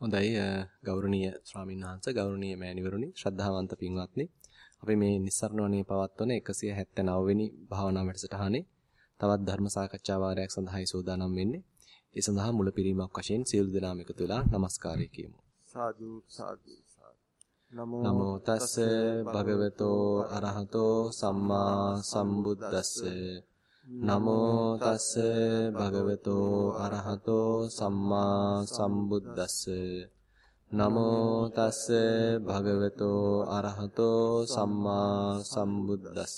හොඳයි ගෞරවනීය ස්වාමීන් වහන්සේ ගෞරවනීය මෑණිවරුනි ශ්‍රද්ධාවන්ත පින්වත්නි අපි මේ නිස්සරණ වනේ පවත්වන 179 වෙනි භාවනා වැඩසටහනේ තවත් ධර්ම සාකච්ඡා වාරයක් සඳහායි සූදානම් වෙන්නේ. ඒ සඳහා මුලපිරීමක් වශයෙන් සියලු දෙනාම එකතු වෙලා নমස්කාරය කියමු. සාදු සාදු නමෝ තස්ස භගවතෝ අරහතෝ සම්මා සම්බුද්දස්ස නමෝ තස්ස භගවතෝ අරහතෝ සම්මා සම්බුද්දස්ස නමෝ තස්ස භගවතෝ අරහතෝ සම්මා සම්බුද්දස්ස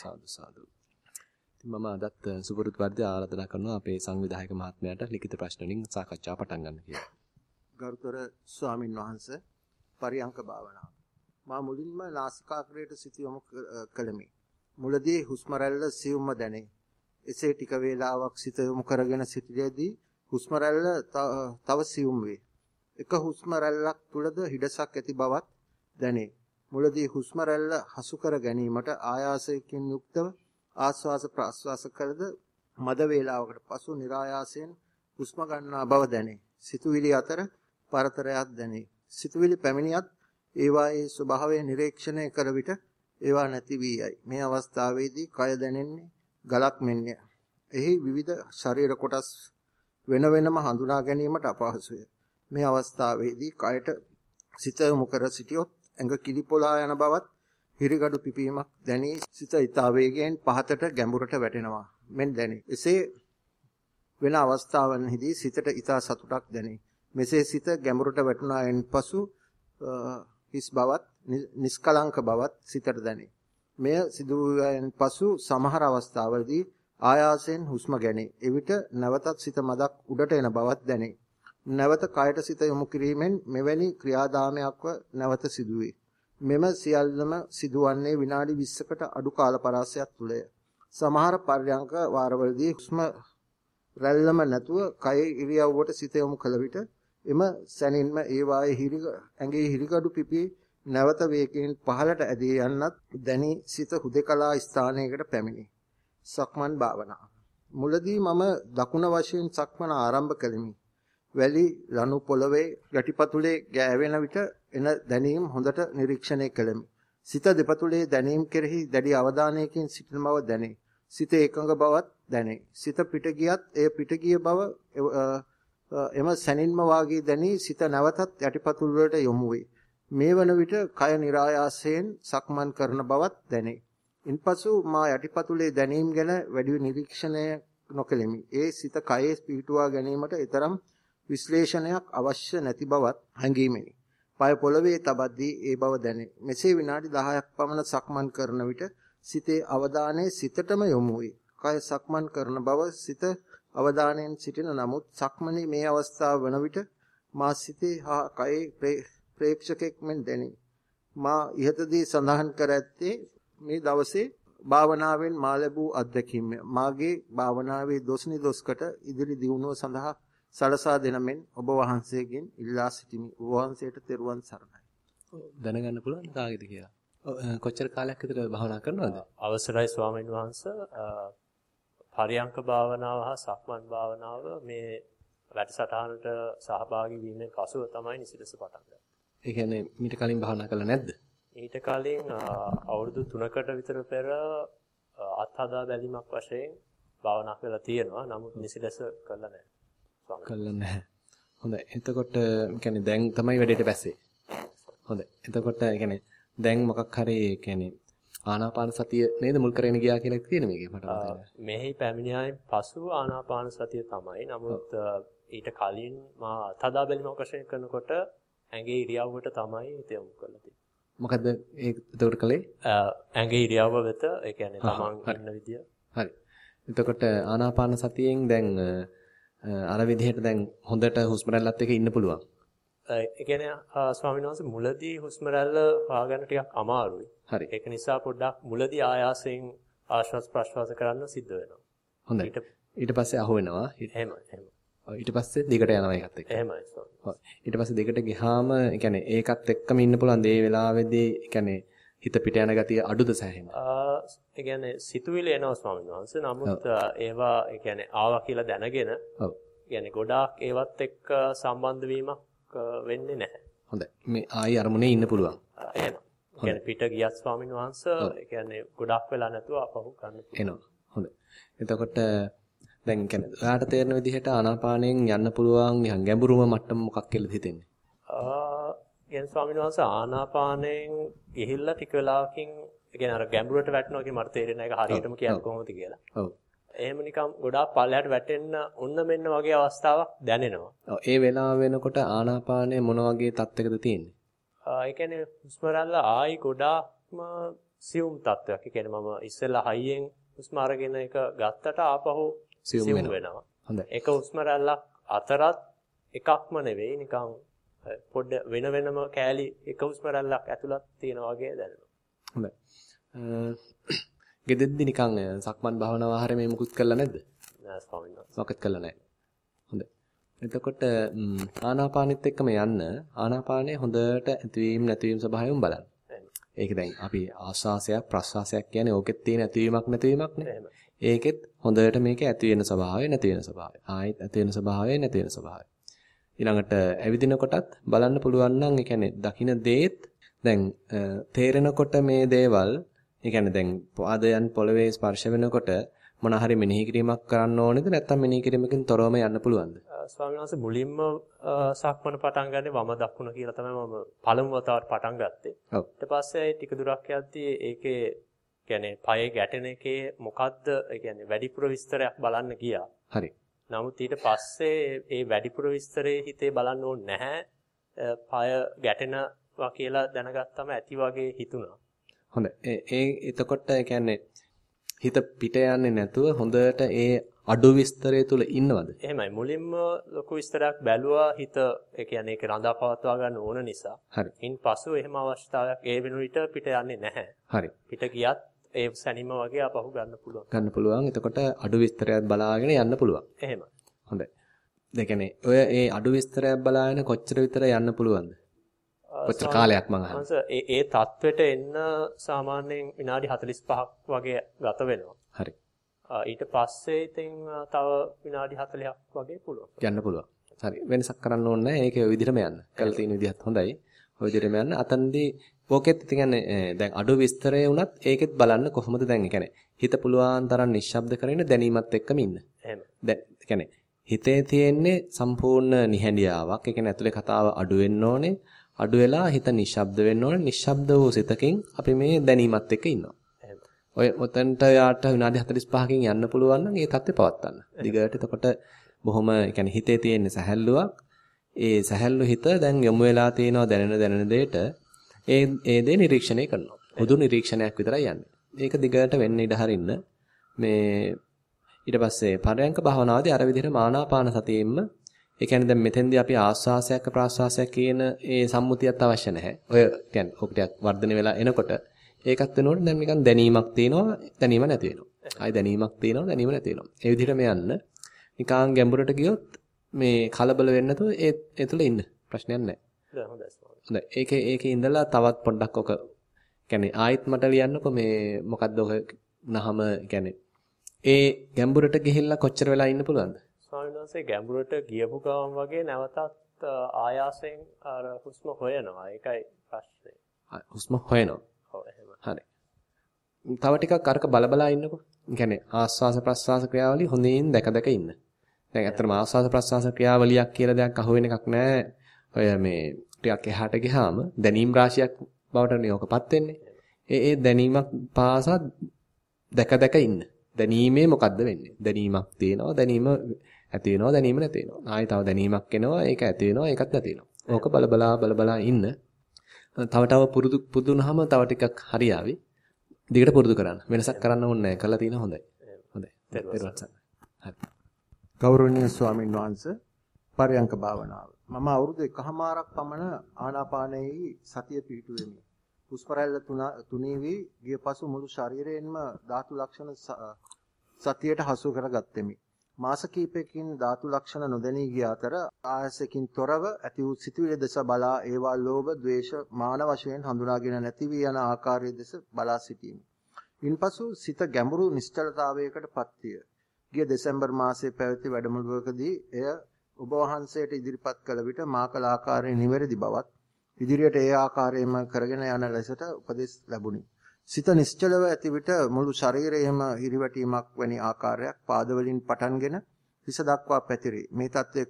සාදු සාදු ඉතින් මම අදත් සුපුරුදු පරිදි ආරාධනා කරනවා අපේ සංවිධායක මහත්මයාට ලිඛිත ප්‍රශ්න වලින් සාකච්ඡාව පටන් ගන්න කියලා. ගරුතර ස්වාමින් වහන්සේ පරියංක භාවනාව. මා මුලින්ම නාසිකාග්‍රයට සිත යොමු කළෙමි. මුලදී හුස්ම රැල්ල සියුම්ම දැනේ. එසේ ටික වේලාවක් සිත යොමු කරගෙන සිටියේදී හුස්ම රැල්ල තව සියුම් වේ. එක හුස්ම රැල්ලක් තුලද හිඩසක් ඇති බවත් දැනේ. මුලදී හුස්ම රැල්ල හසු කර ගැනීමට ආයාසයෙන් යුක්තව ආස්වාස ප්‍රාස්වාස කළද මද වේලාවකට පසු નિરાයාසයෙන් හුස්ම ගන්නා බව දැනේ. සිතුවිලි අතර පරතරයක් දැනේ. සිතුවිලි පැමිණියත් ඒවායේ ස්වභාවය නිරීක්ෂණය කර විට ඒවා නැති වී යයි. මේ අවස්ථාවේදී කය දැනෙන්නේ ගලක් මෙන්ය. එහි විවිධ ශරීර කොටස් වෙන වෙනම හඳුනා ගැනීමට අපහසුය. මේ අවස්ථාවේදී කයට සිත යොමු කර සිටියොත් ඇඟ කිලිපොලා යන බවත් හිරිගඩු පිපීමක් දැනී සිත ඊතා වේගයෙන් පහතට ගැඹුරට වැටෙනවා. මෙන් දැනේ. එසේ වෙන අවස්ථාවන්හිදී සිතට ඊතා සතුටක් දැනේ. මෙසේ සිත ගැඹුරට වැටුණායින් පසු හිස් බවත් නිස්කලංක බවත් සිතට දැනේ. මෙය සිදුවීමෙන් පසු සමහර අවස්ථාවලදී ආයාසයෙන් හුස්ම ගැනේ. එවිට නැවතත් සිත මදක් උඩට එන බවත් දැනේ. නැවත කයට සිත යොමු කිරීමෙන් මෙවැනි ක්‍රියාදාමයක්ව නැවත සිදුවේ. මෙම සියල්ලම සිදුවන්නේ විනාඩි 20කට අඩු කාල පරාසයක් තුලය. සමහර පර්යංක වාරවලදී හුස්ම රැල්ලම නැතුව කයේ ඉරියව්වට සිත යොමු කළ විට එම සැනින්ම ඒ වායේ හිරි ඇඟේ හිරිකඩු පිපී නැවත වේගයෙන් පහළට ඇදී යන්නත් දැනි සිත හුදකලා ස්ථානයකට පැමිණි. සක්මන් භාවනාව. මුලදී මම දකුණ වශයෙන් සක්මන ආරම්භ කළෙමි. වැලි ලනු පොළවේ යටිපතුලේ ගෑවෙන විට එන දැනීම් හොඳට නිරීක්ෂණය කළෙමි. සිත දෙපතුලේ දැනීම් කෙරෙහි දැඩි අවධානයකින් සිටින බව දැනේ. සිත එකඟ බවත් දැනේ. සිත පිට ගියත් එය පිට ගිය බව එම සැනින්ම වාගේ දැනී සිත නැවතත් යටිපතුල් වලට යොමු වේ. මේ වන විට කය નિરાයාසයෙන් සක්මන් කරන බවත් දැනේ. ඉන්පසු මා යටිපතුලේ දැනීම් ගැන වැඩි නිරීක්ෂණය නොකෙලිමි. ඒ සිත කයේ පිහිටුවා ගැනීමට ඊතරම් විශ්ලේෂණයක් අවශ්‍ය නැති බවත් හැඟීමෙනි. පය පොළවේ තබද්දී ඒ බව දැනේ. මෙසේ විනාඩි 10ක් පමණ සක්මන් කරන විට සිතේ අවධානය සිතටම යොමු වේ. කය සක්මන් කරන බව සිත අවධානයෙන් සිටින නමුත් සක්මනේ මේ අවස්ථාව වන විට මා සිතේ හා කයේ ප්‍රේක්ෂකෙක් මෙන් දැනේ. මා ඉහතදී සඳහන් කර ඇත්තේ මේ දවසේ භාවනාවෙන් මා ලැබූ අත්දැකීම මාගේ භාවනාවේ දොස්නි දොස්කට ඉදිරි දියුණුව සඳහා සලසා දෙන මෙන් ඔබ වහන්සේගෙන් ඉල්ලා සිටිමි. ඔබ වහන්සේට තෙරුවන් සරණයි. දැනගන්න පුළුවන් කාගෙද කියලා. කොච්චර කාලයක් විතර භාවනා කරනවද? අවසරයි ස්වාමීන් වහන්සේ පරියංක භාවනාව හා සක්මන් භාවනාව මේ වැඩසටහනට සහභාගී වීමෙන් පසුව තමයි නිසිලස පටන් ගත්තේ. ඒ කියන්නේ මීට කලින් භාවනා කළා නැද්ද? ඊට කලින් අවුරුදු 3කට විතර පෙර අත්හදා බැලීමක් වශයෙන් භාවනා කරලා තියෙනවා. නමුත් නිසිලස කළා නැහැ. කළා නැහැ. හොඳයි. එතකොට කියන්නේ දැන් තමයි වැඩේට පැස්සේ. හොඳයි. එතකොට කියන්නේ දැන් මොකක් හරි කියන්නේ ආනාපාන සතිය නේද මුල් කරගෙන ගියා කියලා තියෙන මේකේ මට මතකයි. මෙහි පැමිණියාවෙන් පසු ආනාපාන සතිය තමයි. නමුත් ඊට කලින් මා තදා බැලීමක් වශයෙන් කරනකොට ඇඟේ ඉරියව්වට තමයි හිත යොමු කරලා තියෙන්නේ. මොකද ඒ එතකොට කලේ? ඇඟේ ඉරියව්ව වෙත ඒ කියන්නේ තමන් ඉන්න විදිය. හරි. එතකොට ආනාපාන සතියෙන් දැන් අර විදිහට දැන් හොඳට හුස්ම රැල්ලත් එක්ක ඉන්න පුළුවන්. ඒ කියන්නේ ස්වාමීන් වහන්සේ මුලදී හුස්ම රැල්ල හොයාගන්න ටිකක් අමාරුයි. හරි. ඒක නිසා පොඩ්ඩක් මුලදී ආයාසයෙන් ආශ්වාස ප්‍රශ්වාස කරන්න සිද්ධ වෙනවා. හොඳයි. ඊට පස්සේ අහු වෙනවා. එහෙම එහෙම. ඊට පස්සේ දිගට යනවා ඒකත් එක්ක. එහෙමයි. ඊට පස්සේ දිගට ගියාම ඒ කියන්නේ ඒකත් එක්කම ඉන්න පුළුවන් දේ වෙලාවේදී ඒ කියන්නේ හිත පිට යන ගතිය අඩුද සෑහෙන? ඒ කියන්නේ සිතුවිලි එනවා ස්වාමීන් වහන්සේ. නමුත් ඒවා ඒ කියන්නේ ආවා කියලා දැනගෙන ඔව්. කියන්නේ ගොඩාක් ඒවත් එක්ක සම්බන්ධ වීමක් වෙන්නේ නැහැ. හොඳයි. මේ ආයි අරමුණේ ඉන්න පුළුවන්. එහෙම. කියන්නේ පිට ගියත් ස්වාමීන් වහන්සේ කියන්නේ ගොඩක් වෙලා නැතුව අපහු ගන්න පුළුවන්. එනවා. හොඳයි. එතකොට දැන් කියන්නේ ඔයාට තේරෙන විදිහට ආනාපානයෙන් යන්න පුළුවන් නිකන් ගැඹුරුම මට්ටම මොකක් කියලා හිතෙන්නේ? ආ කියන්නේ ස්වාමීන් වහන්සේ ආනාපානයෙන් ගිහිල්ලා ටික වෙලාවකින් කියන්නේ අර ගැඹුරට වැටෙනවා කියන මට තේරෙන එක හරියටම කියන්නේ කොහොමද කියලා. ඔව්. එහෙම නිකන් ගොඩාක් පල්ලයට වැටෙන්න ඔන්න මෙන්න වගේ අවස්ථාවක් දැනෙනවා. ඔව් ඒ වෙලාව වෙනකොට ආනාපානය මොන වගේ තත්යකද තියෙන්නේ? ඒ කියන්නේ හුස්ම රැල්ල ආයි ගොඩාක්ම සියුම් තත්වයක්. ඒ කියන්නේ මම ඉස්සෙල්ලා හයියෙන් හුස්ම අරගෙන එක ගත්තට ආපහු සියුම් වෙනවා. හොඳයි. එක හුස්ම රැල්ලක් අතරත් එකක්ම නෙවෙයි නිකන් පොඩ්ඩ වෙන වෙනම කෑලි එක හුස්ම රැල්ලක් ඇතුළත් තියෙනවා වගේ දැනෙනවා. හොඳයි. ගෙදෙද්දි නිකන් සක්මන් භාවනාව ආහාරය මේ මුකුත් කළා නැද්ද? නෑ ස්වාමීන් වහන්සේ. මොකක්ද කළා නැහැ. හොඳයි. එතකොට ආනාපානෙත් එක්කම යන්න ආනාපානයේ හොඳට ඇතිවීම නැතිවීම ස්වභාවයෙන් බලන්න. ඒක දැන් අපි ආස්වාසයක් ප්‍රස්වාසයක් කියන්නේ ඕකෙත් තියෙන ඇතිවීමක් නැතිවීමක් නේ. ඒකෙත් හොඳට මේක ඇති වෙන ස්වභාවය නැති වෙන ස්වභාවය. ආයෙත් ඇති වෙන ස්වභාවය නැති වෙන ස්වභාවය. ඊළඟට ඇවිදිනකොටත් බලන්න පුළුවන් නම් ඒ කියන්නේ දකින්න දේත් දැන් තේරෙනකොට මේ දේවල් ඒ කියන්නේ දැන් පාදයන් පොළවේ ස්පර්ශ වෙනකොට මොන හරි මෙනෙහි කිරීමක් කරන්න ඕනේද නැත්නම් මෙනෙහි කිරීමකින් තොරවම යන්න පුළුවන්ද? ස්වාමීන් වහන්සේ මුලින්ම සක්මන පටන් ගන්නේ වම දකුණ කියලා තමයි මම පළමු වතාවට පටන් ගත්තේ. ඔව්. ඊට පස්සේ ටික දුරක් යද්දී ඒකේ කියන්නේ පයේ ගැටෙන එකේ මොකද්ද ඒ කියන්නේ වැඩිපුර විස්තරයක් බලන්න ගියා. හරි. නමුත් ඊට පස්සේ ඒ වැඩිපුර විස්තරේ හිතේ බලන්න ඕනේ නැහැ. පය ගැටෙනවා කියලා දැනගත්තම ඇති වගේ හිතුණා. හොඳයි. ඒ එතකොට කියන්නේ හිත පිට යන්නේ නැතුව හොඳට ඒ අඩු විස්තරය තුල ඉන්නවද? එහෙමයි. මුලින්ම ලොකු විස්තරයක් බැලුවා හිත ඒ කියන්නේ ඒක රඳා පවත්වා ගන්න ඕන නිසා. හරි. ඉන් පසු එහෙම අවස්ථාවක් ඒ වෙන විට පිට යන්නේ නැහැ. හරි. පිට ගියත් ඒ සැනිම වගේ අපහු ගන්න පුළුවන්. ගන්න පුළුවන්. එතකොට අඩු විස්තරයක් බලාගෙන යන්න පුළුවන්. එහෙම. හොඳයි. ඒ කියන්නේ ඔය ඒ අඩු විස්තරයක් බලාගෙන කොච්චර විතර යන්න පුළුවන්ද? කොච්චර කාලයක් මං අහන්නේ. ඒ ඒ தത്വෙට එන්න සාමාන්‍යයෙන් විනාඩි 45ක් වගේ ගත වෙනවා. හරි. ඊට පස්සේ ඉතින් තව විනාඩි 40ක් වගේ පුළුවන්. යන්න පුළුවන්. හරි. වෙනසක් කරන්න ඕනේ නැහැ. ඒක ඔය විදිහටම යන්න. කරලා තියෙන විදිහත් හොඳයි. ඔය විදිහටම යන්න. අතනදී ඕකෙත් ඉතින් කියන්නේ දැන් අඩු විස්තරය වුණත් ඒකෙත් බලන්න කොහොමද දැන් ඒ කියන්නේ හිත පුළුවන් තරම් නිශ්ශබ්ද කරගෙන දැනීමත් එක්කම ඉන්න. එහෙම. දැන් ඒ කියන්නේ හිතේ තියෙන්නේ සම්පූර්ණ නිහඬියාවක්. ඒ කියන්නේ ඇතුලේ කතාව අඩු වෙන්න ඕනේ. අඩු වෙලා හිත නිශ්ශබ්ද වෙන්න ඕනේ. නිශ්ශබ්ද වූ සිතකින් අපි මේ දැනීමත් එක්ක ඉන්නවා. ඔය ඔතනට යාට විනාඩි 45කින් යන්න පුළුවන් නම් ඒ தත්ත්වය පවත්වන්න. දිගට එතකොට බොහොම ඒ කියන්නේ හිතේ තියෙන සැහැල්ලුවක්. ඒ සැහැල්ලු හිත දැන් යොමු වෙලා තියෙනවා දැනෙන දැනෙන දෙයට ඒ ඒ දේ නිරීක්ෂණය කරනවා. හුදු නිරීක්ෂණයක් විතරයි යන්නේ. ඒක දිගට වෙන්න ඉඩ හරින්න මේ ඊට පස්සේ පරයන්ක භාවනාවේදී අර විදිහට මානාපාන සතියෙන්න ඒ කියන්නේ දැන් මෙතෙන්දී අපි ආස්වාසයක් ප්‍රාස්වාසයක් කියන ඒ සම්මුතියත් අවශ්‍ය නැහැ. ඔය කියන්නේ ඔක ටිකක් වර්ධනය වෙලා එනකොට ඒකත් වෙනකොට දැන් නිකන් දැනීමක් තියෙනවා දැනීම නැති වෙනවා. ආයි දැනීමක් තියෙනවා දැනීම නැති වෙනවා. ඒ විදිහටම යන්න නිකන් ගැඹුරට ගියොත් මේ කලබල වෙන්නේ නැතුව ඒ ඒ තුල ඉන්න. ප්‍රශ්නයක් නැහැ. හොඳයි. ඒකේ ඒකේ ඉඳලා තවත් පොඩ්ඩක් ඔක කියන්නේ ආයෙත් මට ලියන්නකෝ මේ මොකද්ද ඔක නහම කියන්නේ ඒ ගැඹුරට ගිහිල්ලා කොච්චර වෙලා ඉන්න පුළුවන්ද? ස්වාමීන් වහන්සේ ගැඹුරට ගියපු ගමන් වගේ නැවතත් ආයාසයෙන් අර හුස්ම හොයනවා. ඒකයි ප්‍රශ්නේ. හුස්ම හොයනවා. ඔව් එහෙම. හරි. තව ටිකක් අරක බලබලා ඉන්නකෝ. يعني ආස්වාස ප්‍රස්වාස ක්‍රියාවලිය හොඳින් දැක දැක ඉන්න. දැන් ඇත්තටම ආස්වාස ප්‍රස්වාස ක්‍රියාවලියක් කියලා දෙයක් අහුවෙන එකක් නැහැ. ඔය මේ ටිකක් එහාට ගියාම දැනීම් රාශියක් බවට නියෝකපත් වෙන්නේ. ඒ ඒ දැනීමක් පාසා දැක දැක ඉන්න. දැනීමේ මොකද්ද වෙන්නේ? දැනීමක් තියෙනවා. දැනීම ඇති වෙනවා. දැනීම නැති වෙනවා. ආයෙ තව දැනීමක් එනවා. ඒක ඇති වෙනවා. ඒකත් නැති වෙනවා. ඕක බලබලා බලබලා ඉන්න. තව තව පුරුදු පුදුනහම තව ටිකක් හරියාවි. දිගට පුරුදු කරන්න. වෙනසක් කරන්න ඕනේ නැහැ. කරලා තියෙන හොඳයි. හොඳයි. හරි. ගෞරවනීය ස්වාමින් වහන්සේ පරයන්ක භාවනාව. මම අවුරුදු එකහමාරක් පමණ ආනාපානයේ සතිය පිහිටුවෙමි. හුස්ම රැල්ල තුනී වී ගිය පසු මුළු ශරීරයෙන්ම ධාතු ලක්ෂණ සතියට හසු කරගත්ෙමි. මාස කිහිපයකින් ධාතු ලක්ෂණ නොදැනී ගිය අතර ආයසකින් තොරව ඇති වූ සිතුවිලි දෙස බලා ඒවා ලෝභ, ද්වේෂ, මාන වශයෙන් හඳුනාගෙන නැති වී යන ආකාරය දෙස බලා සිටීමි. ඉන්පසු සිත ගැඹුරු නිශ්චලතාවයකට පත්විය. ගිය දෙසැම්බර් මාසයේ පැවති වැඩමුළුවකදී එය ඔබ වහන්සේට ඉදිරිපත් කළ විට මා කළ ආකාරයේ නිවැරදි බවත් ඉදිරියට ඒ ආකාරයෙන්ම කරගෙන යන ලෙසට උපදෙස් ලැබුණි. සිත නිශ්චලව ඇති විට මුළු ශරීරයේම හිරිවැටීමක් වැනි ආකාරයක් පාදවලින් පටන්ගෙන හිස දක්වා පැතිරේ. මේ தત્ත්වය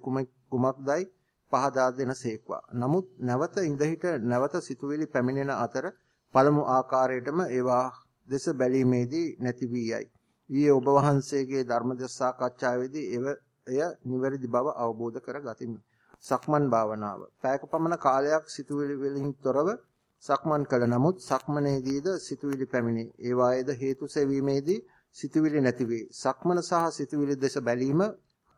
කුමක්දයි පහදා දෙන සේක්වා. නමුත් නැවත ඉඳහිට නැවත සිතුවිලි පැමිණෙන අතර පළමු ආකාරයටම ඒවා දෙස බැලීමේදී නැති වී යයි. ඊයේ ඔබ වහන්සේගේ ධර්මදේශ සාකච්ඡාවේදී එය නිවැරදි බව අවබෝධ කර ගතිමි. සක්මන් භාවනාව. පැයක පමණ කාලයක් සිතුවිලි වලින් තොරව සක්මන් කළ නමුත් සක්මනේදීද සිතුවිලි පැමිණේ. ඒ වායේද හේතු සෙවීමේදී සිතුවිලි නැති වේ. සක්මන සහ සිතුවිලි දෙස බැලීම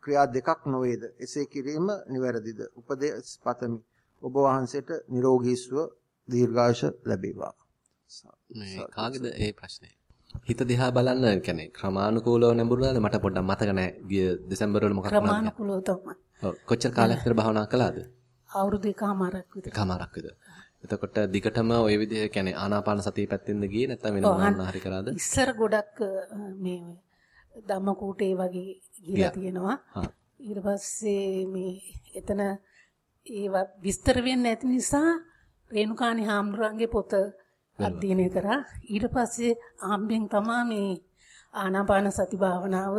ක්‍රියා දෙකක් නොවේද? එසේ කිරීම නිවැරදිද? උපදේශ පතමි. ඔබ වහන්සේට නිරෝගී සුව දීර්ඝාෂ ලැබේවා. මේ කාගේද ඒ ප්‍රශ්නේ? හිත දිහා බලන්න කියන්නේ ක්‍රමානුකූලව නැඹුරුලාද මට පොඩ්ඩක් මතක නැහැ. ගිය දෙසැම්බර් වල මොකක්ද? ක්‍රමානුකූලව තමයි. ඔව් කොච්චර කාලයක් විතර භාවනා කළාද? අවුරුදු එකමාරක් විතර. එකමාරක් විතර. එතකොට දිගටම ওই විදිහ කියන්නේ ආනාපාන සතිය පැත්තෙන්ද ගියේ නැත්නම් වෙන මොනවා හරි කරාද? ඉස්සර ගොඩක් මේ ධම්මකූටේ වගේ ගිහලා තියෙනවා. ඊට පස්සේ මේ එතන ඒවා විස්තර වෙන්නේ නැති නිසා රේණුකාණි හාමුදුරන්ගේ පොත අධ්‍යයනය කරා. ඊට පස්සේ ආම්බෙන් තමයි මේ ආනාපාන සති භාවනාව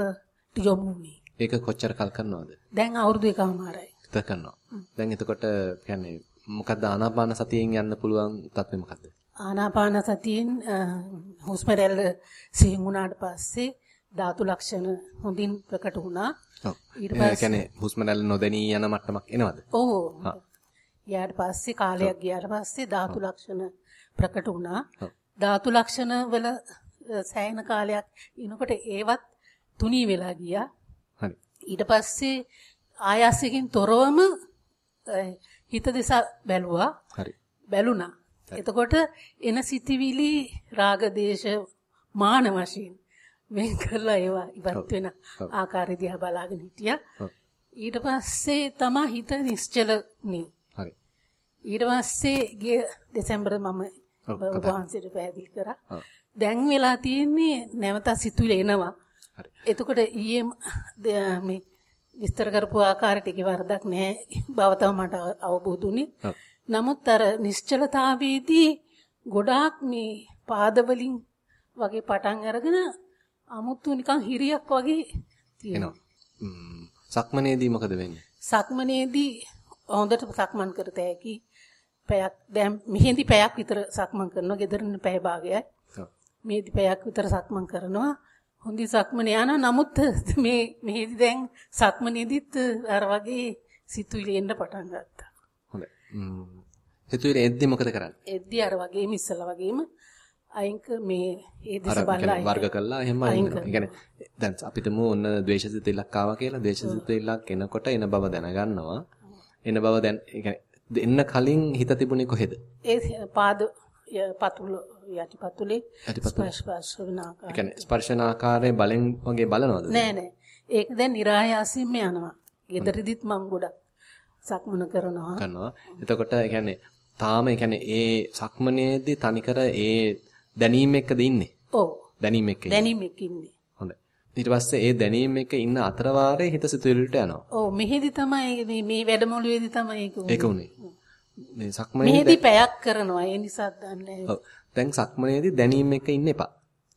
යොමු වුනේ. ඒක කොච්චර කල් කරනවද? දැන් අවුරුදු එකමාරයි. විතර කරනවා. දැන් එතකොට කියන්නේ මොකද්ද ආනාපාන සතියෙන් යන්න පුළුවන් තත්ත්වය මොකද්ද? ආනාපාන සතියෙන් හුස්ම රැල්ල සිහින් වුණාට පස්සේ ධාතු ලක්ෂණ හොඳින් ප්‍රකට වුණා. ඔව්. ඊට පස්සේ කියන්නේ හුස්ම රැල්ල නොදැනී යන මට්ටමක් එනවද? ඔව්. ඊට පස්සේ කාලයක් ගියාට පස්සේ ධාතු ලක්ෂණ ප්‍රකට වුණා. ධාතු ලක්ෂණ වල සෑහෙන කාලයක් ඉනකොට ඒවත් තුනී වෙලා ගියා. හරි. ඊට පස්සේ ආයාසයෙන් තොරවම හිත දෙස බැලුවා. හරි. බැලුණා. එතකොට එන සිතිවිලි රාග දේශ මාන වශයෙන් වෙන් කරලා ඒවා ඉවත් වෙන ආකාරය දිහා බලාගෙන හිටියා. ඊට පස්සේ තමයි හිත නිශ්චලනේ. හරි. ඊට පස්සේ ගිය දෙසැම්බර් මම වහන්සේට පැහැදිලි කරා. දැන් වෙලා තියෙන්නේ නැවත සිතුවිලි එනවා. හරි. එතකොට ඊයේ මේ විස්තර කරපු ආකාරයට ඒකේ වරදක් නැහැ බව තමයි මට අවබෝධ වුනේ. නමුත් අර නිශ්චලතාවයේදී ගොඩාක් මේ පාදවලින් වගේ පටන් අරගෙන අමුතු නිකන් හිරියක් වගේ තියෙනවා. සක්මනේදී මොකද වෙන්නේ? සක්මනේදී හොඳට සක්මන් කරත හැකි පැයක් දැන් මෙහෙදි පැයක් විතර සක්මන් කරනවා. ගෙදරින් පැය භාගයයි. මේදි පැයක් විතර සක්මන් කරනවා. හොඳි සක්මන යන නමුත් මේ මෙහෙදි දැන් සක්මනේදිත් අර වගේ සිතුවිලි එන්න පටන් ගත්තා. හොඳයි. සිතුවිලි එද්දි මොකද කරන්නේ? එද්දි අර වගේම ඉස්සලා වගේම අයින්ක මේ ඒ දෙස බලලා වර්ග කළා එහෙම අයින් කරනවා. දැන් අපිටම ඔන්න ද්වේෂසිතෙල්ලක් ආවා කියලා ද්වේෂසිතෙල්ලක් එනකොට එන බව දැනගන්නවා. එන බව දැන් එන්න කලින් හිත තිබුණේ කොහෙද? ඒ පාද පතුල යටිපතුලේ ස්පර්ශ වෙන ආකාරය. ඒ කියන්නේ ස්පර්ශන ආකාරයේ බලෙන් වගේ බලනවද? නෑ නෑ. ඒක දැන් નિરાයාසින්ම යනවා. gederidit මම ගොඩක් සක්මන කරනවා. කරනවා. එතකොට ඒ කියන්නේ තාම ඒ කියන්නේ ඒ සක්මනේදී තනිකර ඒ දැනීම එක්කද ඉන්නේ? ඔව්. දැනීම එක්ක. දැනීම එක්ක ඉන්නේ. හොඳයි. ඊට පස්සේ ඒ දැනීම එක්ක ඉන්න අතර වාරේ හිත සිතුවිලිට යනවා. ඔව් මෙහෙදි තමයි මේ වැඩමුළුවේදී තමයි ඒක උනේ. ඒක උනේ. මේ සක්මනේදී මෙහෙදි පැයක් කරනවා. ඒ නිසා දන්නේ ඔව්. දැන් සක්මනේදී දැනීම එක්ක ඉන්න එපා.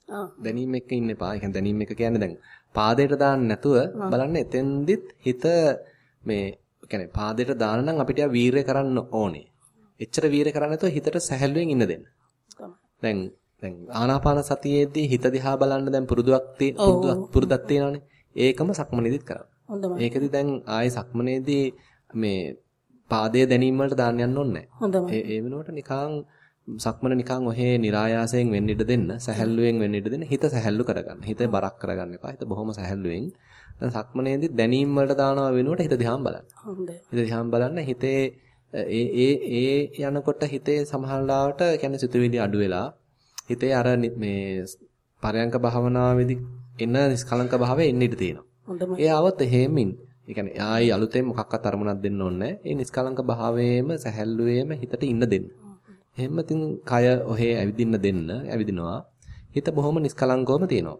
ආ. දැනීම එක්ක ඉන්න එපා. ඒ කියන්නේ දැනීම එක්ක කියන්නේ දැන් පාදයට දාන්න නැතුව බලන්න එතෙන්දිත් හිත මේ කියන්නේ පාදයට දාන නම් අපිට වීරය කරන්න ඕනේ. එච්චර වීරය කරන්නේ නැතුව හිතට සැහැල්ලුවෙන් ඉන්න දෙන්න. දැන් දැන් ආනාපාන සතියේදී හිත දිහා බලන්න දැන් පුරුදුවක් තියෙන පුරුද්දක් තියෙනවානේ. ඒකම සක්මනේදීත් කරන්න. ඒකෙදි දැන් ආයේ සක්මනේදී මේ පාදය දැනීම වලට දාන්න යන්න ඕනේ නැහැ. ඒ වෙනුවට නිකං සක්මන නිකං ඔහේ નિરાයාසයෙන් වෙන්න ඉඩ දෙන්න, සැහැල්ලුවෙන් වෙන්න ඉඩ දෙන්න, හිත සැහැල්ලු කරගන්න. හිත බරක් කරගන්න එපා. හිත බොහොම සැහැල්ලුවෙන්. දැන් සක්මනේදී දැනීම වලට දානවා වෙනුවට හිත දිහාම බලන්න. හොඳයි. හිත දිහාම බලන්න හිතේ ඒ ඒ ඒ යනකොට හිතේ සමහරලාවට කියන්නේ සිතුවිලි අඩු වෙලා හිතේ අර මේ පරයන්ක භාවනාවේදී එන නිස්කලංක භාවය එන්න ඉඩ තියෙනවා. හොඳයි. ඒ આવොත් එහෙමින් ඒ කියන්නේ ආයි අලුතෙන් මොකක්වත් අරමුණක් දෙන්න ඕනේ ඒ නිස්කලංක භාවයේම සැහැල්ලුවේම හිතට ඉන්න දෙන්න. එහෙම ඉතින් කය ඔහේ ඇවිදින්න දෙන්න ඇවිදිනවා. හිත බොහොම නිස්කලංකවම තියෙනවා.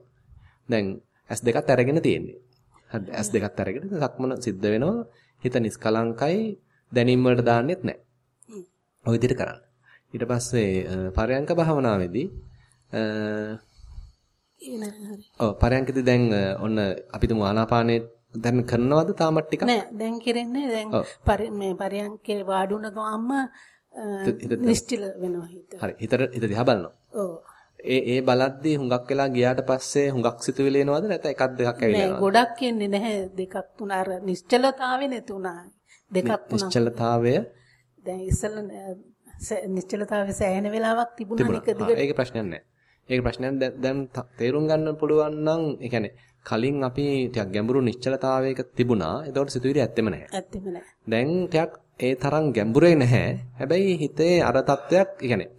දැන් S2ත් අරගෙන තියෙන්නේ. හරි S2ත් අරගෙන සක්මන සිද්ධ වෙනවා. හිත නිස්කලංකයි දැනීම වලට දාන්නෙත් නැහැ. ඔය විදිහට කරන්න. ඊට පස්සේ පරයන්ක භාවනාවේදී ඔව් පරයන්කදී දැන් ඔන්න අපි තුමු ආනාපානේ දැන් කරනවද තාමත් ටිකක් නෑ දැන් කෙරෙන්නේ දැන් මේ පරයන්කේ වාඩුණ ගාම්ම නිශ්චල වෙනවා හිත. හරි හිතට හිත දිහා බලනවා. ඔව්. ඒ ඒ බලද්දී හුඟක් වෙලා ගියාට පස්සේ හුඟක් සිතුවිලි එනවද නැත්නම් එකක් දෙකක් ඇවිල්ලා නෑ ගොඩක් එන්නේ නැහැ දෙකක් තුන අර නිශ්චලතාවේ නැතුණා. දෙකක් තුනක්. නිශ්චලතාවය දැන් ඉස්සෙල්ලා නිශ්චලතාවයේ සෑහෙන වෙලාවක් තිබුණා දිගට. ඒක ප්‍රශ්නයක් නෑ. ඒක ප්‍රශ්නයක් දැන් තේරුම් ගන්න පුළුවන් නම් ඒ කියන්නේ කලින් අපි ටිකක් ගැඹුරු නිශ්චලතාවයක තිබුණා. ඒතකොට සිතුවිලි ඇත්තෙම නැහැ. ඇත්තෙම නැහැ. දැන් ටිකක් ඒ තරම් ගැඹුරේ නැහැ. හැබැයි හිතේ අර තත්වයක්, කියන්නේ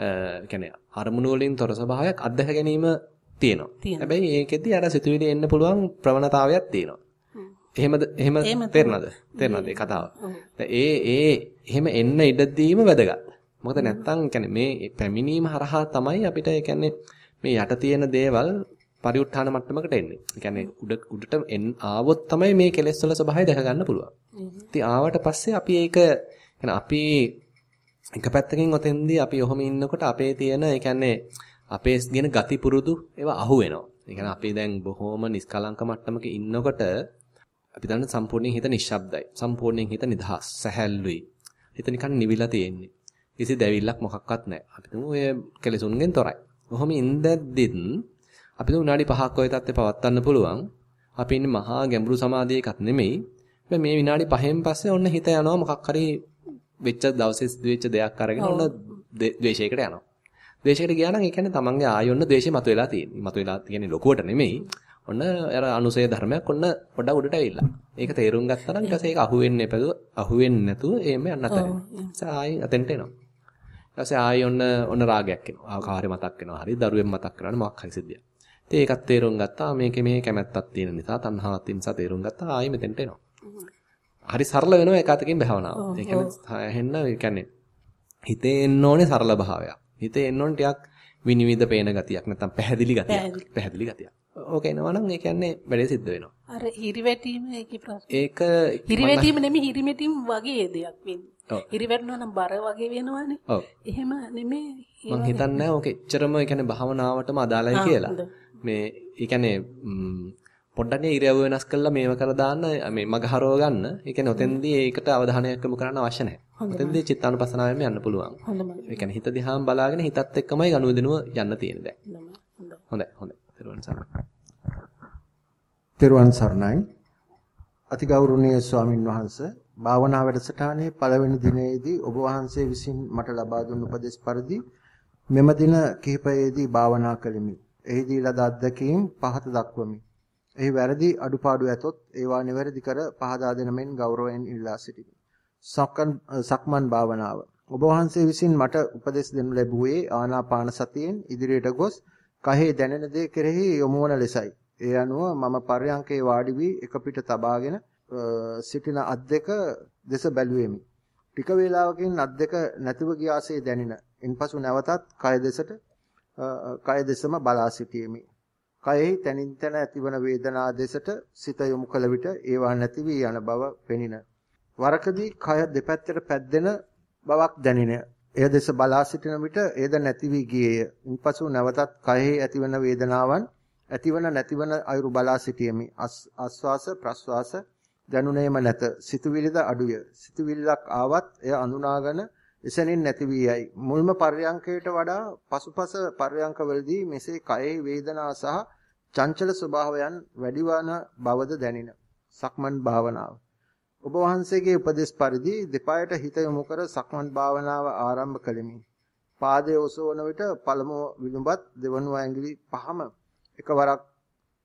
ඒ කියන්නේ අරමුණු වලින් තොර ස්වභාවයක් අත්දැක ගැනීම තියෙනවා. හැබැයි ඒකෙදි අර සිතුවිලි එන්න පුළුවන් ප්‍රවණතාවයක් තියෙනවා. එහෙමද එහෙම තේරෙනවද? තේරෙනවද මේ කතාව? ඒ ඒ එහෙම එන්න ඉඩ දීම වැදගත්. මොකද නැත්තම් කියන්නේ මේ පැමිණීම හරහා තමයි අපිට කියන්නේ මේ යට තියෙන දේවල් පරිඋත්ථාන මට්ටමකට එන්නේ. ඒ කියන්නේ උඩ උඩට එන් ආවොත් තමයි මේ කෙලෙස් වල ස්වභාවය දැක ගන්න පුළුවන්. ඉතින් ආවට පස්සේ අපි ඒක අපි එක පැත්තකින් ඔතෙන්දී අපි ඔහොම ඉන්නකොට අපේ තියෙන ඒ කියන්නේ අපේ තියෙන ගති පුරුදු ඒවා අහු වෙනවා. ඒ කියන්නේ අපි දැන් බොහොම නිස්කලංක මට්ටමක ඉන්නකොට අපි දන්න සම්පූර්ණයෙන් හිත නිශ්ශබ්දයි. සම්පූර්ණයෙන් හිත නිදහස්, සැහැල්ලුයි. හිත නිකන් නිවිලා තියෙන්නේ. කිසි දැවිල්ලක් මොකක්වත් නැහැ. අපි තුමු ඔය කෙලෙසුන්ගෙන් තොරයි. කොහොම ඉඳද්දිත් අපි තුමු විනාඩි 5ක් ඔය තත්ත්වේ පවත්වන්න පුළුවන්. අපි ඉන්නේ මහා ගැඹුරු සමාධියකත් නෙමෙයි. මේ විනාඩි 5න් පස්සේ ඔන්න හිත යනවා මොකක් හරි වෙච්ච දවසේ වෙච්ච දෙයක් අරගෙන ඔන්න ද්වේෂයකට යනවා. ද්වේෂයකට ගියා නම් ඒ කියන්නේ තමන්ගේ ආයොන්න ද්වේෂය මතුවලා තියෙන්නේ. මතුවලා කියන්නේ ලොකුවට නෙමෙයි. ඔන්න අර අනුසය ධර්මයක් ඔන්න පොඩ්ඩක් උඩට ඇවිල්ලා. ඒක තේරුම් ගත්තා නම් ඊට පස්සේ ඒක අහුවෙන්නේ නැතුව අහුවෙන්නේ නැතුව එහෙම යන්න අතරින්. ආයි අතෙන්ට එනවා. ඊට පස්සේ ආයි ඔන්න ඔන්න රාගයක් එනවා. ආකාරය මතක් වෙනවා. හරි දරුවෙන් මතක් කරනවා මොකක් හරි සිද්ධියක්. ඉතින් ඒකත් තේරුම් ගත්තා. මේකේ මේ කැමැත්තක් තියෙන නිසා තණ්හාවක් තියෙන නිසා තේරුම් ගත්තා. ආයි මෙතෙන්ට එනවා. හරි සරල වෙනවා ඒක අතකින් භාවනාව. ඒ කියන්නේ හැෙන්න ඒ කියන්නේ හිතේ එන්න ඕනේ සරල භාවයක්. හිතේ එන්න ඕනේ ටිකක් විනිවිද පේන ගතියක් නැත්නම් පැහැදිලි ගතියක්. පැහැදිලි ගතියක්. ඕක එනවා නම් ඒ කියන්නේ වැඩේ සිද්ධ වෙනවා. අර හිරිවැටීම ඒකේ ප්‍රශ්න. ඒක හිරිවැටීම නෙමෙයි හිරිමැටීම වගේ දෙයක් වෙන්නේ. හිරිවැටෙනවා නම් බර වගේ වෙනවනේ. එහෙම නෙමෙයි. මම හිතන්නේ ඕක එච්චරම ඒ කියන්නේ භාවනාවටම අදාළයි කියලා. මේ ඒ කියන්නේ පොඩ්ඩක් ඉරියව්ව වෙනස් කරලා මේව කර දාන්න මේ මග හරව ගන්න. ඒ කියන්නේ ඔතෙන්දී ඒකට අවධානයක් යොමු කරන්න අවශ්‍ය නැහැ. ඔතෙන්දී චිත්තානුපසනාවෙම යන්න පුළුවන්. ඒ කියන්නේ හිත දිහාම බලාගෙන හිතත් එක්කමයි ගනුදෙනුව යන්න තියෙන්නේ දැන්. හොඳයි හොඳයි. තෙරුවන් සරණයි. තෙරුවන් සරණයි. අතිගෞරවනීය ස්වාමින් වහන්සේ භාවනා වැඩසටහනේ පළවෙනි දිනේදී ඔබ වහන්සේ විසින් මට ලබා දුන් උපදෙස් පරිදි මෙම දින කිහිපයේදී භාවනා කළෙමි. එහිදී ලද අත්දැකීම් පහත දක්වමි. එහි වැරදි අඩුපාඩු ඇතොත් ඒවා නිවැරදි කර පහදා දෙන මෙන් ගෞරවයෙන් ඉල්ලා සිටිමි. සක්මන් සක්මන් භාවනාව. ඔබ වහන්සේ විසින් මට උපදෙස් දෙනු ලැබුවේ ආනාපාන සතියෙන් ඉදිරියට ගොස් කහේ දැනෙන දේ කෙරෙහි යොමු වන ලෙසයි. ඒ අනුව මම පර්යංකේ වාඩි වී එක පිට තබාගෙන සිටින අත් දෙක දෙස බැලුවෙමි. ටික වේලාවකින් අත් දෙක නැතිව ගියාසේ දැනින. ඉන්පසු නැවතත් කය දෙසට කය දෙසම බලා සිටියෙමි. කයෙහි තනින් තන ඇතිවන වේදනා දෙසට සිත යොමු කළ විට ඒවා නැති වී යන බව පෙනින. වරකදී කය දෙපැත්තට පැද්දෙන බවක් දැනින. එය දෙස බලා සිටින විට එයද නැති වී ගියේය. ඉන්පසු නැවතත් කයෙහි ඇතිවන වේදනාවන් ඇතිවන නැතිවන අයුරු බලා සිටියෙමි. ආස්වාස ප්‍රස්වාස දැනුනේම නැත. සිතුවිලිද අඩුය. සිතුවිල්ලක් ආවත් එය අඳුනාගෙන එසැනින් නැති වී යයි. මුල්ම පර්යංකයට වඩා පසුපස පර්යංකවලදී මෙසේ කයෙහි වේදනා සහ චංචල ස්වභාවයන් වැඩිවන බවද දැනින. සක්මන් භාවනාව. ඔබ වහන්සේගේ උපදෙස් පරිදි දෙපායට හිත යොමු කර සක්මන් භාවනාව ආරම්භ කළෙමි. පාදයේ ඔසවන විට පළමුව විලුඹත් දෙවනුව ඇඟිලි පහම එකවරක්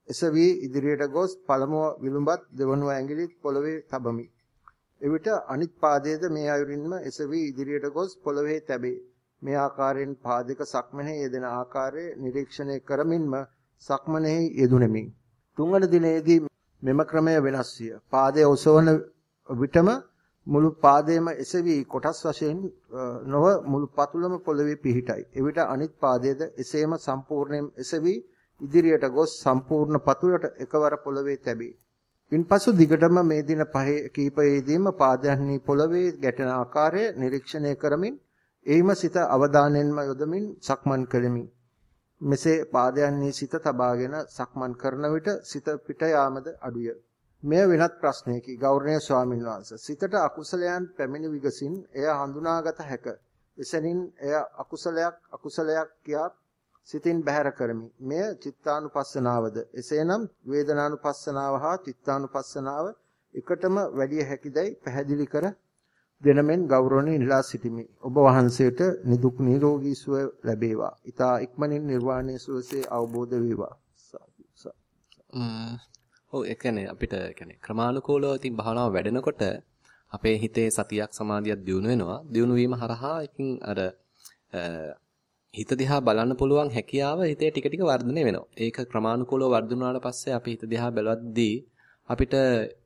එසවි ඉදිරියට ගොස් පළමුව විලුඹත් දෙවනුව ඇඟිලි පොළවේ තබමි. එවිට අනිත් පාදයේද මේ අයුරින්ම එසවි ඉදිරියට ගොස් පොළවේ තැබේ. මේ ආකාරයෙන් පාදක සක්මනේ යෙදෙන ආකාරය නිරීක්ෂණය කරමින්ම සක්මනේහි යෙදුණෙමි. තුන්වන දිනේදී මෙම ක්‍රමය වෙනස් විය. පාදයේ ඔසවන විටම මුළු පාදයේම එසවි කොටස් වශයෙන් නොව මුළු පතුලම පොළවේ පිහිටයි. එවිට අනිත් පාදයේද එසේම සම්පූර්ණයෙන් එසවි ඉදිරියට ගොස් සම්පූර්ණ පතුලට එකවර පොළවේ තැබේ. ඉන්පසු දිගටම මේ දින පහේ කීපයේදීම පාදයන්හි පොළවේ ගැටෙන ආකාරය නිරීක්ෂණය කරමින් එයිම සිත අවධානයෙන්ම යොදමින් සක්මන් කළෙමි. මෙසේ පාදයන්හි සිත තබාගෙන සක්මන් කරන විට සිත පිට යාමද අඩුය. මෙය වෙනත් ප්‍රශ්නයකි. ගෞරවනීය ස්වාමින් වහන්සේ. සිතට අකුසලයන් පැමිණි විගසින් එය හඳුනාගත හැක. එසැනින් එය අකුසලයක් අකුසලයක් කියා සිතින් බැහැර කරමි. මෙය චිත්තානුපස්සනාවද. එසේනම් වේදනානුපස්සනාව හා චිත්තානුපස්සනාව එකටම වැඩි හැකිදයි පැහැදිලි කර දෙනමෙන් ගෞරවණීය ඉල්ලා සිටිමි. ඔබ වහන්සේට නිදුක් නිරෝගී සුව ලැබේවා. ඊතා ඉක්මනින් නිර්වාණය සුවසේ අවබෝධ වේවා. ඔව් ඒ කියන්නේ අපිට කියන්නේ ක්‍රමානුකූලව ඉතින් භාවනාව වැඩෙනකොට අපේ හිතේ සතියක් සමාධියක් දියුණු වෙනවා. දියුණු වීම හරහා ඉතින් අර හිත දිහා බලන්න පුළුවන් හැකියාව හිතේ ටික ටික වර්ධනය වෙනවා. ඒක ක්‍රමානුකූලව වර්ධුනාට පස්සේ අපි හිත දිහා බැලුවද්දී අපිට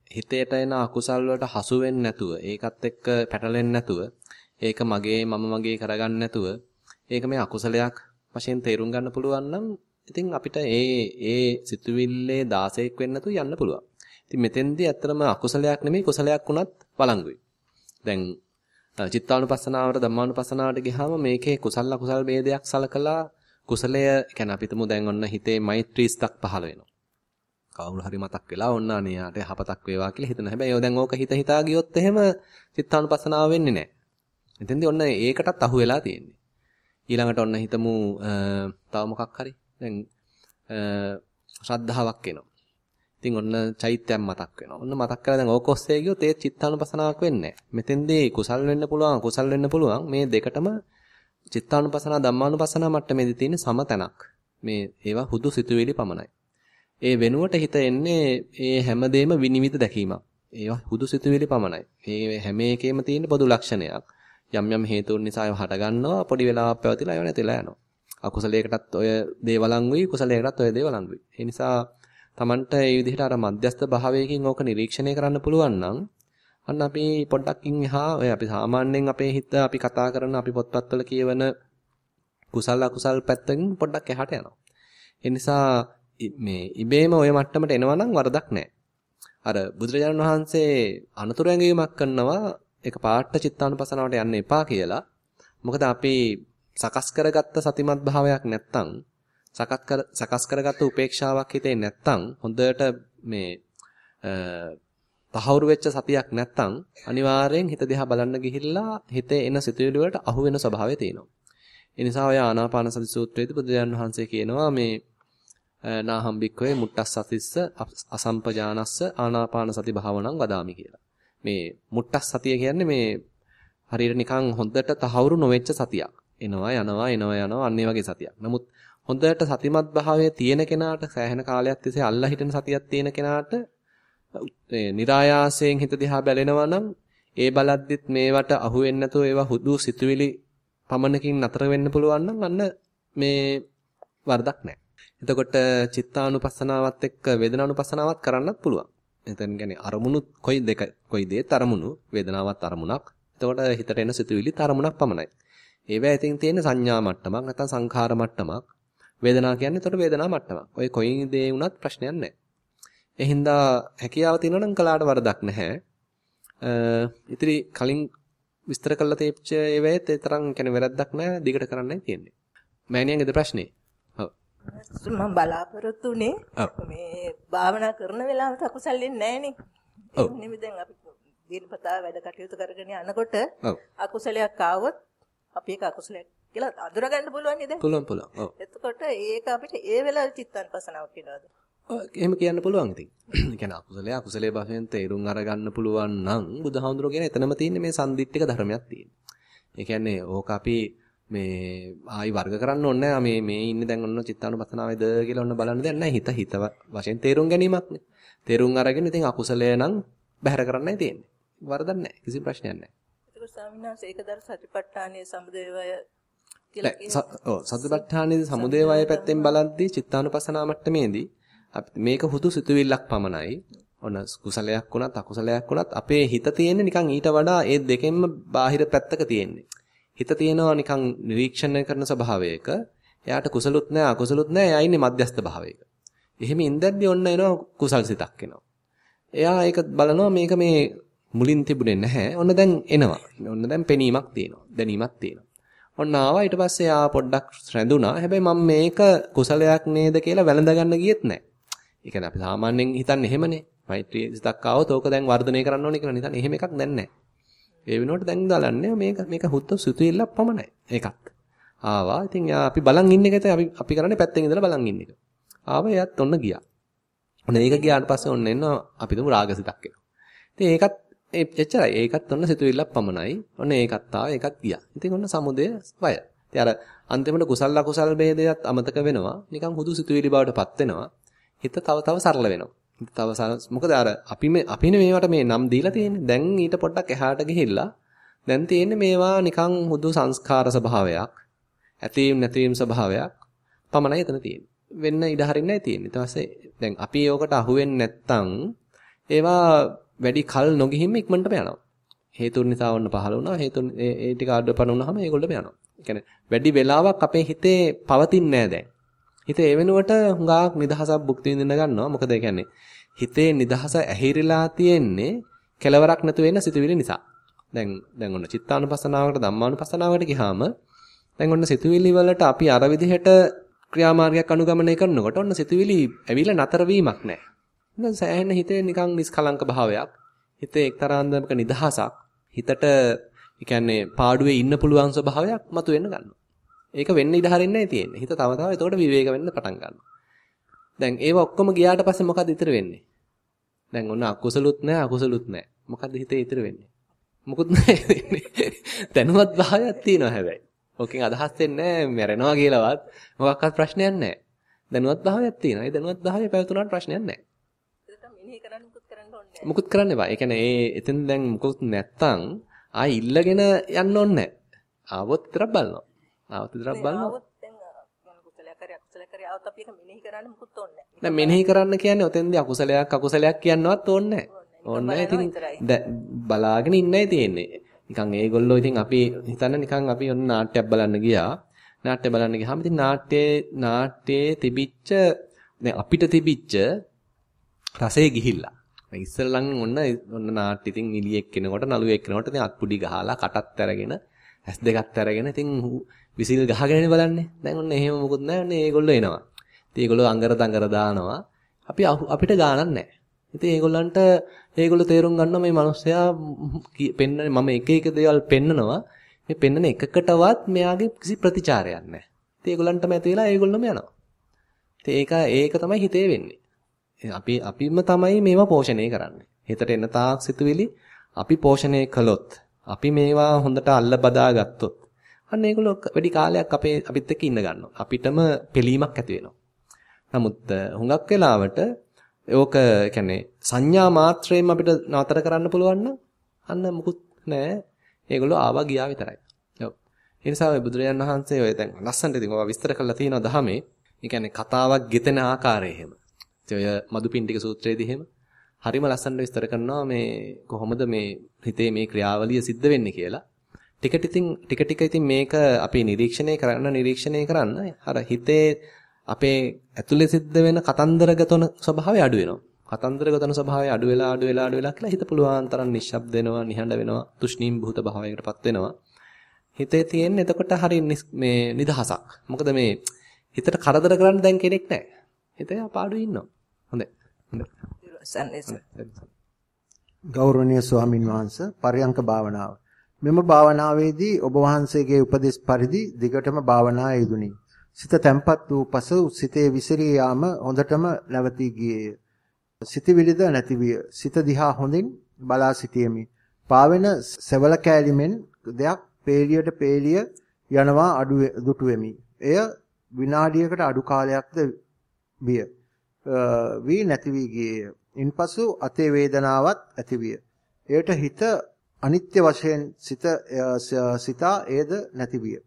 හිතේට එන අකුසල් වලට හසු වෙන්නේ නැතුව, ඒකත් එක්ක පැටලෙන්නේ නැතුව, ඒක මගේ මම මගේ කරගන්න නැතුව, ඒක මේ අකුසලයක් වශයෙන් තේරුම් ගන්න පුළුවන් නම් ඉතින් අපිට ඒ ඒ සිතුවිල්ලේ 16ක් වෙන්න නැතුව යන්න පුළුවන්. ඉතින් මෙතෙන්දී ඇත්තටම අකුසලයක් නෙමෙයි කුසලයක් වුණත් වළංගුයි. දැන් චිත්තානුපස්සනාවට ධම්මානුපස්සනාවට ගියාම මේකේ කුසල අකුසල් ભેදයක් සලකලා කුසලය කියන්නේ අපිටම දැන් ඔන්න හිතේ මෛත්‍රී ස්තක් පහළ වෙනවා. කවුරු හරි මතක් වෙලා ඔන්න අනේ යාට යහපතක් වේවා කියලා හිතන හැබැයි දැන් ඕක හිත හිතා ගියොත් එහෙම චිත්තානුපස්සනාව වෙන්නේ නැහැ. එතෙන්දී ඔන්න ඒකටත් අහු වෙලා තියෙන්නේ. ඊළඟට ඔන්න හිතමු තව මොකක් හරි දැන් ශ්‍රද්ධාවක් එනවා. ඉතින් ඔන්න චෛත්‍යයක් මතක් වෙනවා. ඔන්න මතක් කරලා දැන් ඕක ඔස්සේ ගියොත් ඒ චිත්තානුපසනාවක් වෙන්නේ නැහැ. මෙතෙන්දී කුසල් වෙන්න පුළුවන්, කුසල් වෙන්න පුළුවන්. මේ දෙකටම චිත්තානුපසනාව, ධම්මානුපසනාව මට්ටමේදී තියෙන සම තැනක්. මේ ඒවා හුදු සිතුවිලි පමණයි. ඒ වෙනුවට හිත එන්නේ ඒ හැමදේම විනිවිද දැකීමක්. ඒවා හුදු සිතුවිලි පමණයි. මේ හැම එකේම තියෙන පොදු ලක්ෂණයක්. යම් යම් හේතුන් නිසා ඒවා හට ගන්නවා පොඩි වෙලාවක් පැවතිලා ඒවා නැතිලා යනවා. අකුසලයකටත් ඔය දේ වළංගුයි කුසලයකටත් ඔය දේ වළංගුයි. ඒ නිසා Tamanට මේ විදිහට අර මධ්‍යස්ත භාවයකින් ඕක නිරීක්ෂණය කරන්න පුළුවන් නම් අන්න අපි පොඩ්ඩක්කින් එහා ඔය අපි සාමාන්‍යයෙන් අපේ හිත අපි කතා කරන අපි පොත්පත්වල කියවන කුසල අකුසල් පැත්තකින් පොඩ්ඩක් එහාට යනවා. ඒ නිසා මේ ඉබේම ওই මට්ටමට එනවා නම් වරදක් නැහැ. අර බුදුරජාණන් වහන්සේ අනතුරු ඇඟවීමක් කරනවා ඒක පාට චිත්තානුපසනාවට යන්න එපා කියලා. මොකද අපි සකස් කරගත්ත සතිමත් භාවයක් නැත්තම් සකස් කර සකස් කරගත්ත උපේක්ෂාවක් හිතේ නැත්තම් හොඳට මේ තහවුරු වෙච්ච සතියක් නැත්තම් අනිවාර්යෙන් හිත දිහා බලන්න ගිහිල්ලා හිතේ එන සිතුවිලි වලට අහු වෙන ස්වභාවය තියෙනවා. ඒ නිසා ඔය ආනාපාන සති සූත්‍රයේදී බුදුරජාණන් වහන්සේ කියනවා මේ නාහම් බික්කවේ මුට්ටස්සතිස්ස අසම්පජානස්ස ආනාපාන සති භාවනං වදාමි කියලා. මේ මුට්ටස්සතිය කියන්නේ මේ හරියට නිකන් හොඳට තහවුරු නොවෙච්ච සතියක්. එනවා යනවා එනවා යනවා අන්න වගේ සතියක්. නමුත් හොඳට සතිමත් භාවයේ තියෙන කෙනාට සෑහෙන කාලයක් තිස්සේ අල්ලා හිටින සතියක් තියෙන කෙනාට ඒ નિરાයාසයෙන් හිත දිහා බැලෙනවා නම් ඒ බලද්දිත් මේවට අහු වෙන්නේ නැතුව ඒවා හුදු සිතුවිලි පමණකින් නතර වෙන්න පුළුවන් නම් අන්න මේ වරදක් නැහැ. එතකොට චිත්තානුපස්සනාවත් එක්ක වේදනානුපස්සනාවත් කරන්නත් පුළුවන්. එතන කියන්නේ අරමුණු කොයි දෙක කොයි දෙයත් අරමුණු වේදනාවත් අරමුණක්. එතකොට හිතට එන සිතුවිලි අරමුණක් පමණයි. ඒවැ ඉතින් තියෙන සංඥා මට්ටමක් නැත්නම් සංඛාර මට්ටමක්. වේදනාව කියන්නේ එතකොට වේදනා මට්ටමක්. ඔය කොයි දේ වුණත් ප්‍රශ්නයක් නැහැ. ඒ හින්දා හැකියාව තියෙනවා නම් කලාට වරදක් නැහැ. ඉතිරි කලින් විස්තර කළා තේප්ච ඒවෙත් ඒ තරම් කියන්නේ වැරද්දක් නැහැ. දිගට කරන්නයි තියෙන්නේ. මෑණියන්ගේද ප්‍රශ්නේ? මම බලාපොරොත්තු උනේ මේ භාවනා කරන වෙලාවට අකුසල් වෙන්නේ නැහනේ. ඔව්. නෙමෙයි දැන් අපි දිනපතා වැඩ කටයුතු කරගෙන යනකොට අකුසලයක් ආවොත් අපි ඒක අකුසලයක් කියලා අඳුරගන්න පුළුවන් නේද? පුළුවන් පුළුවන්. ඔව්. එතකොට ඒක අපිට ඒ වෙලාවේ චිත්තාන්පසනාවක් කියලාද? එහෙම කියන්න පුළුවන් ඉතින්. ඒ කියන්නේ අකුසලයේ අකුසලයේ භාෂෙන් තේරුම් අරගන්න පුළුවන් නම් බුදුහාමුදුරුවෝ කියන එතනම තියෙන්නේ මේ සම්දිත්තික ධර්මයක් තියෙන්නේ. ඒ කියන්නේ ඕක අපි මේ ආයි වර්ග කරන්න ඕනේ නැහැ. මේ මේ ඉන්නේ දැන් ඔන්න චිත්තානුපස්සනාවේද කියලා ඔන්න බලන්න දෙයක් නැහැ. හිත හිත වශයෙන් තේරුම් ගැනීමක්නේ. තේරුම් අරගෙන ඉතින් අකුසලය නම් බැහැර කරන්නයි තියෙන්නේ. වරදක් නැහැ. කිසි ප්‍රශ්නයක් නැහැ. ඒක ස්වාමීන් වහන්සේ ඒකදර සතිපට්ඨානයේ සමුදේවය කියලා ඔව් සතිපට්ඨානයේ සමුදේවය පැත්තෙන් බලද්දී චිත්තානුපස්සනා මට්ටමේදී මේක හුදු සිතුවිල්ලක් පමණයි. ඔන්න කුසලයක් වුණත් අකුසලයක් වුණත් අපේ හිත තියෙන්නේ නිකන් ඊට වඩා ඒ දෙකෙන්ම බාහිර පැත්තක තියෙන්නේ. හිත තියෙනවා නිකන් නිරීක්ෂණය කරන ස්වභාවයක. එයාට කුසලුත් නැහැ අකුසලුත් නැහැ. එයා ඉන්නේ මධ්‍යස්ථ භාවයක. එහෙම ඉඳද්දී ඔන්න එනවා කුසල් සිතක් එනවා. එයා ඒක බලනවා මේක මේ මුලින් තිබුණේ නැහැ. ඔන්න දැන් එනවා. ඔන්න දැන් පෙනීමක් තියෙනවා. දැනීමක් තියෙනවා. ඔන්න ආවා ඊට පස්සේ ආ පොඩ්ඩක් රැඳුණා. හැබැයි මම මේක කුසලයක් නේද කියලා වැළඳ ගන්න ගියෙත් නැහැ. ඒ කියන්නේ අපි සාමාන්‍යයෙන් හිතන්නේ එහෙමනේ. මෛත්‍රී සිතක් ආවොත් ඕක දැන් වර්ධනය කරන්න ඕනේ කියලා නිතන එහෙම එකක් දැන් නැහැ. ඒ වෙනුවට දැන් දාලන්නේ මේක මේක හුත්ත සුතුවිල්ලක් පමණයි. ඒකත්. ආවා. ඉතින් අපි බලන් ඉන්න එක අපි අපි කරන්නේ පැත්තෙන් ඉඳලා බලන් ඉන්න එක. ආවා එයත් ඔන්න ගියා. ඔන්න ඒක ගියාට පස්සේ ඔන්න එන්න අපි තුමු රාගසිතක් එනවා. ඉතින් ඒකත් ඒ එච්චරයි. ඒකත් ඔන්න සිතුවිල්ලක් පමණයි. ඔන්න ඒකත් ආවා ඒකත් ගියා. ඉතින් ඔන්න සමුදය වය. ඉතින් අර අන්තිමට කුසල අකුසල් ભેදයක් අමතක වෙනවා. නිකන් හුදු සිතුවිලි බවට පත් වෙනවා. හිත තව තව සරල වෙනවා. තව මොකද අර අපි මේ අපිනේ මේවට මේ නම් දීලා තියෙන්නේ. දැන් ඊට පොඩ්ඩක් එහාට ගිහිල්ලා දැන් තියෙන්නේ මේවා නිකන් හුදු සංස්කාර ස්වභාවයක්. ඇතීම් නැතිවීම ස්වභාවයක් පමණයි එතන තියෙන්නේ. වෙන්න ඉඩ හරින්නයි තියෙන්නේ. ඊට පස්සේ දැන් අපි ඒකට අහු වෙන්නේ නැත්තම් ඒවා වැඩි කල් නොගිහින්ම ඉක්මනටම යනවා. හේතුන් නිසා වන්න පහළ වුණා. හේතුන් ඒ ටික අඩපණ වුණාම ඒගොල්ලොම යනවා. ඒ කියන්නේ වැඩි වෙලාවක් අපේ හිතේ පවතින්නේ නැහැ දැන්. හිතේ ඒ වෙනුවට හුඟක් නිදහසක් භුක්ති විඳින්න ගන්නවා. මොකද ඒ කියන්නේ හිතේ නිදහස ඇහිරිලා තියෙන්නේ කෙලවරක් නැතු වෙන සිතුවිලි නිසා. දැන් දැන් ඔන්න චිත්තානුපස්සනාවකට ධම්මානුපස්සනාවකට ගියාම දැන් ඔන්න සිතුවිලි වලට අපි අර විදිහට ක්‍රියාමාර්ගයක් අනුගමනය කරනකොට ඔන්න සිතුවිලි ඇවිල්ලා නතර වීමක් නැහැ. දැන් සෑහෙන හිතේ නිකන් නිස්කලංක භාවයක්. හිතේ එක්තරා අන්දමක නිදහසක්. හිතට ඒ කියන්නේ පාඩුවේ ඉන්න පුළුවන් ස්වභාවයක් මතුවෙන්න ගන්නවා. ඒක වෙන්න ඉඩ හරින්නේ තියෙන්නේ. හිත තව තව එතකොට විවේක වෙන්න පටන් ගන්නවා. දැන් ඒව ඔක්කොම ගියාට පස්සේ මොකද ඉතුරු වෙන්නේ? දැන් ඔන්න අකුසලුත් නැහැ අකුසලුත් නැහැ. මොකද හිතේ ඉතුරු වෙන්නේ? මොකුත් නැහැ. දැනුවත් භාවයක් තියෙනවා හැබැයි. ඕකෙන් අදහස් වෙන්නේ නැහැ මැරෙනවා කියලාවත් මොකක්වත් ප්‍රශ්නයක් නැහැ. දැනුවත් භාවයක් තියෙනවා. ඒ දැනුවත් භාවය පැවතුනාට ප්‍රශ්නයක් නැහැ. මුකුත් කරන්න එපා. ඒ කියන්නේ ඒ එතෙන් දැන් මුකුත් නැත්තම් ආයි ඉල්ලගෙන යන්න ඕනේ නැහැ. ආවොත් විතරක් බලනවා. ආවොත් විතරක් බලනවා. ආවොත් දැන් කුසලයක් කරේ අකුසලයක් කරේ ආවොත් අපි ඒක මෙනෙහි කරන්න මුකුත් ඕනේ නැහැ. දැන් මෙනෙහි කරන්න කියන්නේ ඔතෙන්දී අකුසලයක් අකුසලයක් කියන්නවත් ඕනේ නැහැ. ඕනේ නැහැ. ඉතින් බලාගෙන ඉන්නයි තියෙන්නේ. නිකන් ඒගොල්ලෝ ඉතින් අපි හිතන්න නිකන් අපි ඔන්න නාට්‍යයක් බලන්න ගියා. නාට්‍ය බලන්න ගියාම ඉතින් නාට්‍යයේ නාට්‍යයේ තිබිච්ච දැන් අපිට තිබිච්ච රසය ගිහිල්ලා. ඉස්සෙල්ලන් ඔන්න ඔන්න නාට්‍ය ඉතින් නිලියෙක් කෙනකොට නළුවෙක් කෙනකොට ඉතින් අත්පුඩි ගහලා කටත් අරගෙන ඇස් දෙකත් අරගෙන ඉතින් විසිල් ගහගෙනනේ බලන්නේ. දැන් ඔන්න එහෙම මොකුත් නැහැ. ඔන්න ඒගොල්ලෝ එනවා. ඉතින් ඒගොල්ලෝ අංගර තංගර දානවා. අපි අපිට ගානක් නැහැ. ඉතින් ඒගොල්ලන්ට ඒගොල්ලෝ තේරුම් ගන්නවා මේ මිනිස්සයා පෙන්නන්නේ මම එක එක දේවල් පෙන්නනවා. මේ පෙන්නන එකකටවත් මෙයාගේ කිසි ප්‍රතිචාරයක් නැහැ. ඉතින් ඒගොල්ලන්ටම ඇති වෙලා ඒගොල්ලොම යනවා. ඉතින් ඒක ඒක තමයි හිතේ වෙන්නේ. අපි අපිම තමයි මේවා පෝෂණය කරන්නේ. හිතට එන තාක් සිතුවිලි අපි පෝෂණය කළොත්, අපි මේවා හොඳට අල්ල බදා ගත්තොත්, අන්න ඒගොල්ලෝ වැඩි කාලයක් අපේ අපිත් එක්ක ඉන්න ගන්නවා. අපිටම පිළීමක් ඇති වෙනවා. නමුත් හුඟක් වෙලාවට ඕක කියන්නේ සංඥා මාත්‍රයෙන් අපිට නතර කරන්න පුළුවන් නම් අන්න මුකුත් නෑ. ඒගොල්ලෝ ආවා ගියා විතරයි. ඔව්. ඒ නිසා ඔය බුදුරජාණන් වහන්සේ ඔය දැන් ලස්සනට ඉතින් ඔය විස්තර කරලා තියෙනවා දහමේ. ඒ කියන්නේ කතාවක් ගෙතෙන ආකාරය එහෙම. ඉතින් ඔය මදුපිණ්ඩික සූත්‍රයේදී එහෙම හරිම ලස්සනට විස්තර කරනවා මේ කොහොමද මේ හිතේ මේ ක්‍රියාවලිය සිද්ධ වෙන්නේ කියලා. ටික ටිකින් ටික ටික ඉතින් මේක අපි නිරීක්ෂණය කරන්න නිරීක්ෂණය කරන්න අර හිතේ අපේ ඇතුලේ සිද්ධ වෙන කතන්දරගතන ස්වභාවය අඩු වෙනවා. කතන්දරගතන ස්වභාවය අඩු වෙලා අඩු වෙලා අඩු වෙලා කියලා හිත පුළුවන් තරම් නිශ්ශබ්ද වෙනවා, නිහඬ වෙනවා, තුෂ්ණීම් භූත භාවයකටපත් වෙනවා. හිතේ තියෙන එතකොට හරි මේ නිදහසක්. මොකද මේ හිතට කරදර කරන්න දැන් කෙනෙක් නැහැ. හිතේ අපාඩු ඉන්නවා. හොඳයි. හොඳයි. ගෞරවනීය ස්වාමින් වහන්සේ පරයන්ක භාවනාව. මෙම භාවනාවේදී ඔබ වහන්සේගේ උපදෙස් පරිදි දිගටම භාවනා යෙදුනි. සිත තැම්පත් වූ පසු සිතේ විසිරී යාම හොඳටම නැවතී ගියේය. සිතවිලිද නැති විය. සිත දිහා හොඳින් බලා සිටියෙමි. පාවෙන සෙවල කෑලිමෙන් දෙයක් පේලියට පේලිය යනවා අඩු දුටු වෙමි. එය විනාඩියකට අඩු කාලයක්ද විය. වී නැති වී ගියේය. ඉන්පසු අතේ වේදනාවක් ඇති විය. එයට හිත අනිත්‍ය වශයෙන් සිත සිතා ඒද නැති විය.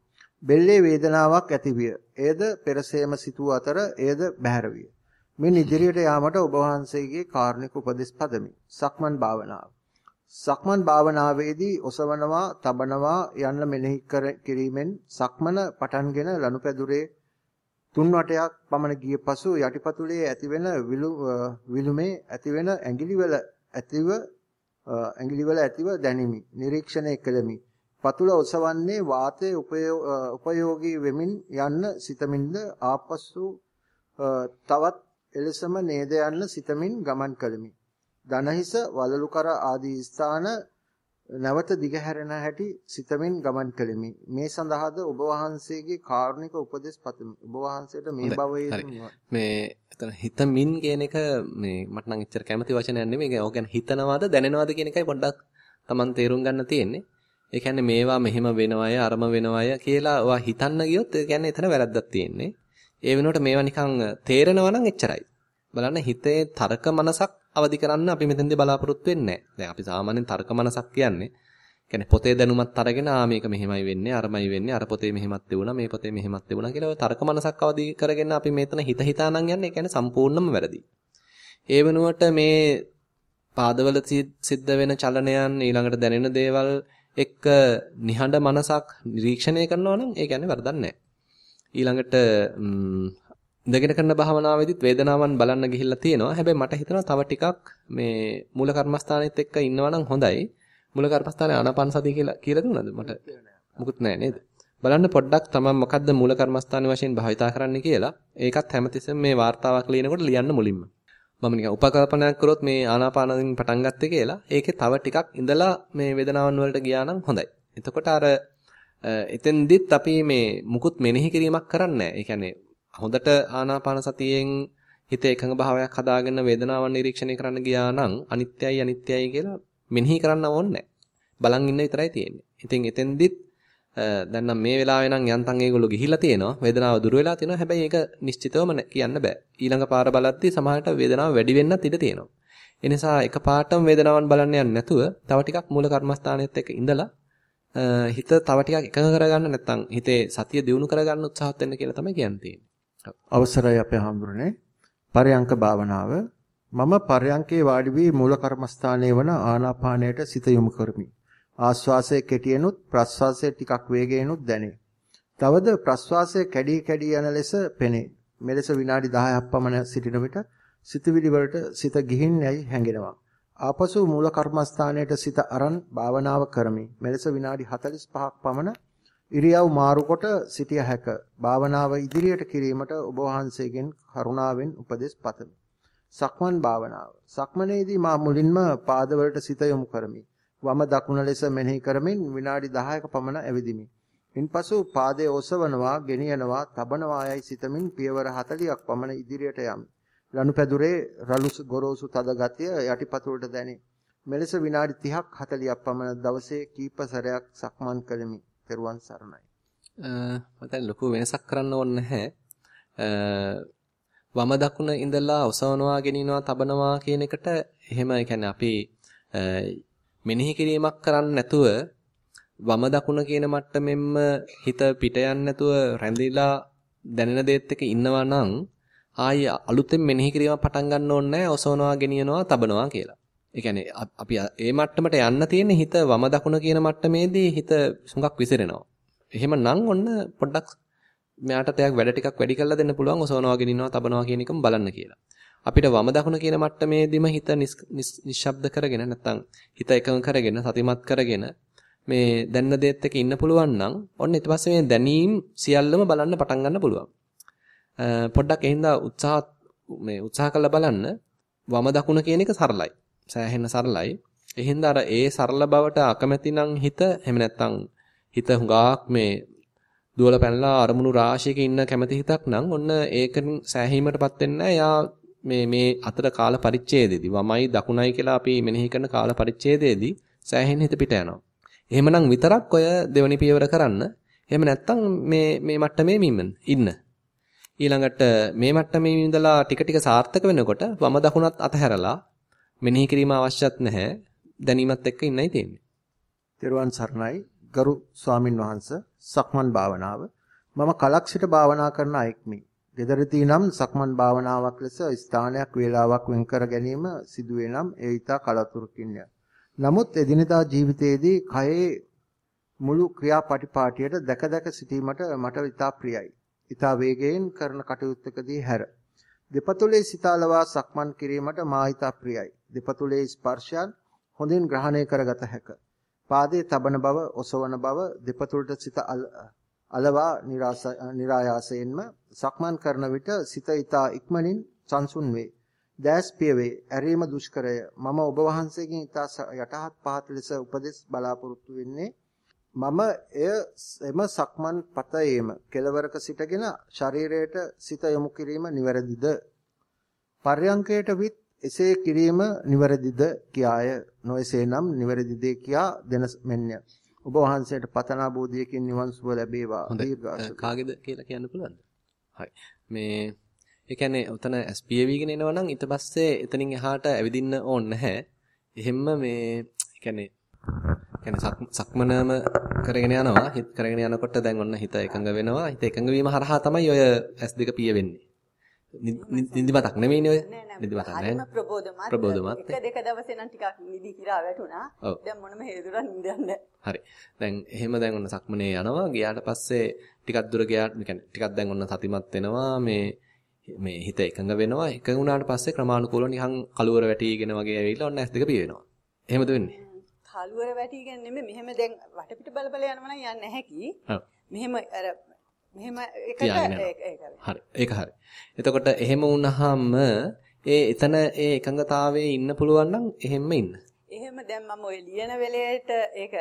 බෙල්ලේ වේදනාවක් ඇති විය. එයද පෙරසේම සිටුව අතර එයද බැහැර විය. මින් ඉදිරියට යාමට ඔබ වහන්සේගේ කාරුණික උපදෙස් පදමි. සක්මන් භාවනාව. සක්මන් භාවනාවේදී ඔසවනවා, තබනවා යන්න මෙනෙහි කිරීමෙන් සක්මන පටන්ගෙන ලනුපැදුරේ තුන් වටයක් පමණ ගිය පසු යටිපතුලේ ඇතිවෙන විලුමේ ඇතිවෙන ඇඟිලිවල ඇතිව ඇඟිලිවල ඇතිව දැනිමි. නිරීක්ෂණය කළෙමි. පතුල ඔසවන්නේ වාතයේ උපයෝගී වෙමින් යන්න සිතමින්ද ආපසු තවත් එලෙසම නේද යන්න සිතමින් ගමන් කළෙමි. දනහිස වලලු කර ආදී ස්ථාන නැවත දිගහැරෙන හැටි සිතමින් ගමන් කළෙමි. මේ සඳහාද ඔබ වහන්සේගේ කාරුණික උපදෙස් පතමි. ඔබ වහන්සේට මේ භවයේ මේ එතන හිතමින් කියන එක මේ මට නම් එච්චර කැමති වචනයක් නෙමෙයි. ඒක ගැන හිතනවාද දැනෙනවාද කියන එකයි පොඩ්ඩක් Taman තේරුම් ගන්න තියෙන්නේ. ඒ කියන්නේ මේවා මෙහෙම වෙනවය අරම වෙනවය කියලා ඔයා හිතන්න ගියොත් ඒ කියන්නේ එතන වැරද්දක් තියෙන්නේ. ඒ වෙනුවට මේවා නිකන් තේරෙනවා නම් එච්චරයි. බලන්න හිතේ තර්ක මනසක් අවදි කරන්න අපි මෙතෙන්දී බලාපොරොත්තු වෙන්නේ නැහැ. දැන් අපි සාමාන්‍යයෙන් තර්ක මනසක් කියන්නේ කියන්නේ පොතේ දැනුමත් අරගෙන ආ මේක මෙහෙමයි වෙන්නේ අරමයි වෙන්නේ අර පොතේ මෙහෙමත් තිබුණා මේ පොතේ මෙහෙමත් තිබුණා කියලා ඔය තර්ක මනසක් අවදි කරගෙන අපි මෙතන හිත හිතා නම් යන්නේ ඒ කියන්නේ සම්පූර්ණයෙන්ම වැරදි. ඒ වෙනුවට මේ පාදවල සිද්ධ වෙන චලනයන් ඊළඟට දැනෙන දේවල් එක්ක නිහඬ මනසක් නිරීක්ෂණය කරනවා නම් ඒ කියන්නේ වරදක් නැහැ. ඊළඟට ඉඳගෙන කරන භාවනාවේදීත් වේදනාවන් බලන්න ගිහිල්ලා තියෙනවා. හැබැයි මට හිතෙනවා තව ටිකක් මේ මූල කර්මස්ථානෙත් එක්ක ඉන්නවා හොඳයි. මූල කර්මස්ථානේ ආනාපාන සතිය කියලා කියලා දුන්නද මට? මුකුත් නැහැ නේද? බලන්න පොඩ්ඩක් තමන් මොකද්ද මූල කර්මස්ථානේ වශයෙන් භාවිතා කරන්න කියලා. ඒකත් හැමතිස්සෙම මේ වார்த்தාවක් ලියනකොට ලියන්න මුලින්ම. මම නිකන් උපකල්පනයක් කරොත් මේ ආනාපානෙන් පටන් ගත්තේ කියලා. ඒකේ තව ටිකක් ඉඳලා මේ වේදනාවන් වලට ගියා නම් හොඳයි. එතකොට අර එතෙන්දිත් අපි මේ මුකුත් මෙනෙහි කිරීමක් කරන්නේ නැහැ. ඒ කියන්නේ හොඳට ආනාපාන සතියෙන් හිත එකඟ භාවයක් හදාගෙන වේදනාවන් නිරීක්ෂණය කරන්න ගියා නම් අනිත්‍යයි අනිත්‍යයි කියලා මෙනෙහි කරන්න ඕනේ බලන් ඉන්න විතරයි තියෙන්නේ. ඉතින් එතෙන්දිත් දැන් නම් මේ වෙලාවේ නම් යන්තම් ඒගොල්ලෝ ගිහිල්ලා තියෙනවා. වේදනාව දුර වෙලා තියෙනවා. හැබැයි ඒක නිශ්චිතවම කියන්න බෑ. ඊළඟ පාර බලද්දී සමහරට වේදනාව වැඩි වෙන්නත් ඉඩ තියෙනවා. ඒ නිසා එකපාරටම වේදනාවන් බලන්න යන්නේ නැතුව තව ටිකක් මූල කර්මස්ථානෙත් එක්ක ඉඳලා හිත තව ටිකක් එකඟ කරගන්න නැත්නම් හිතේ සතිය දියුණු කරගන්න උත්සාහත් වෙන්න කියලා තමයි කියන්නේ. අවසරයි අපේ හඳුරන්නේ. පරයන්ක භාවනාව මම පරයන්කේ වාඩි වී මූල කර්මස්ථානයේ වන ආනාපානයට සිත යොමු කරමි. ආශ්වාසයේ කෙටියනොත් ප්‍රශ්වාසයේ ටිකක් වේගයෙන්ුත් දැනේ. තවද ප්‍රශ්වාසයේ කැඩී කැඩී යන ලෙස පෙනේ. මෙලෙස විනාඩි 10ක් පමණ සිටින විට සිතවිලි වලට සිත ගිහින් යයි හැඟෙනවා. ආපසු මූල කර්මස්ථානයට සිත අරන් භාවනාව කරමි. මෙලෙස විනාඩි 45ක් පමණ ඉරියව් මාරු කොට සිටිය හැක. භාවනාව ඉදිරියට කිරීමට ඔබ වහන්සේගෙන් කරුණාවෙන් උපදෙස් පතමි. සක්මන් භාවනාව. සක්මනේදී මා මුලින්ම පාදවලට සිත යොමු කරමි. වම දකුණ ලෙස මෙනෙහි කරමින් විනාඩි 10ක පමණ ඇවිදිමි. ඉන්පසු පාදයේ ඔසවනවා, ගෙනියනවා, තබනවා යයි සිතමින් පියවර 40ක් පමණ ඉදිරියට යමි. ලනුපැදුරේ රළු ගොරෝසු තද ගතිය යටිපතුලට දැනේ. මෙලෙස විනාඩි 30ක් 40ක් පමණ දවසේ කීප සැරයක් සක්මන් කළෙමි. පෙරුවන් සරණයි. මම ලොකු වෙනසක් කරන්න ඕනේ නැහැ. වම දකුණ ඉඳලා ඔසවනවා ගෙනිනවා තබනවා කියන එකට එහෙම يعني අපි මෙනෙහි කිරීමක් කරන්නේ නැතුව වම දකුණ කියන මට්ටමෙන්ම හිත පිට යන්නේ නැතුව රැඳිලා දැනෙන දේත් එක්ක ඉන්නවා නම් ආයි අලුතෙන් මෙනෙහි කිරීමක් පටන් ගන්න ඕනේ නැහැ ඔසවනවා ගෙනියනවා තබනවා කියලා. ඒ කියන්නේ අපි ඒ මට්ටමට යන්න තියෙන හිත වම දකුණ කියන මට්ටමේදී හිත සුඟක් විසිරෙනවා. එහෙමනම් ඔන්න පොඩ්ඩක් මෙයාට තයක් වැඩ ටිකක් වැඩි කරලා දෙන්න පුළුවන් ඔසවනවා ගෙනියනවා තබනවා කියන එකම බලන්න කියලා. අපිට වම දකුණ කියන මට්ටමේදීම හිත නිශ්ශබ්ද කරගෙන නැත්නම් හිත එකඟ කරගෙන සතිමත් කරගෙන මේ දැන්න දෙයත් එක්ක ඉන්න පුළුවන් නම් ඔන්න ඊට පස්සේ මේ දැනීම් සියල්ලම බලන්න පටන් ගන්න පුළුවන්. පොඩ්ඩක් එහෙනම් උත්සාහ මේ උත්සාහ කරලා බලන්න වම දකුණ කියන එක සරලයි. සෑහෙන සරලයි. එහෙනම් අර ඒ සරල බවට අකමැති නම් හිත එහෙම නැත්නම් හිත හුඟක් මේ දුවල පැනලා අරමුණු රාශියක ඉන්න කැමති හිතක් නම් ඔන්න ඒකෙන් සෑහීමටපත් වෙන්නේ නැහැ. යා මේ මේ අතර කාල පරිච්ඡේදයේදී වමයි දකුණයි කියලා අපි මෙනෙහි කරන කාල පරිච්ඡේදයේදී සෑහෙන හිත පිට යනවා. එහෙමනම් විතරක් ඔය දෙවනි පියවර කරන්න. එහෙම නැත්නම් මේ මේ මට්ටමේ ඉන්න. ඊළඟට මේ මට්ටමේ ඉඳලා ටික ටික සාර්ථක වෙනකොට වම දකුණත් අතහැරලා මෙනෙහි කිරීම අවශ්‍යත් නැහැ. දැනීමත් එක්ක ඉන්නයි තියෙන්නේ. තෙරුවන් සරණයි ගරු ස්වාමින් වහන්සේ සක්මන් භාවනාව මම කලක් සිට භාවනා කරන අයෙක්මි. ගෙදරදී නම් සක්මන් භාවනාවක් ලෙස ස්ථානයක් වේලාවක් වෙන් කර ගැනීම සිදුවේ නම් ඒ ඊට කලතුරකින්ය. නමුත් එදිනදා ජීවිතයේදී කයේ මුළු ක්‍රියාපටිපාටියට දැක දැක සිටීමට මට ඉතා ප්‍රියයි. ඉතා වේගයෙන් කරන කටයුත්තකදී හැර දෙපතුලේ සිතාලවා සක්මන් කිරීමට මාහිතා ප්‍රියයි. දෙපතුලේ ස්පර්ශයන් හොඳින් ග්‍රහණය කරගත හැක. පාදයේ තබන බව, ඔසවන බව, දෙපතුලට සිත අලවා નિરાයාසයෙන්ම සක්මන් කරන විට සිත ඊතා ඉක්මනින් සංසුන් වේ. දැස් පියවේ. ඇරීම දුෂ්කරය. මම ඔබ වහන්සේගෙන් ඊතා යටහත් පහත් ලෙස උපදෙස් බලාපොරොත්තු වෙන්නේ මම එය එම සක්මන් පතයේම කෙලවරක සිටගෙන ශරීරයට සිත යොමු කිරීම නිවැරදිද? පර්යංකයට විත් එසේ කිරීම නිවැරදිද කියාය. නොයසේනම් නිවැරදිද කියා දෙන මෙන්ය. ඔබ වහන්සේට පතනා බෝධියකින් නිවන් සුව ලැබේවා. කාගේද කියලා කියන්න පුළුවන්ද? හරි. මේ ඒ කියන්නේ උතන SPAV-ගෙන එනවා නම් ඊට පස්සේ එතනින් එහාට ඇවිදින්න ඕනේ නැහැ. එහෙම්ම මේ කියන්නේ කියන්නේ සක්මනම කරගෙන යනවා. හිත කරගෙන යනකොට දැන් ඔන්න හිත එකඟ වෙනවා. හිත එකඟ වීම හරහා තමයි ඔය S2 පිය වෙන්නේ. නිදිමතක් නෙමෙයිනේ ඔය. නිදිමතක් නෑ. ප්‍රබෝධමත්. ප්‍රබෝධමත්. එක දෙක දවසේ නම් ටිකක් නිදි කිරා වැටුණා. දැන් මොනම හේතුවක් නිදන්නේ හරි. දැන් එහෙම දැන් ඔන්න සක්මනේ යනවා. ගියාට පස්සේ ටිකක් දුර ගියාට يعني ටිකක් දැන් ඔන්න සතිමත් වෙනවා. මේ මේ හිත එකඟ වෙනවා. එකඟ වුණාට පස්සේ ක්‍රමානුකූලව නිකන් කලුවර වැටිගෙන වගේ ඇවිල්ලා ඔන්න S2 පිය වෙනවා. එහෙමද වෙන්නේ? කලුවර වැටිගෙන නෙමෙයි මෙහෙම දැන් වටපිට බල බල යනවා නම් යන්න හැකි. මෙහෙම අර මෙහෙම එකට හරි. ඒක හරි. එතකොට එහෙම වුණාම ඒ එතන ඒ එකඟතාවයේ ඉන්න පුළුවන් නම් එහෙම්ම ඉන්න. එහෙම දැන් මම ওই ලියන වෙලේට ඒක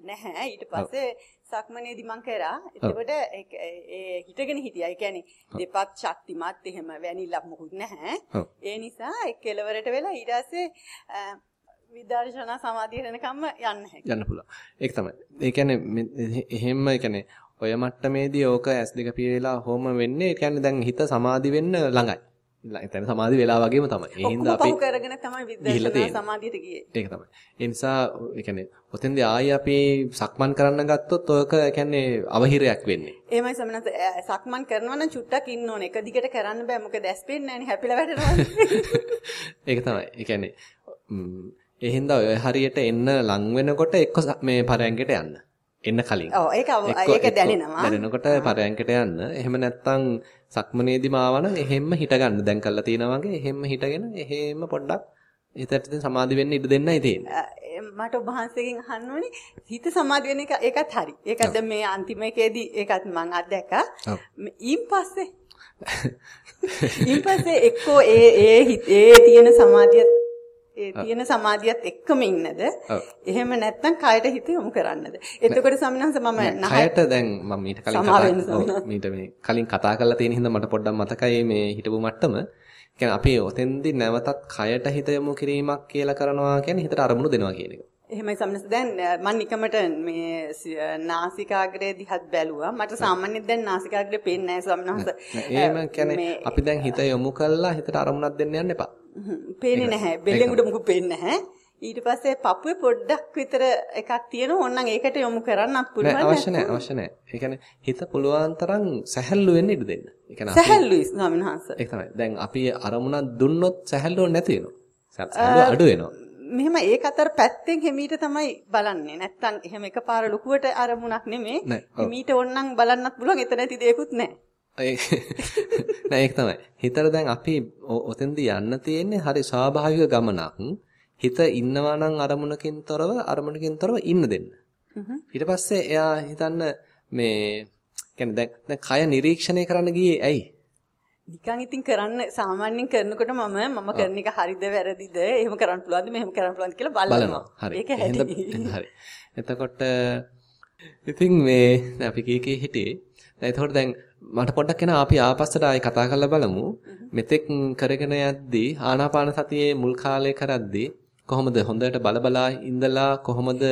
නැහැ. ඊට පස්සේ සක්මනේදී මං කරා. එතකොට ඒ හිටගෙන හිටියා. ඒ කියන්නේ දෙපත් ශක්තිමත් එහෙම වැනිලා මොකුත් නැහැ. ඒ නිසා ඒ කෙලවරට වෙලා ඊට පස්සේ විදර්ශනා සමාධිය වෙනකම්ම යන්න හැකියි. යන්න පුළුවන්. ඒක තමයි. ඒ කියන්නේ එහෙම ඒ කියන්නේ ඔය මට්ටමේදී ඕක S2 පිරෙලා හොම වෙන්නේ ඒ කියන්නේ දැන් හිත සමාධි වෙන්න ළඟයි. එතන සමාධි වෙලා වගේම තමයි. ඒ හින්දා අපි කරගෙන තමයි විදර්ශනා සමාධියට ගියේ. ඒක තමයි. ඒ නිසා ඒ කියන්නේ ඔතෙන්දී ආයි අපි සක්මන් කරන්න ගත්තොත් ඔයක ඒ කියන්නේ අවහිරයක් වෙන්නේ. එහෙමයි සමනස සක්මන් කරනවා නම් චුට්ටක් ඉන්න ඕනේ. එක දිගට කරන්න බෑ. මොකද ඇස් පේන්නේ නැහනේ හැපිලා වැටෙනවා. ඒක තමයි. ඒ කියන්නේ ඒ හින්දා ඔය හරියට එන්න ලං වෙනකොට එක්ක මේ පරයන්කට යන්න. එන්න කලින්. ඔව් ඒක ඒක දැනෙනවා. දැනෙනකොට පරයන්කට යන්න. එහෙම නැත්නම් සක්මනේදිම ආවනම් එහෙම්ම හිට ගන්න. දැන් කළා තියෙනා වගේ එහෙම්ම හිටගෙන එහෙම්ම පොඩ්ඩක් හිතට ඉතින් සමාධි වෙන්න ඉඩ දෙන්නයි තියෙන්නේ. මට ඔබ වහන්සේගෙන් අහන්න ඕනේ හිත සමාධි වෙන එක ඒකත් හරි. ඒකද මේ අන්තිම එකේදී ඒකත් මම අත්දැක්කා. ඊන් පස්සේ ඊන් පස්සේ එක්කෝ ඒ ඒ ඒ තියෙන සමාධියත් ඒ තියෙන සමාධියත් එක්කම ඉන්නද? එහෙම නැත්නම් කයට හිත යොමු කරන්නද? එතකොට සමිනහස මම නහයට දැන් මම ඊට කලින් කතා මීට මේ කලින් කතා කරලා තියෙන හින්දා මට පොඩ්ඩක් මතකයි මේ හිටපු මට්ටම. කියන්නේ අපි ඔතෙන්දී නැවතත් කයට හිත යොමු කිරීමක් කියලා කරනවා කියන්නේ හිතට අරමුණු දෙනවා කියන එක. එහෙමයි සම්නස් දැන් මම නිකමට මේ නාසිකාග්‍රේ දිහත් බැලුවා. මට සාමාන්‍යයෙන් දැන් නාසිකාග්‍රේ පේන්නේ නැහැ සම්නස් එහෙම කියන්නේ අපි දැන් හිත යොමු කළා හිතට අරමුණක් දෙන්න යන්න එපා පේන්නේ නැහැ. බෙල්ලෙන් උඩ මුකුත් පේන්නේ නැහැ. ඊට පස්සේ පපුවේ පොඩ්ඩක් විතර එකක් තියෙනවා. ඕනනම් ඒකට යොමු කරන්නත් පුළුවන්. නෑ අවශ්‍ය නෑ අවශ්‍ය නෑ. ඒ කියන්නේ හිත පුළුවන් තරම් සැහැල්ලු වෙන්න ඉඩ දෙන්න. ඒ කියන්නේ සැහැල්ලුයි ස්වාමීන් වහන්සේ. ඒක තමයි. දැන් අපි අරමුණක් දුන්නොත් සැහැල්ලුව නැති වෙනවා. සැහැල්ලුව අඩු වෙනවා. මෙහෙම ඒක අතර පැත්තෙන් හිමීට තමයි බලන්නේ. නැත්තම් එහෙම එකපාර ලොකුවට අරමුණක් නෙමෙයි. හිමීට ඕනනම් බලන්නත් පුළුවන්. එතන ඇති දෙයක්වත් නැහැ. නෑ ඒක තමයි. හිතට දැන් අපි ඔතෙන්දී යන්න තියෙන්නේ හරි ස්වාභාවික ගමනක්. හිත ඉන්නවා නම් අරමුණකින් තොරව අරමුණකින් තොරව ඉන්න දෙන්න. ඊට පස්සේ එයා හිතන්න මේ කියන්නේ දැන් දැන් කය නිරීක්ෂණය කරන්න ගියේ ඇයි? නිකන් ඉතින් කරන්න සාමාන්‍යයෙන් කරනකොට මම මම කරන එක හරිද වැරදිද එහෙම කරන්න පුළුවන්ද මෙහෙම කරන්න පුළුවන්ද කියලා බලනවා. ඒක හරි. එතකොට ඉතින් මේ අපි කී කී හිටියේ. දැන් එතකොට දැන් මට පොඩ්ඩක් එන අපි ආපස්සට ආයි කතා කරලා බලමු. මෙතෙක් කරගෙන යද්දී ආනාපාන සතියේ මුල් කාලේ කරද්දී කොහොමද හොඳට බලබලා ඉඳලා කොහොමද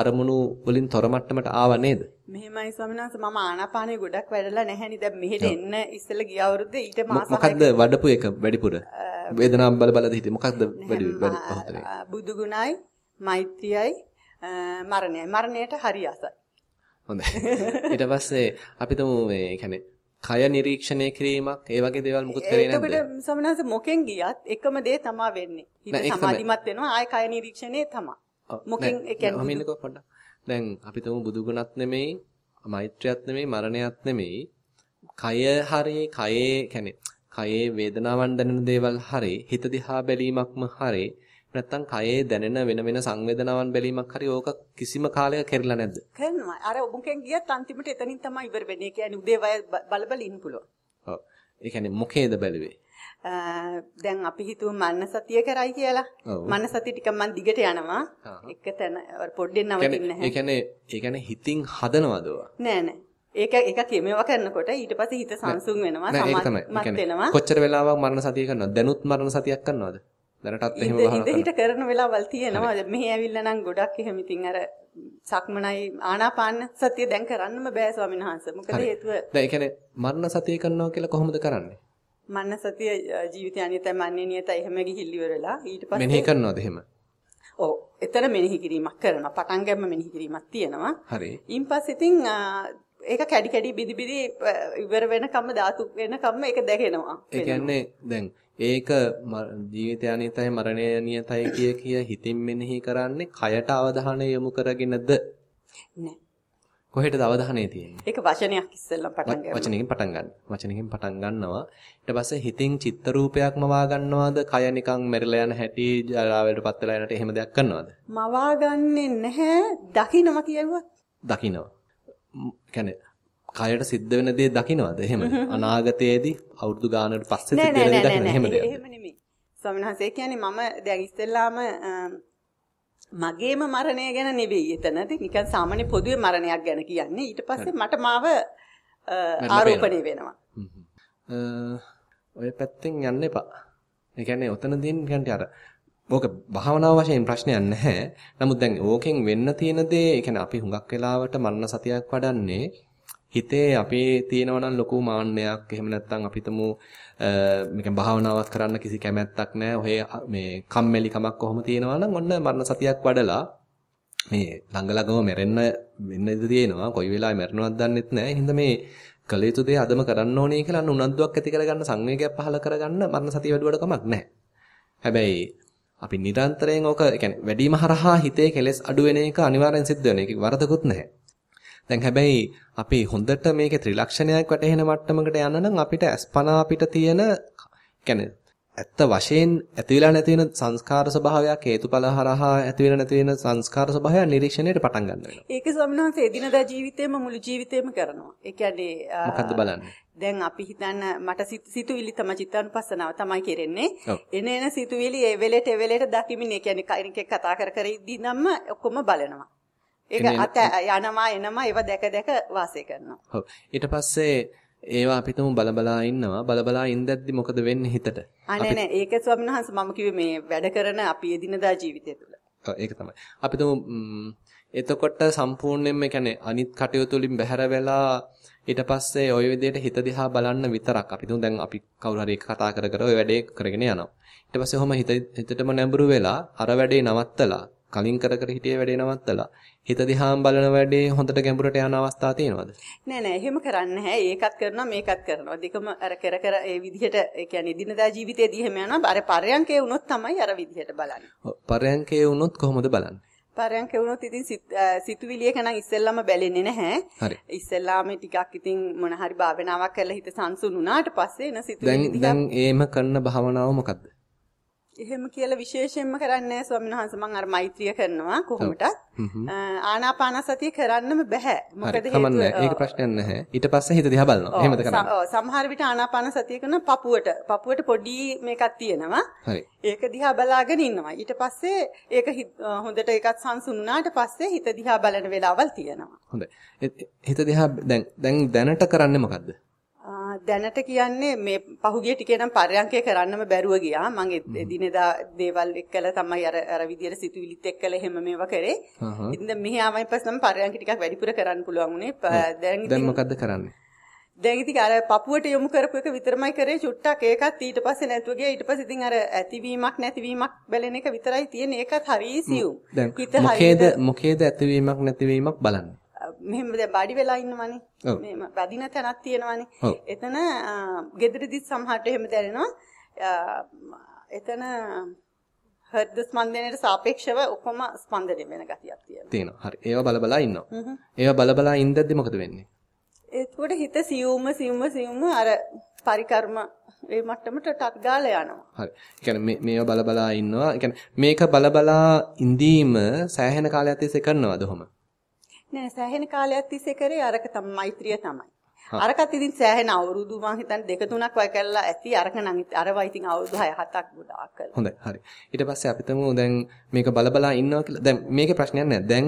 අරමුණු වලින් තොර මට්ටමට ආව නේද? මෙහෙමයි ස්වාමීන් වහන්සේ මම ආනාපානෙ ගොඩක් වැඩලා නැහැනේ. දැන් මෙහෙට එන්න ඉස්සෙල්ලා ගිය අවුරුද්දේ ඊට මාස මොකක්ද වඩපු එක වැඩිපුර? වේදනාව බල බලද හිටියේ. මොකක්ද වැඩි වැඩි බුදු ගුණයි, මෛත්‍රියයි, මරණයයි. මරණයට හරි ආසයි. හොඳයි. ඊට පස්සේ අපි තුමු මේ කියන්නේ කය නිරීක්ෂණය කිරීමක් ඒ වගේ දේවල් මුකුත් කරේ නැද්ද? එතකොට සමනස මොකෙන් ගියත් එකම දේ තමයි වෙන්නේ. හිත සමාධිමත් වෙනවා ආය කය නිරීක්ෂණය තමයි. මොකෙන් ඒ කියන්නේ දැන් අපි තුමු බුදු ගුණත් නෙමෙයි, මෛත්‍රියත් නෙමෙයි, මරණයත් නෙමෙයි. කය හරි කයේ කියන්නේ කයේ වේදනාවන් දැනෙන දේවල් හරි හිත දිහා බැලීමක්ම හරි නැත්තම් කයේ දැනෙන වෙන වෙන සංවේදනාවන් බැලීමක් හරි ඕක කිසිම කාලයක කෙරලා නැද්ද? කරනවා. අර ඔබුකෙන් ගියත් අන්තිමට එතනින් තමයි ඉවර වෙන්නේ. කියන්නේ උදේ වය බල බල ඉන්න පුළුවන්. ඔව්. ඒ කියන්නේ මොකේද බැලුවේ? දැන් අපි හිතුව මන්න සතිය කරයි කියලා. මන්න සතිය ටික මන් දිගට යනවා. එක තැන පොඩ්ඩෙන් නවතින්නේ නැහැ. ඒ කියන්නේ ඒ කියන්නේ හිතින් හදනවද නෑ නෑ. ඒක ඒක කෙමෙව කරනකොට ඊට පස්සේ හිත සංසුන් වෙනවා සමත් වෙනවා. කොච්චර වෙලාවක් මරණ සතිය කරනවද? දැනුත් මරණ සතියක් කරනවද? දැනටත් එහෙම වහනවා. ඉඳ හිට කරන වෙලාවල් තියෙනවා. මෙහි ඇවිල්ලා නම් ගොඩක් එහෙම ඉතින් අර සක්මනයි ආනාපාන සතිය දැන් කරන්නම බෑ ස්වාමීන් වහන්සේ. මොකද හේතුව දැන් ඒ කියන්නේ මරණ සතිය කරනවා කියලා කොහොමද කරන්නේ? මන්න සතිය ජීවිතය අනිතයි මන්නේ නියතයි එහෙම ගිහිල්ලි ඉවරලා ඊට පස්සේ මෙනෙහි කරනවද එහෙම? ඔව් එතන මෙනෙහි කිරීමක් කරනවා. පටන් ගැම්ම මෙනෙහි කිරීමක් තියෙනවා. හරි. ඊන් පස්සේ ඉතින් ඒක කැඩි කැඩි බිදි බිදි ඉවර වෙනකම්ම ධාතු වෙනකම්ම ඒක දැකෙනවා. ඒ කියන්නේ දැන් ඒක ජීවිතය අනිතයි මරණය නියතයි කිය කිය හිතින් මෙනෙහි කරන්නේ කයට අවධානය යොමු කරගෙනද? නෑ. කොහෙටද අවධානය තියෙන්නේ? ඒක වචනයක් ඉස්සෙල්ලා පටන් ගන්නවා. වචනකින් පටන් ගන්න. වචනකින් පටන් ගන්නවා. ඊට පස්සේ හිතින් චිත්ත රූපයක් මවා ගන්නවද? කය නිකන් මෙරිලා යන හැටි, ජරාවලටපත් වෙලා යනට එහෙම දෙයක් කරනවද? මවා ගන්නෙ නැහැ. දකින්නවා කියුවා. දකින්නවා. කියන්නේ කයට සිද්ධ වෙන දේ දකින්නවද එහෙම. අනාගතයේදී අවුරුදු ගානකට පස්සේ සිද්ධ වෙන දේ දකින්න එහෙම දෙයක්. එහෙම නෙමෙයි. ස්වාමීන් වහන්සේ කියන්නේ මම දැන් ඉස්සෙල්ලාම මගේම මරණය ගැන නෙවෙයි එතනදී නිකන් සාමාන්‍ය පොදුවේ මරණයක් ගැන කියන්නේ. ඊට පස්සේ මට මාව ආරෝපණය වෙනවා. ඔය පැත්තෙන් යන්න එපා. ඒ කියන්නේ ඔතනදී කියන්නේ අර ඕක භාවනාව වශයෙන් ප්‍රශ්නයක් නැහැ. නමුත් දැන් ඕකෙන් වෙන්න තියෙන දේ, ඒ කියන්නේ අපි හුඟක් වෙලාවට මරණ සතියක් වඩන්නේ හිතේ අපේ තියෙනවා නම් ලොකු මාන්නයක් එහෙම නැත්නම් අපිටම මේක භාවනාවක් කරන්න කිසි කැමැත්තක් නැහැ. ඔහේ මේ කම්මැලි කමක් කොහොම තියෙනවා නම් ඔන්න මරණ සතියක් වඩලා මේ ළඟ ළඟම මැරෙන්න වෙන්න ඉඩ තියෙනවා. කොයි වෙලාවෙ මැරෙනවද දන්නෙත් නැහැ. හින්දා මේ කළ යුතු දේ අදම කරන්න ඕනේ කියලා උනන්දුවක් ඇති කරගන්න සංවේගයක් පහළ කරගන්න මරණ සතිය වැඩුවට කමක් නැහැ. හැබැයි අපි නිරන්තරයෙන් ඕක කියන්නේ වැඩිම හරහා හිතේ කෙලෙස් අඩු වෙන එක අනිවාර්යෙන් සිද්ධ වෙන එක වරදකුත් නැහැ. දැන් හැබැයි අපි හොඳට මේකේ ත්‍රිලක්ෂණයක් වැටහෙන මට්ටමකට යන්න නම් අපිට අස්පනා අපිට තියෙන කියන්නේ ඇත්ත වශයෙන් ඇති වෙලා නැති වෙන සංස්කාර ස්වභාවයක් හේතුඵල හරහා ඇති වෙන නැති වෙන සංස්කාර ස්වභාවය නිරීක්ෂණයට පටන් ගන්න වෙනවා. ඒක ස්වාමීන් වහන්සේ එදිනදා ජීවිතේම මුළු ජීවිතේම කරනවා. ඒ කියන්නේ මොකද්ද බලන්නේ? දැන් අපි හිතන්න මට සිතුවිලි තමයි චිත්තානුපස්සනාව තමයි කෙරෙන්නේ. එන එන සිතුවිලි ඒ වෙලෙට ඒ වෙලෙට දකිමින් ඒ කියන්නේ කෙනෙක් කතා කර කර ඉඳී නම් ඔක්කොම බලනවා. ඒක අත යනවා එනවා ඒව දැක දැක වාසය කරනවා. ඔව්. ඊට පස්සේ ඒවා අපිටම බලබලා ඉන්නවා. බලබලා ඉඳද්දි මොකද වෙන්නේ හිතට? ආ නෑ නෑ ඒක ස්වාමීන් වහන්සේ මම කිව්වේ මේ වැඩ කරන අපි එදිනදා ජීවිතය තුළ. ඔව් ඒක තමයි. අපිටම එතකොට සම්පූර්ණයෙන්ම කියන්නේ අනිත් කටයුතු වලින් බැහැර වෙලා ඊට පස්සේ ওই විදිහට හිත දිහා බලන්න විතරක් අපි තුන් දැන් අපි කවුරු හරි කතා කර කර ওই වැඩේ කරගෙන යනවා. ඊට පස්සේ ඔහම හිත හිතටම නැඹුරු වෙලා අර වැඩේ නවත්තලා කලින් කර කර හිටියේ වැඩේ නවත්තලා හිත දිහාම බලන වැඩේ හොඳට ගැඹුරට යන අවස්ථා තියෙනවද? නෑ නෑ එහෙම කරන්නේ නැහැ. ඒකත් කරනවා මේකත් කරනවා. දෙකම අර කර කර ඒ විදිහට ඒ කියන්නේ දිනදා ජීවිතයේදී එහෙම යනවා. අර පරයන්කේ වුණොත් තමයි අර විදිහට බලන්නේ. ඔව් පරයන්කේ වුණොත් කොහොමද බලන්නේ? පරයන්කේ වුණොත් ඉතින් සිතුවිලි එක නම් ඉස්සෙල්ලාම බැලෙන්නේ නැහැ. හරි. ඉස්සෙල්ලාම ටිකක් ඉතින් මොන හරි භාවනාවක් කරලා හිත සංසුන් වුණාට පස්සේ එන සිතුවිලි දැන් දැන් ඒම කරන භාවනාව මොකද්ද? එහෙම කියලා විශේෂයෙන්ම කරන්නේ නැහැ ස්වාමීන් වහන්සේ. මම අර මෛත්‍රිය කරනවා කොහොමද ආනාපාන සතිය කරන්නම බෑ මොකද හේතුව ඒක ප්‍රශ්නයක් නැහැ. ඊට පස්සේ හිත දිහා බලනවා. එහෙමද කරන්නේ? ඔව්. සමහර විට ආනාපාන සතිය කරන පපුවට. පපුවට පොඩි මේකක් තියෙනවා. හරි. ඒක දිහා බලාගෙන ඉන්නවා. ඊට පස්සේ ඒක හොඳට ඒකත් සංසුන් වුණාට පස්සේ හිත දිහා බලන වෙලාවල් තියෙනවා. හොඳයි. හිත දිහා දැන් දැන් දැනට කරන්නේ මොකද්ද දැනට කියන්නේ මේ පහුගිය ටිකේ නම් පරයන්කේ කරන්නම බැරුව ගියා. මම එදිනෙදා දේවල් එක්කලා තමයි අර අර විදියට සිතුවිලිත් එක්කලා එහෙම මේවා කරේ. ඉතින් මෙහි ආවයින් පස්සේ නම් පරයන්ක ටිකක් වැඩිපුර කරන්න පුළුවන් උනේ. දැන් දැන් මොකද්ද කරන්නේ? දැන් ඉතින් අර පපුවට යොමු කරපු එක විතරමයි කරේ චුට්ටක් ඒකත් ඊට පස්සේ නැතුව ගියා ඊට පස්සේ ඉතින් අර ඇතිවීමක් නැතිවීමක් බැලෙන එක විතරයි තියෙන්නේ ඒකත් හරිය සියුම්. දැන් මොකේද මොකේද ඇතිවීමක් නැතිවීමක් බලන්නේ? මෙහෙම දැන් බඩි වෙලා ඉන්නවනේ. මෙහෙම වදින තැනක් තියෙනවනේ. එතන ගෙදරදිත් සමහරට එහෙම දැනෙනවා. එතන හෘද ස්පන්දනයට සාපේක්ෂව ඔක්කොම ස්පන්දනය වෙන ගතියක් තියෙනවා. තියෙනවා. හරි. ඒවා බල බලා ඉන්නවා. ඒවා බල බලා ඉඳද්දි මොකද වෙන්නේ? එතකොට හිත සියුම්ම සියුම්ම සියුම්ම අර පරිකර්ම ඒ මට්ටමට ටක් ගාලා යනවා. හරි. ඒ කියන්නේ මේව බල බලා ඉන්නවා. ඒ කියන්නේ මේක බල බලා ඉඳීම සෑහෙන කාලයක් තිස්සේ කරනවද ඔහොම? නෑ සෑහෙන කාලයක් තිස්සේ කරේ අරක තමයි මෛත්‍රිය තමයි. අරකත් ඉතින් සෑහෙන අවුරුදු මං හිතන්නේ දෙක තුනක් වයි කරලා ඇති අරක නම් අරවා ඉතින් අවුරුදු 6 7ක් ගොඩාක් කළා. හොඳයි හරි. ඊට පස්සේ අපි තමු දැන් මේක බල බලා ඉන්නවා කියලා. දැන් මේකේ ප්‍රශ්නයක් නෑ. දැන්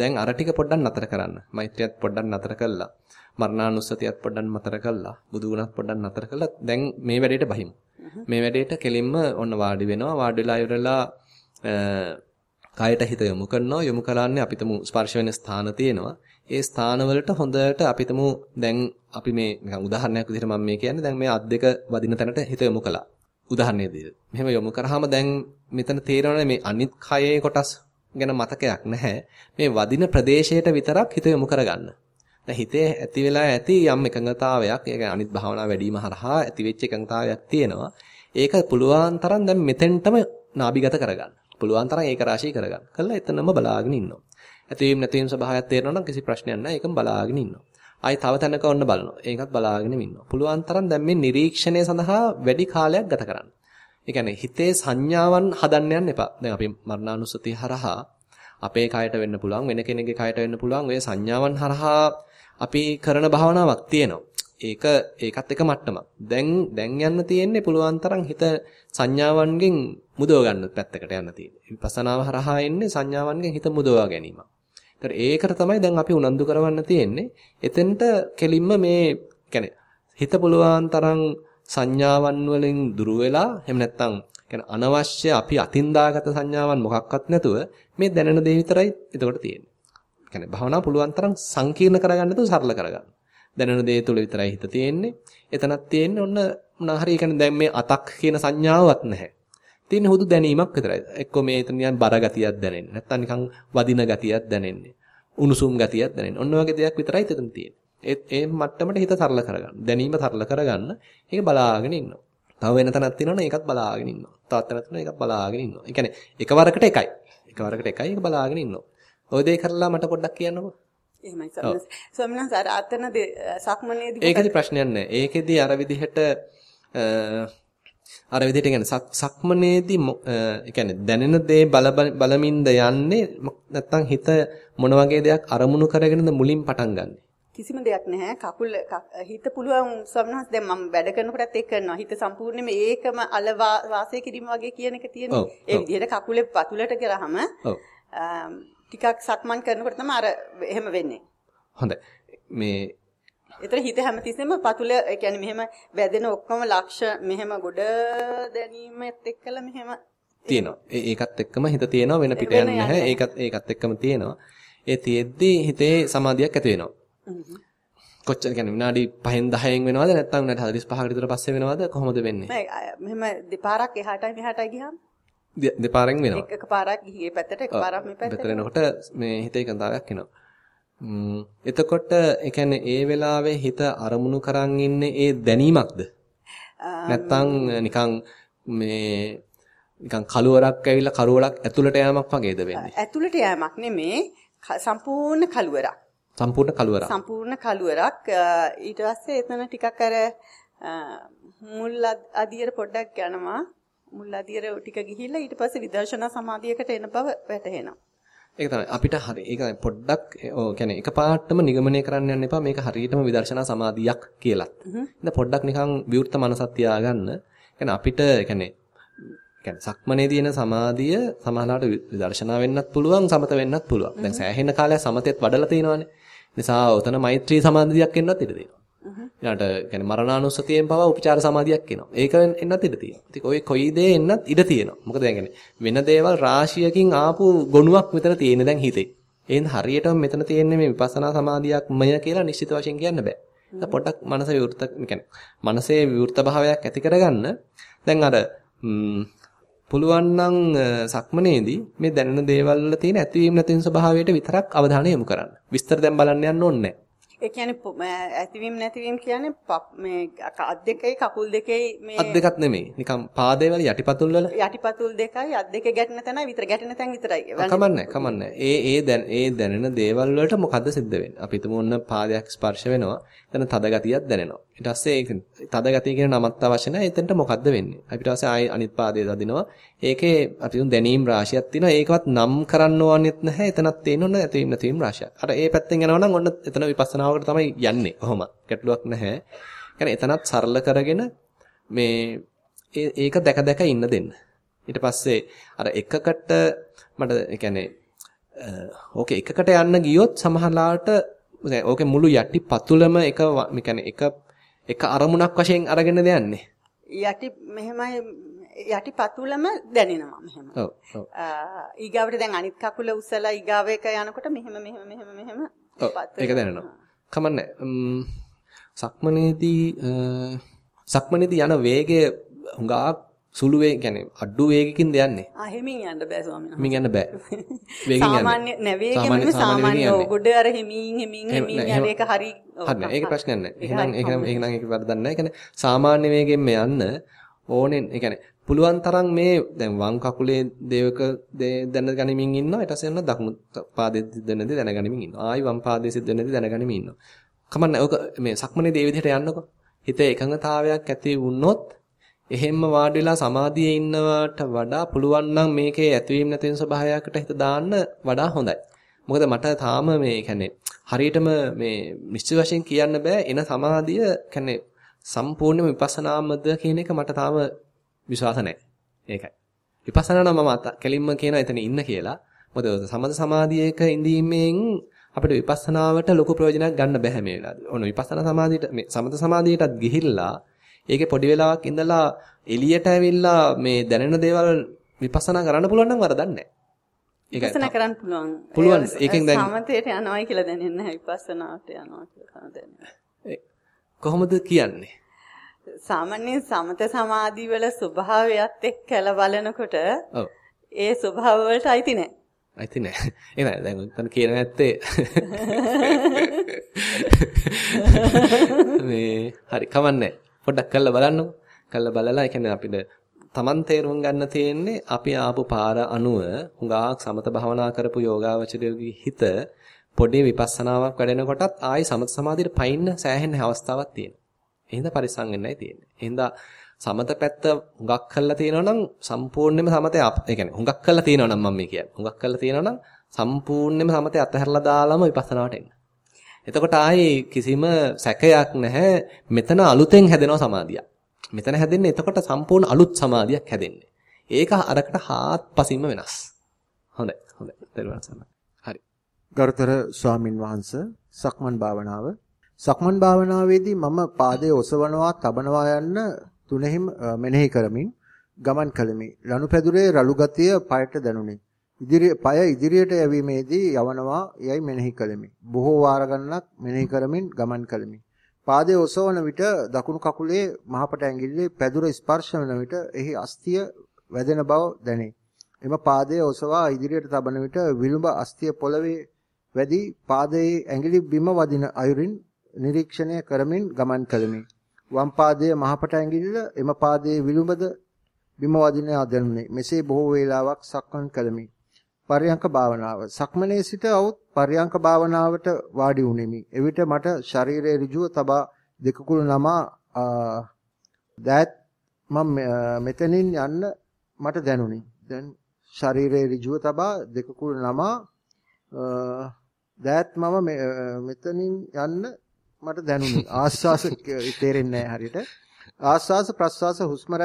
දැන් අර ටික පොඩ්ඩක් නතර කරන්න. මෛත්‍රියත් පොඩ්ඩක් නතර කළා. මරණානුස්සතියත් පොඩ්ඩක් නතර කළා. බුදු ගුණත් පොඩ්ඩක් නතර කළා. දැන් මේ වැඩේට බහිමු. මේ වැඩේට කෙලින්ම ඔන්න වාඩි වෙනවා. වාඩි වෙලා ඉවරලා කායට හිත යොමු කරනවා. යොමු කරන්නේ අපිටම ස්පර්ශ වෙන ස්ථාන තියෙනවා. ඒ ස්ථානවලට හොඳට අපිටම දැන් අපි මේ නිකන් උදාහරණයක් විදිහට මම මේ කියන්නේ දැන් මේ අත් දෙක වදින තැනට හිත යොමු කළා. උදාහරණයක් විදිහට. මෙහෙම යොමු කරාම දැන් මෙතන තේරෙනවා මේ අනිත් කයේ කොටස් ගැන මතකයක් නැහැ. මේ වදින ප්‍රදේශයට විතරක් හිත යොමු කරගන්න. දැන් හිතේ ඇති වෙලා ඇති යම් එකඟතාවයක්, ඒ අනිත් භාවනා වැඩිම හරහා ඇති වෙච්ච එකඟතාවයක් තියෙනවා. ඒක පුළුවන් තරම් දැන් මෙතෙන්ටම නාභිගත කරගන්න. පුළුවන් තරම් ඒක රාශී කරගන්න. කළා එතනම බලාගෙන ඉන්නවා. ඇතිවීම නැතිවීම ස්වභාවයක් තේරෙනවා නම් කිසි ප්‍රශ්නයක් නැහැ. ඒකම බලාගෙන ඉන්නවා. ආයි තව තැනක ඔන්න බලනවා. ඒකත් බලාගෙන ඉන්නවා. පුළුවන් තරම් දැන් මේ නිරීක්ෂණය සඳහා වැඩි කාලයක් ගත කරන්න. ඒ කියන්නේ හිතේ සංඥාවන් හදන්න යන්න එපා. දැන් අපි මරණානුස්සතිය හරහා අපේ කයට වෙන්න පුළුවන් වෙන කෙනෙකුගේ කයට වෙන්න පුළුවන් ඔය සංඥාවන් හරහා අපි කරන භාවනාවක් තියෙනවා. ඒක ඒකත් එක මට්ටමක්. දැන් දැන් යන්න තියෙන්නේ පුළුවන් තරම් හිත සංඥාවන්ගෙන් මුදව ගන්න පැත්තකට යන්න තියෙන්නේ. විපස්සනාව හරහා එන්නේ සංඥාවන්ගෙන් හිත මුදවා ගැනීම. ඒතර ඒකට තමයි දැන් අපි උනන්දු කරවන්න තියෙන්නේ. එතෙන්ට කෙලින්ම මේ කියන්නේ හිත පුළුවන් තරම් සංඥාවන් වලින් දුර වෙලා එහෙම නැත්නම් කියන්නේ අනවශ්‍ය අපි අතින් දාගත සංඥාවන් මොකක්වත් නැතුව මේ දැනෙන දේ විතරයි එතකොට තියෙන්නේ. කියන්නේ භවනා පුළුවන් තරම් සංකීර්ණ කරගන්න නැතුව සරල කරගන්න. දැනෙන දේ තුල විතරයි හිත තියෙන්නේ. එතනක් තියෙන්නේ ඔන්න මොනවා හරි කියන්නේ දැන් මේ අතක් කියන සංඥාවක් නැහැ. තියෙන්නේ හුදු දැනීමක් විතරයි. එක්කෝ මේ එතන නිකන් බර ගතියක් දැනෙන්නේ. නැත්නම් නිකන් වදින ගතියක් දැනෙන්නේ. උණුසුම් ගතියක් දැනෙන්නේ. ඔන්න වගේ දෙයක් විතරයි එතන තියෙන්නේ. ඒ ඒ මට්ටමට හිත තරල කරගන්න. දැනීම තරල කරගන්න. ඒක බලාගෙන ඉන්නවා. තව වෙන තැනක් තියෙනවනේ ඒකත් බලාගෙන ඉන්නවා. තවත් තැනක් තියෙනවා ඒකත් බලාගෙන ඉන්නවා. ඒ කියන්නේ එකවරකට එකයි. එකවරකට එකයි ඒක බලාගෙන ඉන්නවා. ඔය දේ කරලා මට පොඩ්ඩක් කියන්නකෝ. එහෙමයි ස්වාමීන් ස්වාමීන් අර අතන සක්මනේදී ඒකෙදි ප්‍රශ්නයක් නැහැ. ඒකෙදි අර විදිහට අර විදිහට කියන්නේ සක්මනේදී ඒ කියන්නේ දැනෙන දේ බල බලමින්ද යන්නේ නැත්නම් හිත මොන වගේ දෙයක් අරමුණු කරගෙනද මුලින් පටන් ගන්නෙ? කිසිම දෙයක් නැහැ. කකුල හිත පුළුවන් ස්වාමීන් දැන් මම වැඩ කරනකොටත් ඒක කරනවා. හිත සම්පූර්ණයෙන්ම ඒකම අල වාසය කිරීම වගේ කියන එක තියෙනවා. ඒ විදිහට කකුලේ පතුලට කරාම ටිකක් සක්මන් කරනකොට තමයි අර එහෙම වෙන්නේ. හොඳයි. මේ ඒතර හිත හැමතිස්සෙම පතුල ඒ කියන්නේ මෙහෙම වැදෙන ඔක්කොම ලක්ෂ මෙහෙම ගොඩ දැනීමත් එක්කලා මෙහෙම තියෙනවා. ඒකත් එක්කම හිත තියෙනවා වෙන පිට යන්නේ නැහැ. ඒකත් ඒකත් එක්කම තියෙනවා. ඒ තියෙද්දි හිතේ සමාධියක් ඇති වෙනවා. කොච්චර කියන්නේ විනාඩි 5න් 10න් වෙනවද නැත්නම් විනාඩි 45කට විතර පස්සේ වෙනවද කොහොමද වෙන්නේ? මෙහෙම දෙපාරක් එහාටයි මෙහාටයි ගියාම දෙපාරෙන් වෙනවා. එක පාරක් ගිහේ පැත්තට එක පාරක් මේ පැත්තට. පැත්තට එනකොට මේ හිතේ කඳාවක් එනවා. එතකොට ඒ කියන්නේ ඒ වෙලාවේ හිත අරමුණු කරන් ඉන්නේ ඒ දැනීමක්ද? නැත්තම් නිකන් මේ නිකන් කළුවරක් ඇවිල්ලා කරුවලක් ඇතුළට යෑමක් වගේද වෙන්නේ? ඇතුළට යෑමක් නෙමේ සම්පූර්ණ කළුවරක්. සම්පූර්ණ කළුවරක්. සම්පූර්ණ කළුවරක් ඊට පස්සේ එතන ටිකක් අර මුල් අදියට පොඩ්ඩක් යනවා. මුල් අදියට ටික ගිහිල්ලා ඊට පස්සේ විදර්ශනා සමාධියකට එන බව වැටහෙනවා. ඒක තමයි අපිට හරි ඒක පොඩ්ඩක් ඔව් කියන්නේ එකපාරටම නිගමනය කරන්න යන්න එපා මේක හරියටම විදර්ශනා සමාධියක් කියලාත්. ඉතින් පොඩ්ඩක් නිකන් විවෘත මනසක් තියාගන්න. කියන්නේ අපිට කියන්නේ කියන්නේ සක්මනේදී එන සමාධිය සමහරවිට විදර්ශනා වෙන්නත් පුළුවන් සමත වෙන්නත් පුළුවන්. දැන් සෑහෙන කාලයක් සමතෙත් වඩලා තිනවනේ. නිසා උතන මෛත්‍රී සමාධියක් එන්නත් ඉඩ තියෙනවා. ඊළඟට කියන්නේ මරණානුස්සතියෙන් පවා උපචාර සමාධියක් එනවා. ඒක එන්නත් ඉඩ තියෙනවා. ඉතින් ඔය කොයි දේ එන්නත් ඉඩ තියෙනවා. මොකද දැන් කියන්නේ වෙන දේවල් රාශියකින් ආපු ගොනුවක් මෙතන තියෙන දැන් හිතේ. එහෙනම් හරියටම මෙතන තියෙන්නේ මේ විපස්සනා සමාධියක්මය කියලා නිශ්චිත වශයෙන් කියන්න බෑ. දැන් පොඩ්ඩක් මනස විවෘත කියන්නේ මනසේ විවෘත භාවයක් ඇති කරගන්න දැන් අර පුළුවන් නම් සක්මනේදී මේ දැනෙන දේවල් වල තියෙන ඇතිවීම නැතිවීම ස්වභාවයට විතරක් අවධානය යොමු කරන්න. විස්තර දැන් බලන්න යන්න ඕනේ නැහැ. ඒ කියන්නේ ඇතිවීම නැතිවීම කියන්නේ මේ අත් දෙකයි කකුල් දෙකයි මේ අත් දෙකක් නෙමෙයි. නිකන් පාදේ වල යටිපතුල් වල යටිපතුල් දෙකයි අත් දෙක ගැටෙන තැනයි විතර ගැටෙන තැන් විතරයි. කමන්නේ කමන්නේ. ඒ ඒ දැන් ඒ දැනෙන දේවල් වලට මොකද්ද සිද්ධ වෙන්නේ? අපි හිතමු ඔන්න පාදයක් ස්පර්ශ වෙනවා. එතන තද ගතියක් දැනෙනවා. ඊට පස්සේ ඒක තද ගතිය කියන නමත් අවශ්‍ය නැහැ. එතනට මොකද්ද වෙන්නේ? ඊට පස්සේ ආයි අනිත් පාදයේ දදිනවා. ඒකේ අපි දැනීම් රාශියක් තියෙනවා. ඒකවත් නම් කරන්න ඕනෙත් නැහැ. එතනත් තියෙන ඕන ඇතීම් නැතිවීම රාශියක්. අර ඒ පැත්තෙන් යනවා නම් ඔන්න එතන විපස්සනාවකට තමයි යන්නේ. කොහොම ගැටලුවක් නැහැ. يعني එතනත් සරල කරගෙන මේ ඒක දැක දැක ඉන්න දෙන්න. ඊට පස්සේ අර එකකට මට يعني ඕකේ එකකට යන්න ගියොත් සමහරලාට ඕකේ මුළු යටි පතුලම එක يعني එක එක අරමුණක් වශයෙන් අරගෙන දෙන්නේ. යටි මෙහෙමයි යටි පතුලම දැනෙනවා මෙහෙම. ඔව් ඔව්. ඊගාවට දැන් අනිත් කකුල උස්සලා ඊගාව එක යනකොට මෙහෙම මෙහෙම මෙහෙම මෙහෙම ඔව් ඒක දැනෙනවා. කමන්නේ. සක්මනේදී සක්මනේදී යන වේගය හුඟා සුළු වේ කියන්නේ අඩු වේගකින් යන්නේ. ආ හිමින් යන්න බෑ ස්වාමීන්. හිමින් යන්න බෑ. වේගින් යන්න. සාමාන්‍ය නැවේගෙම සාමාන්‍ය ඔගොඩ අර හිමින් හිමින් හිමින් යන එක හරි. හරි නෑ ඒක ප්‍රශ්නයක් නෑ. එහෙනම් එහෙනම් එහෙනම් ඒක වරදක් නෑ. ඒ කියන්නේ සාමාන්‍ය වේගෙන් යන්න ඕනෙන් ඒ කියන්නේ පුළුවන් තරම් මේ දැන් වම් කකුලේ දේවක දැනගනිමින් ඉන්නවා ඊට පස්සේ යනවා දකුණු පාදයේ සිද්ධ දැනගනිමින් ඉන්නවා ආයි වම් පාදයේ සිද්ධ වෙනදී දැනගනිමින් ඉන්නවා කමන්න ඔක මේ සක්මනේ දේ විදිහට යන්නකෝ හිතේ එකඟතාවයක් ඇති වුණොත් එහෙම්ම වාඩි වෙලා සමාධියේ ඉන්නවට වඩා පුළුවන් නම් මේකේ ඇතිවීම නැතිවීම ස්වභාවයකට හිත දාන්න වඩා හොඳයි මොකද මට තාම මේ කියන්නේ හරියටම මේ නිශ්චිත වශයෙන් කියන්න බෑ එන සමාධිය කියන්නේ සම්පූර්ණයෙන්ම විපස්සනාමද කියන එක මට තාම විශ්වාස නැහැ. ඒකයි. විපස්සනා නම් මම කෙලින්ම කියන එතන ඉන්න කියලා. මොකද සමද සමාධියක ඉඳීමෙන් අපිට විපස්සනාවට ලොකු ප්‍රයෝජනයක් ගන්න බෑ මේ වෙලාවේ. ඔන්න විපස්සනා සමාධියට මේ සමත සමාධියටත් ගිහිල්ලා ඒකේ පොඩි වෙලාවක් ඉඳලා එළියට ඇවිල්ලා මේ දැනෙන දේවල් විපස්සනා කරන්න පුළුවන් නම් වරදක් නැහැ. ඒකයි. විපස්සනා කරන්න පුළුවන්. පුළුවන්. ඒකෙන් දැන් සමතයට යනවායි කියලා දැනෙන්නේ නැහැ විපස්සනාවට යනවා කියලා දැනෙන්නේ. කොහොමද කියන්නේ? සාමාන්‍යයෙන් සමත සමාධි වල ස්වභාවයත් එක්කලා බලනකොට ඔව් ඒ ස්වභාව වලට අයිති නැහැ. අයිති නැහැ. ඒ නෑ දැන් උත්තර කියන නැත්තේ මේ හරි කවන්නේ. පොඩ්ඩක් කරලා බලන්නකෝ. කරලා බලලා ඒ කියන්නේ අපිට Taman තේරුම් ගන්න තියෙන්නේ අපි ආපු පාර අනුව හුඟක් සමත භාවනා කරපු යෝගාවචරයේ හිත පොඩි විපස්සනාවක් වැඩෙනකොටත් ආයි සමත සමාධියට පයින්න සෑහෙන අවස්ථාවක් තියෙනවා. එහෙනම් පරිස්සම් වෙන්නයි තියෙන්නේ. එහෙනම් සමත පැත්ත හුඟක් කරලා තියෙනවා නම් සම්පූර්ණයෙන්ම සමතේ ඒ කියන්නේ හුඟක් කරලා තියෙනවා නම් මම මේ කියන්නේ. හුඟක් කරලා තියෙනවා නම් සම්පූර්ණයෙන්ම සමතේ අතහැරලා දාලාම විපස්සනාවට එන්න. එතකොට ආයේ කිසිම සැකයක් නැහැ මෙතන අලුතෙන් හැදෙනවා සමාධියක්. මෙතන හැදෙන්නේ එතකොට සම්පූර්ණ අලුත් සමාධියක් හැදෙන්නේ. ඒක අරකට හාත්පසින්ම වෙනස්. හොඳයි. හොඳයි. දරුවන් සමහර. හරි. ගරුතර ස්වාමින් වහන්සේ සක්මන් භාවනාව සක්මන් භාවනාවේදී මම පාදයේ ඔසවනවා තබනවා යන්න තුනෙහිම මෙනෙහි කරමින් ගමන් කළෙමි. ලනුපැදුරේ රළු ගතිය পায়ට දැනුනි. ඉදිරි পায় ඉදිරියට යැවීමේදී යවනවා යයි මෙනෙහි කළෙමි. බොහෝ වාර ගණනක් මෙනෙහි කරමින් ගමන් කළෙමි. පාදයේ ඔසවන විට දකුණු කකුලේ මහපට ඇඟිල්ලේ පැදුර ස්පර්ශ වන විට එහි අස්තිය වැදෙන බව දැනේ. එම පාදයේ ඔසවා ඉදිරියට තබන විට විලුඹ අස්තිය පොළවේ වැඩි පාදයේ ඇඟිලි බිම වදින අයුරින් නිරීක්ෂණය කරමින් ගමන් කළෙමි. වම් පාදයේ මහපට ඇඟිල්ල එම පාදයේ විලුඹද බිම වදින ආදැනුනේ. මෙසේ බොහෝ වේලාවක් සක්මන් කළෙමි. පර්යංක භාවනාව. සක්මනේ සිට අවුත් පර්යංක භාවනාවට වාඩි වුනිමි. එවිට මට ශරීරයේ ඍජුව තබා දෙක කුල නමා දෑත් මම මෙතනින් යන්න මට දැනුනි. දැන් ශරීරයේ ඍජුව තබා දෙක කුල නමා දෑත් මම මෙතනින් යන්න මට දැනුනේ ආස්වාස තේරෙන්නේ නැහැ හරියට ආස්වාස ප්‍රස්වාස හුස්ම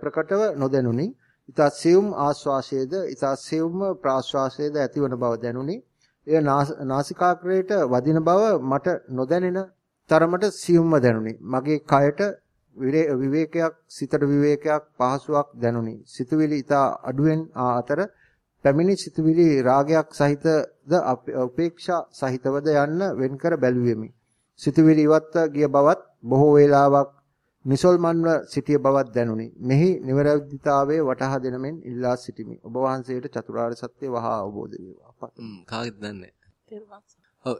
ප්‍රකටව නොදැනුනි ඊතා සියුම් ආස්වාසයේද ඊතා සියුම් ප්‍රාස්වාසයේද ඇතිවන බව දැනුනි. එය නාසිකාග්‍රේට වදින බව මට නොදැනෙන තරමට සියුම්ව දැනුනි. මගේ කයට විවේකයක් සිතට විවේකයක් පහසුවක් දැනුනි. සිතුවිලි ඊතා අඩුවෙන් අතර පැමිණි සිතුවිලි රාගයක් සහිතද උපේක්ෂා සහිතවද යන්න වෙන්කර බැලුවෙමි. සිතුවිලි ඉවත්ව ගිය බවත් බොහෝ වේලාවක් නිසල්මන්ව සිටිය බවක් දැනුනි. මෙහි නිවැරදිතාවයේ වටහා දෙනමෙන් ඉල්ලා සිටිමි. ඔබ වහන්සේට චතුරාර්ය සත්‍ය වහා අවබෝධ වේවා. කාගෙද දන්නේ? ඔව්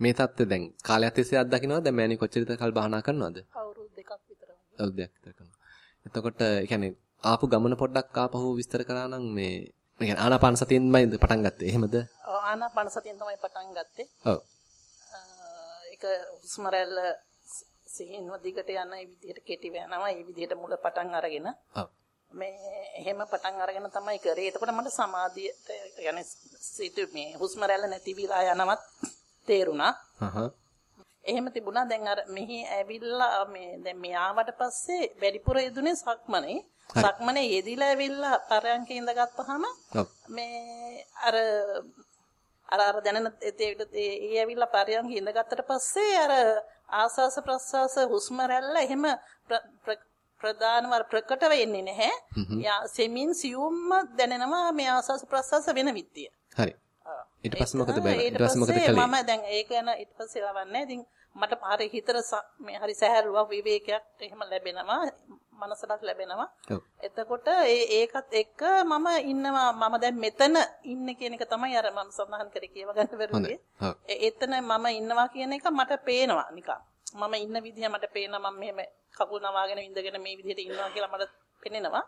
මේ தත්ත්වය දැන් කාලයක් තිස්සේ අත්දකින්නවද? දැන් මෑණි කොච්චර කල් භාවනා කරනවද? අවුරුදු දෙකක් විතර. අවුරුදු දෙකක් විතර කරනවා. එතකොට කියන්නේ ආපු ගමන පොඩ්ඩක් ආපහු විස්තර කරා නම් මේ ඒ කියන්නේ ආනාපාන සතියෙන්මයි පටන් ගත්තේ. එහෙමද? ඔව් ආනාපාන සතියෙන් තමයි පටන් ගත්තේ. ඔව්. ඒක හුස්ම රැල්ල සිහින්ව දිගට යන මේ විදිහට කෙටි වෙනවා. මේ විදිහට මුල පටන් අරගෙන. ඔව්. මේ එහෙම පටන් අරගෙන තමයි කරේ. එතකොට මට සමාධියට يعني සිට මේ හුස්ම රැල්ල නැති විලා යනවත් තේරුණා. හහ. එහෙම තිබුණා. දැන් අර මෙහි ඇවිල්ලා මේ දැන් මේ ආවට පස්සේ වැඩිපුර යෙදුනේ සක්මනේ. සක්මනේ යෙදිලා ඇවිල්ලා පරයන්ක ඉඳගත්තාම මේ අර අර අර දැනෙන ඒ ඇවිල්ලා පරයන්ක ඉඳගත්තට පස්සේ අර ආස්වාස ප්‍රස්වාස හුස්ම රැල්ල එහෙම ප්‍රධානම ප්‍රකට වෙන්නේ නැහැ. සෙමින් සියුම්ම දැනෙනවා මේ ආස්වාස ප්‍රස්වාස වෙන විදිය. හරි. ඊට පස්සේ මොකද බෑ ඊට පස්සේ මොකද කළේ මම දැන් ඒක යන ඊට පස්සේ ලවන්නේ ඉතින් මට හරි හිතර මේ හරි සහැල්ලුවක් විවේකයක් එහෙම ලැබෙනවා මනසට ලැබෙනවා එතකොට ඒ ඒකත් එක්ක මම ඉන්නවා මම දැන් මෙතන ඉන්නේ කියන එක තමයි අර මම සඳහන් කරේ කියව ගන්න බැරුවේ එතන මම ඉන්නවා කියන එක මට පේනවා නිකන් මම ඉන්න විදිහ මට පේනවා මම මෙහෙම කකුල් නවාගෙන ඉඳගෙන මේ විදිහට ඉන්නවා කියලා මට පෙනෙනවා.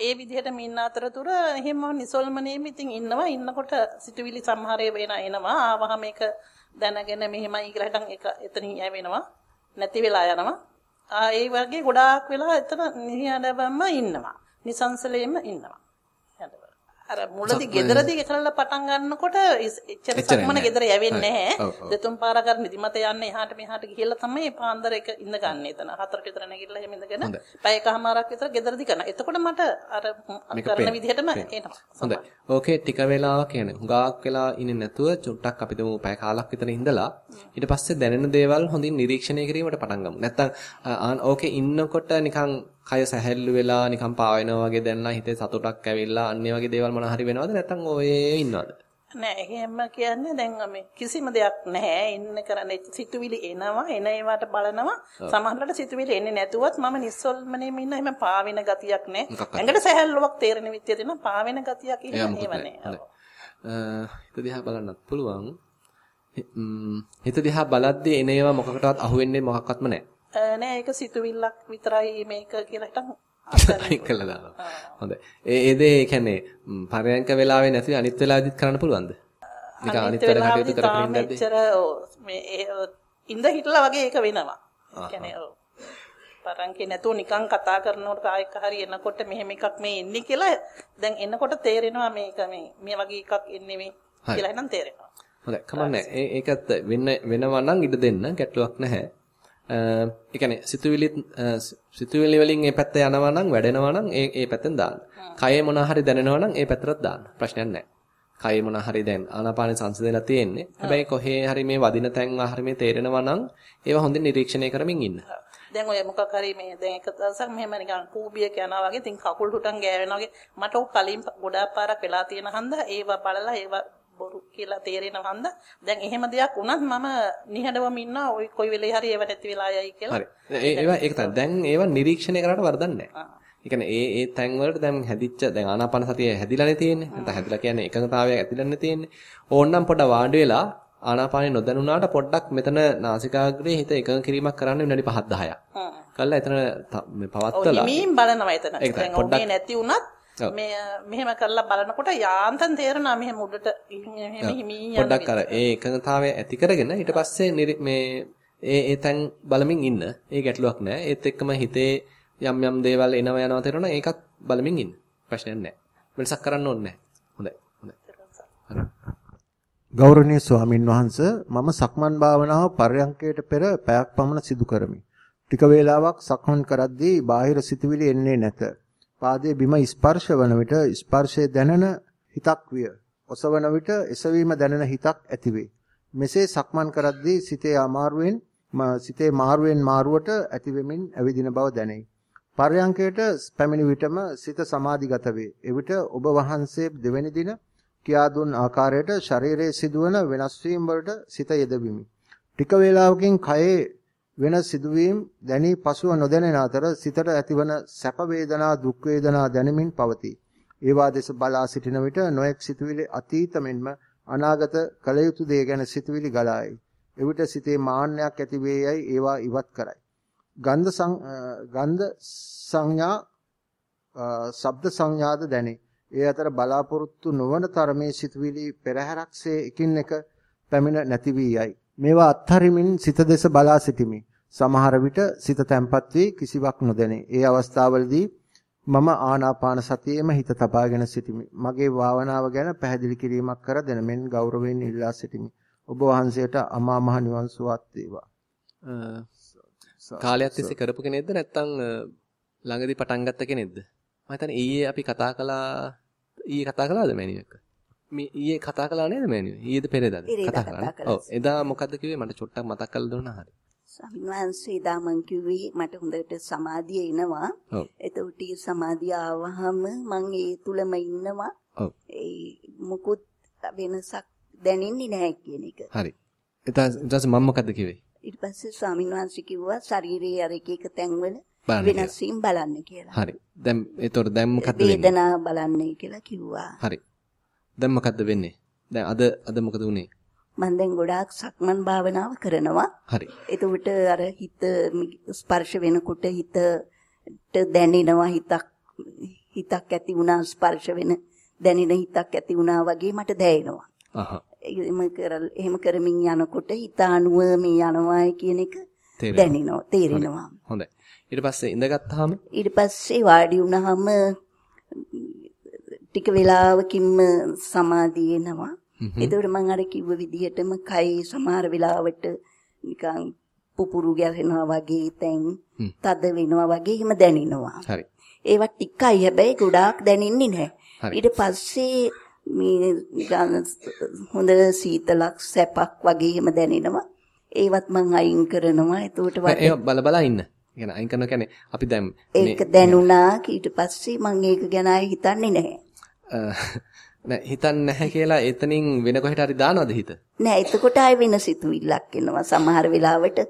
ඒ විදිහට මින්න අතරතුර එහෙම නිසල්මනේම ඉතින් ඉන්නවා. ඉන්නකොට සිතුවිලි සමහරේ වෙන එනවා. ආවහම ඒක දැනගෙන මෙහෙමයි කියලා හිටන් ඒක එතනින් යවෙනවා. නැති වෙලා යනවා. ආ ඒ වගේ ගොඩාක් වෙලා එතන නිහඬවම ඉන්නවා. නිසංසලෙම ඉන්නවා. අර මුලදී ගෙදරදී කරලා පටන් ගන්නකොට එච්චර සක්මන ගෙදර යවෙන්නේ නැහැ. දෙතුන් පාරක් අර නිදිමත යන්නේ එහාට මෙහාට ගිහිල්ලා තමයි පාන්දර එක ඉඳ ගන්න එතන. හතරට විතර නැගිටලා එහෙම ඉඳගෙන පැයකමාරක් විතර ගෙදරදී කරනවා. එතකොට මට අර කරන විදිහටම එනවා. හොඳයි. ඕකේ ටික වෙලාවක් කියන්නේ හුඟක් වෙලා ඉන්නේ නැතුව චුට්ටක් අපි තුමු පැය කාලක් විතර ඉඳලා ඊට පස්සේ දැනෙන දේවල් හොඳින් නිරීක්ෂණය කිරීමට පටන් ගමු. නැත්තම් ඕකේ ඉන්නකොට නිකන් කය සැහැල්ලු වෙලා නිකන් පාවෙනවා වගේ දැනලා හිතේ සතුටක් ඇවිල්ලා අන්නේ වගේ දේවල් මොන හරි වෙනවද? නැත්නම් ඔයේ ඉන්නවද? නෑ එහෙම කියන්නේ දැන් මේ කිසිම දෙයක් නැහැ. ඉන්න කරන්නේ සිතුවිලි එනවා එන ඒවට බලනවා. සමහරවිට සිතුවිලි එන්නේ නැතුවත් මම නිස්සල්මනේම ඉන්න. එහෙම පාවෙන ගතියක් නෑ. ඇඟට සැහැල්ලුවක් තේරෙන විදිය දෙනවා පාවෙන ගතියක් එහෙම නෑ. බලන්නත් පුළුවන්. හිත දිහා බලද්දී එන ඒවා මොකකටවත් අහුවෙන්නේ මොකක්වත්ම නෑ නෑ ඒක සිතුවිල්ලක් විතරයි මේක කියලා හිටන් අතරින් කළා දානවා. හොඳයි. ඒ ඒ දේ කියන්නේ පරයන්ක වෙලාවේ නැති අනිත් වෙලාවෙදිත් කරන්න පුළුවන්ද? නිකන් අනිත් වැඩ කටයුතු කරගෙන ඉඳද්දි. මේ ඉඳ හිටලා වගේ ඒක වෙනවා. කියන්නේ පරංකේ නැතුව නිකන් කතා කරනකොට කායක හරි එනකොට මෙහෙම එකක් මේ එන්නේ කියලා දැන් එනකොට තේරෙනවා මේක මේ මේ වගේ එකක් එන්නේ මේ කියලා නම් තේරෙනවා. හොඳයි. කමන්නේ. ඒකත් වෙන්න වෙනවා නම් ඉඩ දෙන්න ගැටලුවක් නැහැ. ඒ කියන්නේ සිතුවිලි සිතුවිලි වලින් මේ පැත්ත යනවා නම් වැඩෙනවා නම් ඒ ඒ පැත්තෙන් දාන්න. කයේ මොනවා හරි දැනෙනවා නම් ඒ පැත්තට දාන්න. ප්‍රශ්නයක් නැහැ. කයේ මොනවා හරි දැන් ආනාපාන සංසිඳලා තියෙන්නේ. හැබැයි කොහේ හරි මේ වදින තැන් හරි මේ තේරෙනවා නම් ඒවා හොඳින් නිරීක්ෂණය කරමින් ඉන්න. දැන් ඔය මොකක් හරි මේ දැන් එක දවසක් මෙහෙම නිකන් කූබියක යනවා වගේ තින් කකුල් හුටන් ගෑවෙනවා වගේ මට ඔය කලින් ගොඩාක් පාරක් වෙලා තියෙන හන්ද ඒවා බලලා ඒවා බොරු කියලා තේරෙනවා හන්ද දැන් එහෙම දෙයක් වුණත් මම නිහඬවම ඉන්නවා ওই කොයි වෙලේ හරි ඒව නැති වෙලා යයි කියලා. හරි. ඒවා ඒක තමයි. දැන් ඒවා නිරීක්ෂණය කරාට වරදක් නැහැ. ඒ ඒ තැන් වලට දැන් හැදිච්ච දැන් ආනාපාන සතිය හැදිලානේ තියෙන්නේ. නැත්නම් හැදිලා කියන්නේ එකඟතාවයක් ඇතිලානේ තියෙන්නේ. ඕන්නම් පොඩ වාඩි වෙලා ආනාපානෙ නොදැනුණාට පොඩ්ඩක් මෙතන නාසිකාග්‍රේ හිත එකඟ කිරීමක් කරන්න විනාඩි 5 10ක්. කළා එතන පවත්තලා. ඔය හිමීම් බලනවා එතන. දැන් ඔන්නේ නැති වුණත් මේ මෙහෙම කරලා බලනකොට යාන්තම් තේරෙනවා මෙහෙම උඩට මෙහෙම හිමින් යන පොඩ්ඩක් අර ඒ එකඟතාවය ඇති කරගෙන ඊට පස්සේ මේ ඒ ඒ තැන් බලමින් ඉන්න. ඒ ගැටලුවක් නැහැ. ඒත් එක්කම හිතේ යම් යම් දේවල් එනවා යනවා තේරෙනවා ඒකත් බලමින් ඉන්න. ප්‍රශ්නයක් නැහැ. වෙනසක් කරන්න ඕනේ නැහැ. හොඳයි. හොඳයි. ගෞරවනීය ස්වාමින් වහන්සේ මම සක්මන් භාවනාව පරයන්කයට පෙර පැයක් පමණ සිදු කරමි. ටික වේලාවක් සක්මන් කරද්දී බාහිර සිතුවිලි එන්නේ නැත. පාදයේ බිම ස්පර්ශ වන විට ස්පර්ශයේ දැනෙන හිතක් විය. ඔසවන විට එසවීම දැනෙන හිතක් ඇතිවේ. මෙසේ සක්මන් කරද්දී සිතේ අමාරුවෙන් සිතේ මාරුවෙන් මාරුවට ඇතිවෙමින් ඇවිදින බව දැනේ. පර්යංකයට පැමිණි විටම සිත සමාධිගත වේ. එවිට ඔබ වහන්සේ දෙවැනි දින කියා දුන් ආකාරයට ශරීරයේ සිදුවන වෙනස් වීම වලට සිත යෙදවිමි. ටික වේලාවකින් කයේ වෙන සිදුවීම් දැනී පසුව නොදැනෙන අතර සිතට ඇතිවන සැප වේදනා දුක් වේදනා දැනෙමින් පවතී. ඒවා දෙස බලා සිටින විට නොඑක් සිතුවිලි අතීත මෙන්ම අනාගත කල යුතු දේ ගැන සිතුවිලි ගලායි. එවිට සිතේ මාන්නයක් ඇති වේයයි ඒවා ඉවත් කරයි. ගන්ධ ගන්ධ සංඥා ශබ්ද සංඥාද දැනේ. ඒ අතර බලාපොරොත්තු නොවන තරමේ සිතුවිලි පෙරහැරක්සේ එකින් එක පැමිණ නැති වී යයි. මේවා අත්හරිමින් සිත දෙස බලා සිටිමි. සමහර විට සිත තැම්පත් වී කිසිවක් නොදැනේ. ඒ අවස්ථාවලදී මම ආනාපාන සතියෙම හිත තබාගෙන සිටිමි. මගේ භාවනාව ගැන පැහැදිලි කිරීමක් කර දෙන මෙන් ගෞරවයෙන් ඉල්ලා සිටිමි. ඔබ වහන්සේට අමා මහ නිවන් සුවත් වේවා. කාලයක් තිස්සේ කරපු කෙනෙක්ද නැත්නම් ළඟදී පටන් ගත්ත කෙනෙක්ද? මම හිතන්නේ ඊයේ අපි කතා කළා ඊයේ කතා කළාද මෑණියක? මේ ඊයේ කතා කළා නේද මෑණියෝ? ඊයේද පෙරේදාද? කතා කළා. ඔව් එදා මොකද්ද කිව්වේ මට චොට්ටක් මතක් කරලා දුන්නා හරිය. ස්වාමීන් දා මං කිව්වේ මට හොඳට සමාධිය එනවා. එතකොට ඒ සමාධිය ආවහම මං ඒ තුලම ඉන්නවා. ඒ මුකුත් වෙනසක් දැනෙන්නේ නැහැ කියන එක. හරි. ඊට මම මොකද්ද කිව්වේ? ඊට පස්සේ ස්වාමීන් වහන්සේ කිව්වා ශරීරයේ අර එක එක තැන්වල වෙනස් වීම බලන්න කියලා. හරි. දැන් ඒතකොට දැන් මොකද්ද වෙන්නේ? වේදනාව බලන්නේ කියලා කිව්වා. හරි. දැන් මොකද්ද වෙන්නේ? දැන් අද අද මොකද උනේ? මම දැන් ගොඩාක් සක්මන් භාවනාව කරනවා. හරි. එතකොට අර හිත ස්පර්ශ වෙනකොට හිතට දැනෙනවා හිතක් හිතක් ඇති වුණා ස්පර්ශ වෙන දැනෙන හිතක් ඇති වුණා වගේ මට දැනෙනවා. අහහ. එහෙම කරල් එහෙම කරමින් යනකොට හිත අනුව මේ යනවා කියන එක දැනෙනවා තේරෙනවා. හොඳයි. ඊට පස්සේ ඉඳගත්තාම ඊට පස්සේ වාඩි වුණාම ටික වෙලාවකින්ම සමාධිය එනවා. ඒතකොට මම අර කිව්ව විදිහටම කය සමහර වෙලාවට නිකන් පුපුරු ගැහෙනවා වගේ තැන් තද වෙනවා වගේ එහෙම දැනෙනවා. හරි. ඒවා ටිකයි හැබැයි ගොඩාක් දැනෙන්නේ නැහැ. ඊට පස්සේ මේ හොඳ සීතලක් සැපක් වගේ එහෙම දැනෙනවා. ඒවත් මම අයින් කරනවා. එතකොට වට ඒක බල බල ඉන්න. කියන අයින් කරනවා කියන්නේ අපි දැන් මේක දැනුණා ඊට පස්සේ මම ඒක ගැන හිතන්නේ නැහැ. නෑ හිතන්නේ නැහැ කියලා එතනින් වෙන කොහෙට හරි දානවද හිත? නෑ එතකොට ආයෙ වෙන සිතුවිල්ලක් එනවා. සමහර වෙලාවට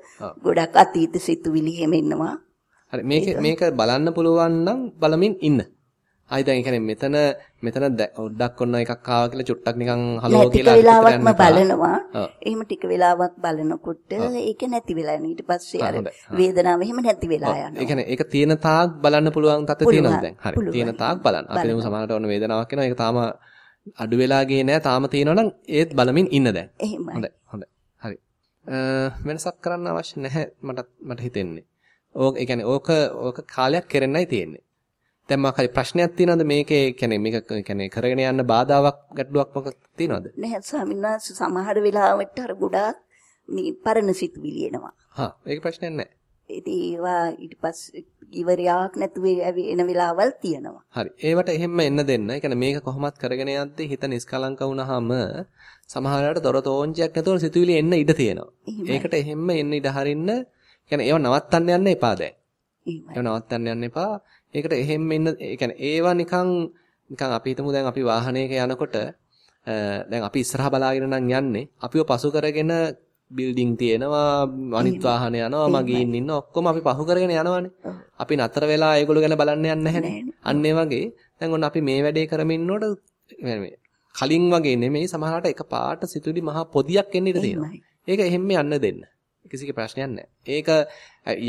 ගොඩක් අතීත සිතුවිලි හැම එනවා. හරි මේක මේක බලන්න පුළුවන් නම් බලමින් ඉන්න. ආයි දැන් කියන්නේ මෙතන මෙතන ඔඩක් ඔන්න එකක් ආවා කියලා චුට්ටක් නිකන් හලෝ කියලා වෙලාවක්ම බලනවා. එහෙම ටික වෙලාවක් බලනකොට ඒක නැති වෙලා යනවා. ඊට පස්සේ අර වේදනාව එහෙම නැති වෙලා යනවා. ඒ කියන්නේ ඒක තියෙන තාක් බලන්න පුළුවන් තත්ත්වය තියෙනවද දැන්? හරි. තියෙන තාක් බලන්න. අපි දෙමු සමහරට ඔන්න වේදනාවක් එනවා. ඒක තාම අඩු වෙලා ගියේ නෑ. තාම තියෙනවනම් ඒත් බලමින් ඉන්න දැන්. එහෙමයි. හොඳයි. හොඳයි. හරි. වෙනසක් කරන්න අවශ්‍ය නැහැ මට මට හිතෙන්නේ. ඕක ඒ කියන්නේ ඕක ඕක කාලයක් කෙරෙන්නයි තියෙන්නේ. දැන් මොකක් හරි ප්‍රශ්නයක් තියෙනවද මේකේ කියන්නේ මේක කියන්නේ කරගෙන යන්න බාධාවක් ගැටලුවක් මොකක් තියෙනවද? නැහැ ස්වාමීන් වහන්සේ සමහර වෙලාවට අර ගොඩාක් මේ පරණ සිතුවිලි එනවා. හා ඒක ප්‍රශ්නයක් නැහැ. ඉතින් ඒවා ඊට පස්සේ ඉවරයක් නැතුව එන වෙලාවල් තියෙනවා. හරි. ඒවට එහෙම්ම එන්න දෙන්න. ඒ කියන්නේ මේක කොහොමත් කරගෙන යද්දී හිත නිස්කලංක වුණාම සමහරවිට දොර තෝංචියක් නැතුව සිතුවිලි එන්න ඉඩ තියෙනවා. ඒකට එහෙම්ම එන්න ඉඩ හරින්න කියන්නේ ඒව නවත්තන්න යන්න එපා දැන්. ඒව නවත්තන්න යන්න එපා. ඒකට එහෙම ඉන්න ඒ කියන්නේ ඒවා නිකන් නිකන් අපි හිතමු දැන් අපි වාහනයක යනකොට දැන් අපි ඉස්සරහා බලාගෙන නම් යන්නේ අපිව පසු කරගෙන බිල්ඩින් තියෙනවා අනිත් වාහන යනවා මගින් ඉන්න ඔක්කොම අපි පහු කරගෙන යනවානේ. අපි නතර වෙලා ඒගොල්ලෝ ගැන බලන්න යන්නේ නැහැනේ අන්න ඒ වගේ දැන් ඔන්න අපි මේ වැඩේ කරමින් ඉන්නකොට කලින් වගේ නෙමෙයි සමහරවිට එක පාට සිතුවිලි මහා පොදියක් එන්න ඉඩ තියෙනවා. ඒක එහෙම්ම යන්න දෙන්න කිසික ප්‍රශ්නයක් නැහැ. ඒක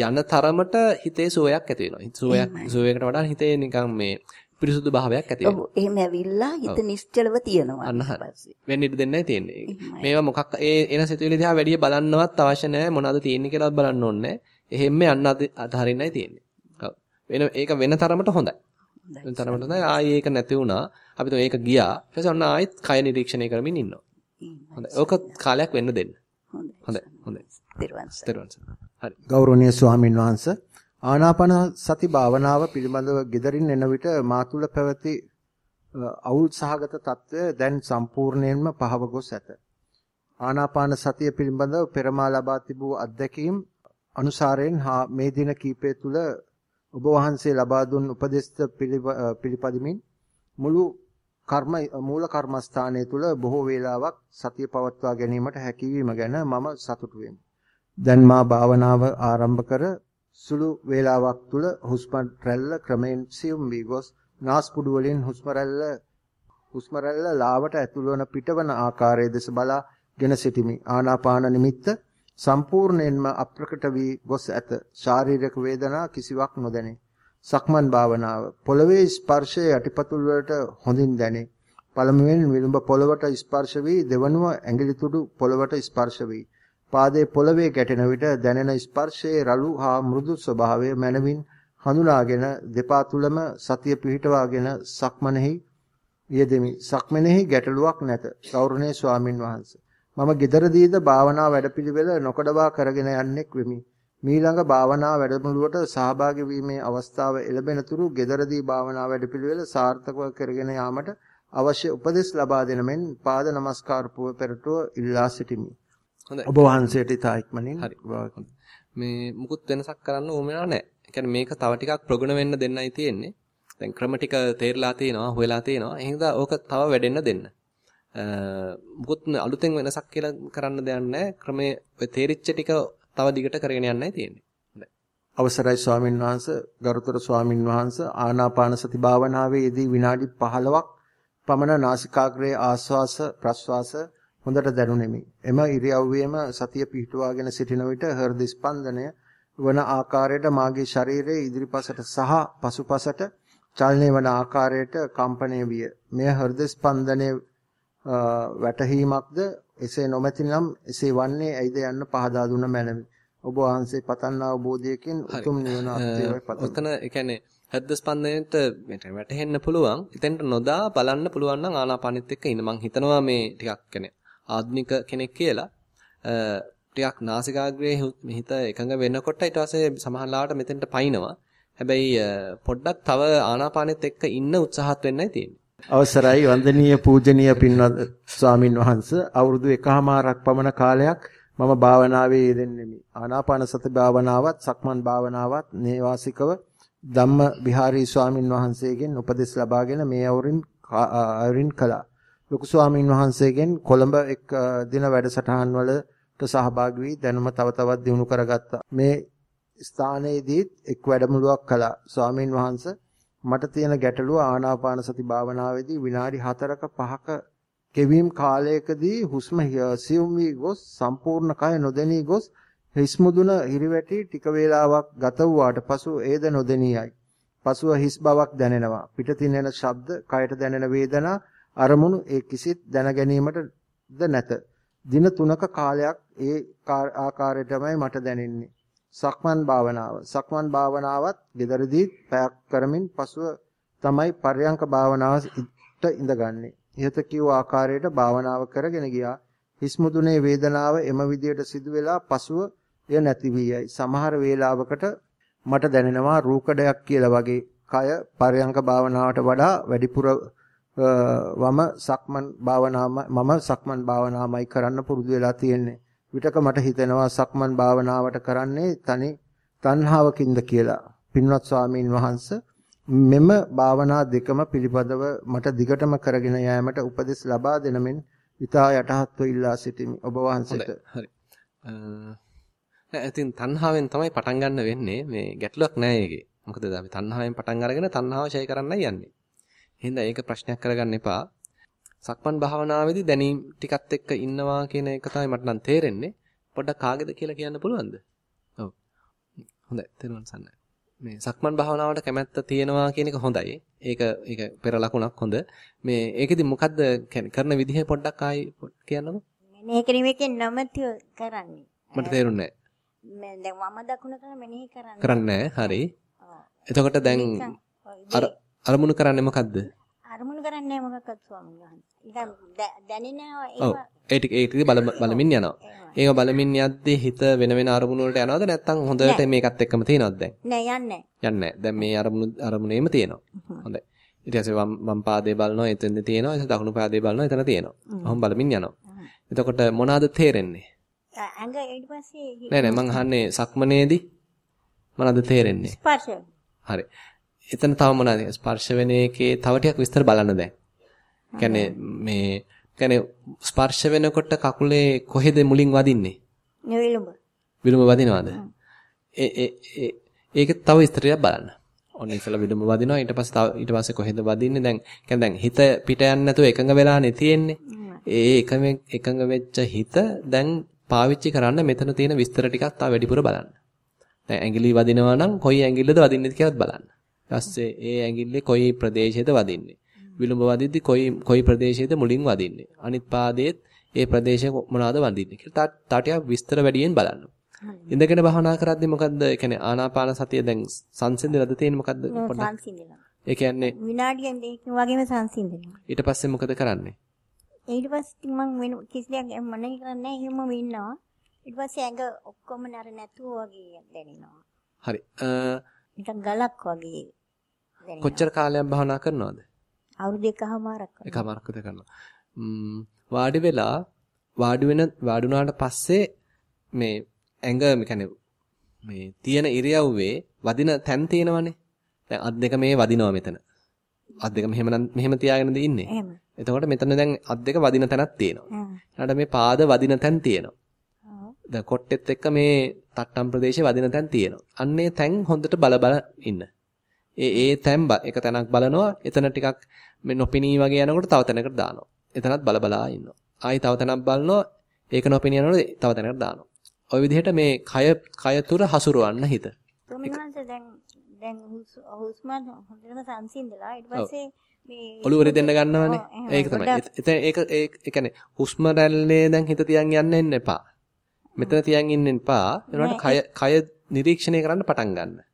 යන තරමට හිතේ සුවයක් ඇති වෙනවා. සුවයක් සුවයකට වඩා හිතේ නිකන් මේ පිරිසුදු භාවයක් ඇති වෙනවා. ඔව් එහෙම ඇවිල්ලා හිත නිශ්චලව තියෙනවා. අන්න හරි. වෙන්න ඉඩ දෙන්නයි තියෙන්නේ. මේවා මොකක් ඒ එන සිතුවිලි දිහා වැඩි බලන්නවත් අවශ්‍ය නැහැ. මොනවද තියෙන්නේ කියලාත් බලන්න ඕනේ එහෙම්ම යන්න අතහරින්නයි තියෙන්නේ. ඔව්. වෙන ඒක වෙන තරමට හොඳයි. වෙන තරමට හොඳයි. ආයේ ඒක නැති වුණා. අපි તો ඒක ගියා. ඊට පස්සේ ඔන්න ආයෙත් කය නිරීක්ෂණය කරමින් ඉන්නවා. හොඳයි. ඕක කාලයක් වෙන්න දෙන්න. හොඳයි. හොඳයි. හරි. ගෞරවනීය ස්වාමින් වහන්සේ ආනාපාන සති භාවනාව පිළිබඳව gederin එන විට මා තුළ පැවති අවුල් සහගත తত্ত্বය දැන් සම්පූර්ණයෙන්ම පහව ගොස් ඇත. ආනාපාන සතිය පිළිබඳව පෙරමා ලබා තිබූ අත්දැකීම් අනුසාරයෙන් හා මේ දින කීපය තුළ ඔබ වහන්සේ ලබා දුන් උපදේශ පිළිපදමින් මුළු කර්ම මූල කර්මස්ථානයේ තුල බොහෝ වේලාවක් සතිය පවත්වා ගැනීමට හැකියවීම ගැන මම සතුටු වෙමි. දැන් මා භාවනාව ආරම්භ කර සුළු වේලාවක් තුල හුස්ම රැල්ල ක්‍රමෙන් සියුම් වී ගොස් නාස්පුඩු වලින් හුස්ම රැල්ල හුස්ම රැල්ල ලාවට ඇතුළු වන පිටවන ආකාරයේ දෙස බලාගෙන සිටිමි. ආනාපාන නිමිත්ත සම්පූර්ණයෙන්ම අප්‍රකට වී ගොස් ඇත. ශාරීරික වේදනා කිසිවක් නොදැනේ. සක්මන් භාවනාව පොළවේ ස්පර්ශයේ යටිපතුල් වලට හොඳින් දැනේ. පළමුවෙන් විලුඹ පොළවට ස්පර්ශ වී දෙවනුව ඇඟිලි තුඩු පොළවට ස්පර්ශ වී පාදයේ පොළවේ ගැටෙන විට දැනෙන ස්පර්ශයේ රළු හා මෘදු ස්වභාවය මනවින් හඳුනාගෙන දෙපා තුලම සතිය පිහිටවාගෙන සක්මනෙහි යෙදෙමි. සක්මනෙහි ගැටලුවක් නැත. ගෞරවනීය ස්වාමින් වහන්සේ. මම gederදීද භාවනා වැඩපිළිවෙල නොකඩවා කරගෙන යන්නෙක් වෙමි. මීළඟ භාවනා වැඩමුළුවට සහභාගී වීමේ අවස්ථාව එළඹෙන තුරු gederදී භාවනා වැඩපිළිවෙල සාර්ථකව කරගෙන යාමට අවශ්‍ය උපදෙස් ලබා දෙන මෙන් පාද නමස්කාර පුව පෙරටුව ඉල්ලා සිටිමි. හොඳයි. ඔබ වහන්සේට ඉතා ඉක්මනින් හරි. මේ මුකුත් වෙනසක් කරන්න ඕමනා නැහැ. ඒ කියන්නේ මේක තව ටිකක් ප්‍රගුණ වෙන්න දෙන්නයි තියෙන්නේ. දැන් ක්‍රම ටික තේරලා තියෙනවා, හොයලා තියෙනවා. එහෙනම් ඕක තව වැඩෙන්න දෙන්න. මුකුත් අලුතෙන් වෙනසක් කියලා කරන්න දෙයක් නැහැ. ක්‍රමයේ තේරිච්ච ටික තව දිගට කරගෙන යන්නයි තියෙන්නේ. අවසරයි ස්වාමින් වහන්සේ ගරුතර ස්වාමින් වහන්සේ ආනාපාන සති භාවනාවේ යෙදී විනාඩි 15ක් පමණ නාසිකාග්‍රයේ ආස්වාස ප්‍රස්වාස හොඳට දැනුනෙමි. එම ඉරියව්වේම සතිය පිහිටුවාගෙන සිටින විට හෘද ස්පන්දනය වන ආකාරයට මාගේ ශරීරයේ ඉදිරිපසට සහ පසුපසට චලනය වන ආකාරයට කම්පණය විය. මෙය හෘද ස්පන්දනයේ වැටහීමක්ද එසේ නොමැතිනම් එසේ වන්නේ ඇයිද යන්න පහදා දුන්න මැනවි. ඔබ වහන්සේ පතන්නා අවබෝධයකින් උතුම් නිවන අත්දේවයි පතමි. ඔතන ඒ කියන්නේ හෘද ස්පන්දනයට වැටහෙන්න පුළුවන්. එතෙන්ට නොදා බලන්න පුළුවන් නම් ආනාපානෙත් එක්ක ඉන්න. මං හිතනවා මේ ටිකක් කියන්නේ ආධුනික කෙනෙක් කියලා ටිකක් නාසිකාග්‍රයේ හිත එකඟ වෙනකොට ඊට පස්සේ සමහරලාට මෙතෙන්ට පයින්නවා. හැබැයි පොඩ්ඩක් තව ආනාපානෙත් එක්ක ඉන්න උත්සාහත් වෙන්නයි තියෙන්නේ. අවසරයි වන්දනීය පූජනීය පින්වත් ස්වාමින් වහන්සේ අවුරුදු එකහමාරක් පමණ කාලයක් මම භාවනාවේ යෙදෙන්නෙමි. ආනාපාන සති භාවනාවත් සක්මන් භාවනාවත් නේවාසිකව ධම්ම විහාරී ස්වාමින් වහන්සේගෙන් උපදෙස් ලබාගෙන මේ අවුරින් අවුරින් කළා. ලොකු ස්වාමීන් වහන්සේගෙන් කොළඹ එක් දින වැඩසටහන් වලට සහභාගී වී දැනුම තව තවත් දියුණු කරගත්තා. මේ ස්ථානයේදීත් එක් වැඩමුළුවක් කළා. ස්වාමීන් වහන්සේ මට තියෙන ගැටලුව ආනාපාන සති භාවනාවේදී විනාඩි 4ක 5ක කෙවීම් කාලයකදී හුස්ම සියුම් වී ගොස් සම්පූර්ණ කය නොදෙනී ගොස් හිස් මුදුන හිරිවැටි ටික වේලාවක් ගත වූාට පසු ඒද නොදෙනියයි. පසුව හිස් බවක් දැනෙනවා. පිටතින් එන ශබ්ද, කයට දැනෙන වේදනා අරමුණු ඒ කිසිත් දැන ගැනීමටද නැත. දින 3ක කාලයක් ඒ ආකාරයටමයි මට දැනෙන්නේ. සක්මන් භාවනාව. සක්මන් භාවනාවත් gedarදී පැයක් කරමින් පසුව තමයි පර්යංක භාවනාවට ඉඳගන්නේ. ඉහත කිව් ආකාරයට භාවනාව කරගෙන ගියා. හිස්මුදුනේ වේදනාව එම විදියට සිදු වෙලා පසුව එය නැති වී යයි. සමහර වේලාවකට මට දැනෙනවා රූකඩයක් කියලා වගේ කය පර්යංක භාවනාවට වඩා වැඩිපුර වම සක්මන් භාවනාව මම සක්මන් භාවනාවමයි කරන්න පුරුදු වෙලා තියෙන්නේ. විතක මට හිතෙනවා සක්මන් භාවනාවට කරන්නේ තනි තණ්හාවකින්ද කියලා. පින්වත් ස්වාමීන් වහන්සේ මෙම භාවනා දෙකම පිළිපදව මට දිගටම කරගෙන යාමට උපදෙස් ලබා දෙන මෙන් ඊතා යටහත්ව ඉල්ලා සිටිමි ඔබ වහන්සේට. හරි. නෑ ඉතින් තණ්හාවෙන් තමයි පටන් ගන්න වෙන්නේ මේ ගැටලුවක් නෑ ඒකේ. මොකද අපි තණ්හාවෙන් පටන් අරගෙන තණ්හාව ඡය කරන්නයි යන්නේ. එහෙනම් ඒක ප්‍රශ්නයක් කරගන්න එපා. සක්මන් භාවනාවේදී දැනීම් ටිකත් එක්ක ඉන්නවා කියන එක තමයි මට නම් තේරෙන්නේ. පොඩ්ඩක් කාගේද කියලා කියන්න පුළුවන්ද? ඔව්. හොඳයි. තේරුම් ගන්න. මේ සක්මන් භාවනාවට කැමැත්ත තියෙනවා කියන එක හොඳයි. ඒක ඒක පෙර ලකුණක් හොඳ. මේ ඒකෙදි මොකද්ද කරන විදිහ පොඩ්ඩක් ආයි කියන්නකෝ. මෙනෙහි කිරීමකින් නොමැති කරන්නේ. මට තේරුන්නේ නැහැ. දැන් වම දකුණ කරන මෙනෙහි කරන්නේ. කරන්නේ හරි. එතකොට දැන් අර අරමුණු කරන්නේ මොකද්ද? අරමුණු කරන්නේ මොකක්ද ස්වාමීන් වහන්සේ? දැනෙනවා ඒව. ඒ ටික ඒ ටික බලමින් යනවා. ඒක බලමින් යද්දී හිත වෙන වෙන අරමුණු වලට යනවද නැත්නම් හොඳට මේකත් එක්කම තියෙනවද දැන්? නෑ යන්නේ නෑ. යන්නේ දැන් මේ අරමුණු අරමුණේම තියෙනවා. හොඳයි. ඊට පස්සේ වම් වම් පාදේ බලනවා එතෙන්ද තියෙනවා. ඊට දකුණු පාදේ බලනවා එතන තියෙනවා. ඔහොම බලමින් යනවා. එතකොට මොනවාද තේරෙන්නේ? ඇඟ ඊට පස්සේ නෑ නෑ මං අහන්නේ සක්මනේදී මොනවාද තේරෙන්නේ? ස්පර්ශ. හරි. එතන තව මොනවද ස්පර්ශ වෙන එකේ තව ටිකක් විස්තර බලන්න දැන්. කියන්නේ මේ කියන්නේ ස්පර්ශ වෙනකොට කකුලේ කොහෙද මුලින් වදින්නේ? විලුඹ. විලුඹ වදිනවද? ඒක තව විස්තරයක් බලන්න. ඔන්න ඉස්සලා විලුඹ වදිනවා ඊට පස්සේ තව ඊට පස්සේ කොහෙද වදින්නේ දැන් කියන්නේ දැන් හිත පිට යන්නේ නැතුව එකඟ වෙලානේ තියෙන්නේ. ඒ එකඟ එකඟ වෙච්ච හිත දැන් පාවිච්චි කරන්න මෙතන තියෙන විස්තර ටිකක් තව වැඩිපුර බලන්න. දැන් ඇඟිලි වදිනවා නම් කොයි ඇඟිල්ලද වදින්නේ කියලාත් බලන්න. ඊපස්සේ ඒ ඇඟිල්ලේ කොයි ප්‍රදේශයේද වදින්නේ. විලුඹ වදිද්දි කොයි කොයි ප්‍රදේශයේද මුලින් වදින්නේ. අනිත් පාදයේත් ඒ ප්‍රදේශය මොනවාද වදින්නේ කියලා තා ටිකක් විස්තර වැඩියෙන් බලන්න. ඉඳගෙන භාවනා කරද්දී මොකද්ද? ඒ කියන්නේ ආනාපාන සතිය දැන් සංසිඳනද තියෙන්නේ මොකද්ද? පොඩ්ඩක් සංසිඳනවා. ඒ කියන්නේ විනාඩියෙන් දෙකකින් වගේම සංසිඳනවා. ඊට පස්සේ මොකද කරන්නේ? ඊට පස්සේ මම වෙන කිසි දෙයක් මම කරන්නේ එහෙමම ඉන්නවා. ඊට පස්සේ ඇඟ ඔක්කොම නර නැතුව වගේ දැනෙනවා. හරි. නිකන් ගලක් වගේ. කොච්චර කාලයක් භාවනා කරනවද? අවුරුදු එකමාරක් කරනවා. එකමාරක් විතර කරනවා. වාඩි වෙලා වාඩි වෙන වාඩුණාට පස්සේ මේ ඇඟ කියන්නේ මේ තියෙන ඉරියව්වේ වදින තැන් තියෙනවනේ. දැන් අත් දෙක මේ වදිනවා මෙතන. අත් දෙක මෙහෙම මෙහෙම තියාගෙනද ඉන්නේ. එතකොට මෙතන දැන් අත් දෙක වදින තැනක් තියෙනවා. ඊළඟට මේ පාද වදින තැන් තියෙනවා. දැන් කොට්ටෙත් එක්ක මේ තට්ටම් ප්‍රදේශයේ වදින තැන් තියෙනවා. අන්නේ තැන් හොඳට බල බල ඉන්න. ඒ ඒ තැන් එක තැනක් බලනවා. එතන ටිකක් මේ නොපිනී වගේ යනකොට තව තැනකට දානවා. එතනත් බල බලා ඉන්නවා. ආයි තව තැනක් බලනවා. ඒක නොපිනී යනකොට තව තැනකට දානවා. ওই විදිහට මේ කය කය තුර හසුරවන්න හිත. කොමිනවන්ස දැන් දැන් හුස්ම හොඳටම සංසිඳලා ඊට පස්සේ මේ ඔළුව දෙන්න ගන්නවනේ. ඒක තමයි. එතන ඒක ඒ කියන්නේ හුස්ම රැල්ලේ දැන් හිත තියන් යන්න එන්න එපා. මෙතන තියන් ඉන්න එපා. ඒනට කය කය නිරීක්ෂණය කරන්න පටන් ගන්න.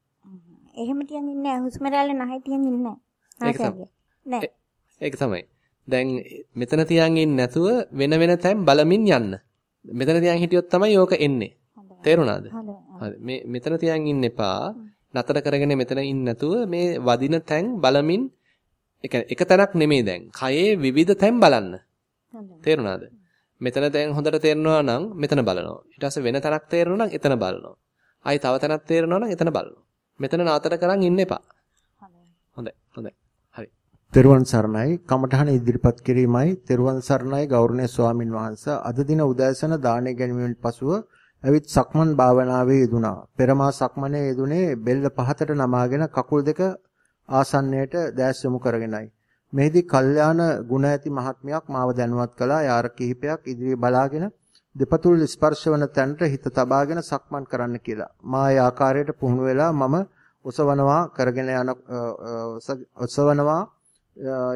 එහෙම තියන් ඉන්නේ නැහැ. හුස්ම රැල්ල නැහැ තියන් ඉන්නේ නැහැ. ඒක තමයි. දැන් මෙතන තියන් ඉන්නේ නැතුව වෙන වෙන තැන් බලමින් යන්න. මෙතන තියන් හිටියොත් තමයි ඕක එන්නේ. තේරුණාද? හරි. මේ මෙතන තියන් ඉන්න එපා. නතර කරගෙන මෙතන ඉන්න නැතුව මේ වදින තැන් බලමින් එක තැනක් නෙමෙයි දැන්. කයේ විවිධ තැන් බලන්න. තේරුණාද? මෙතන දැන් හොඳට තේරෙනවා නම් මෙතන බලනවා. ඊට පස්සේ වෙන තැනක් තේරෙනවා නම් එතන බලනවා. ආයි තව තැනක් තේරෙනවා නම් එතන බලනවා. මෙතන නාතර කරන් ඉන්න එපා. හොඳයි. හොඳයි. හරි. තෙරුවන් සරණයි කමඨහන ඉදිරිපත් කිරීමයි තෙරුවන් සරණයි ගෞරවනීය ස්වාමින් වහන්සේ අද දින උදෑසන දාණය ගැනීමෙන් පසුව ඇවිත් සක්මන් භාවනාවේ යෙදුනා. පෙරමා සක්මනේ යෙදුනේ බෙල්ල පහතට නමාගෙන කකුල් දෙක ආසන්නයට දැස් යොමු කරගෙනයි. මෙහිදී කල්යාණ ගුණ ඇති මහත්මියක් මාව දැනුවත් කළා. යාර කිහිපයක් ඉදිරියේ බලාගෙන දෙපතුල් ස්පර්ශවන තැනට හිත තබාගෙන සක්මන් කරන්න කියලා. මා ඒ ආකාරයට පුහුණු වෙලා මම ඔසවනවා කරගෙන යන ඔසවනවා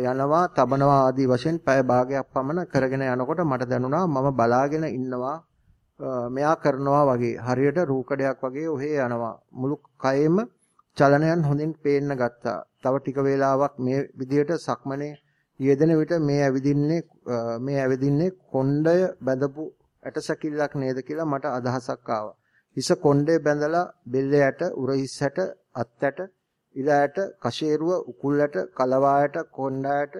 යනවා තබනවා ආදී වශයෙන් පැය භාගයක් පමණ කරගෙන යනකොට මට දැනුණා මම බලාගෙන ඉන්නවා මෙයා කරනවා වගේ හරියට රූකඩයක් වගේ ඔහේ යනවා මුළු කයෙම චලනයන් හොඳින් පේන්න ගත්තා. තව ටික වේලාවක් මේ විදියට සක්මනේ යෙදෙන විට මේ ඇවිදින්නේ මේ ඇවිදින්නේ කොණ්ඩය බැඳපු ඇටසැකිල්ලක් නේද කියලා මට අදහසක් ආවා. හිස කොණ්ඩේ බැඳලා බෙල්ල යට උරහිස් හැට අත් ඇට ඉල ඇට කෂේරුව උකුල් ඇට කලවා ඇට කොණ්ඩ ඇට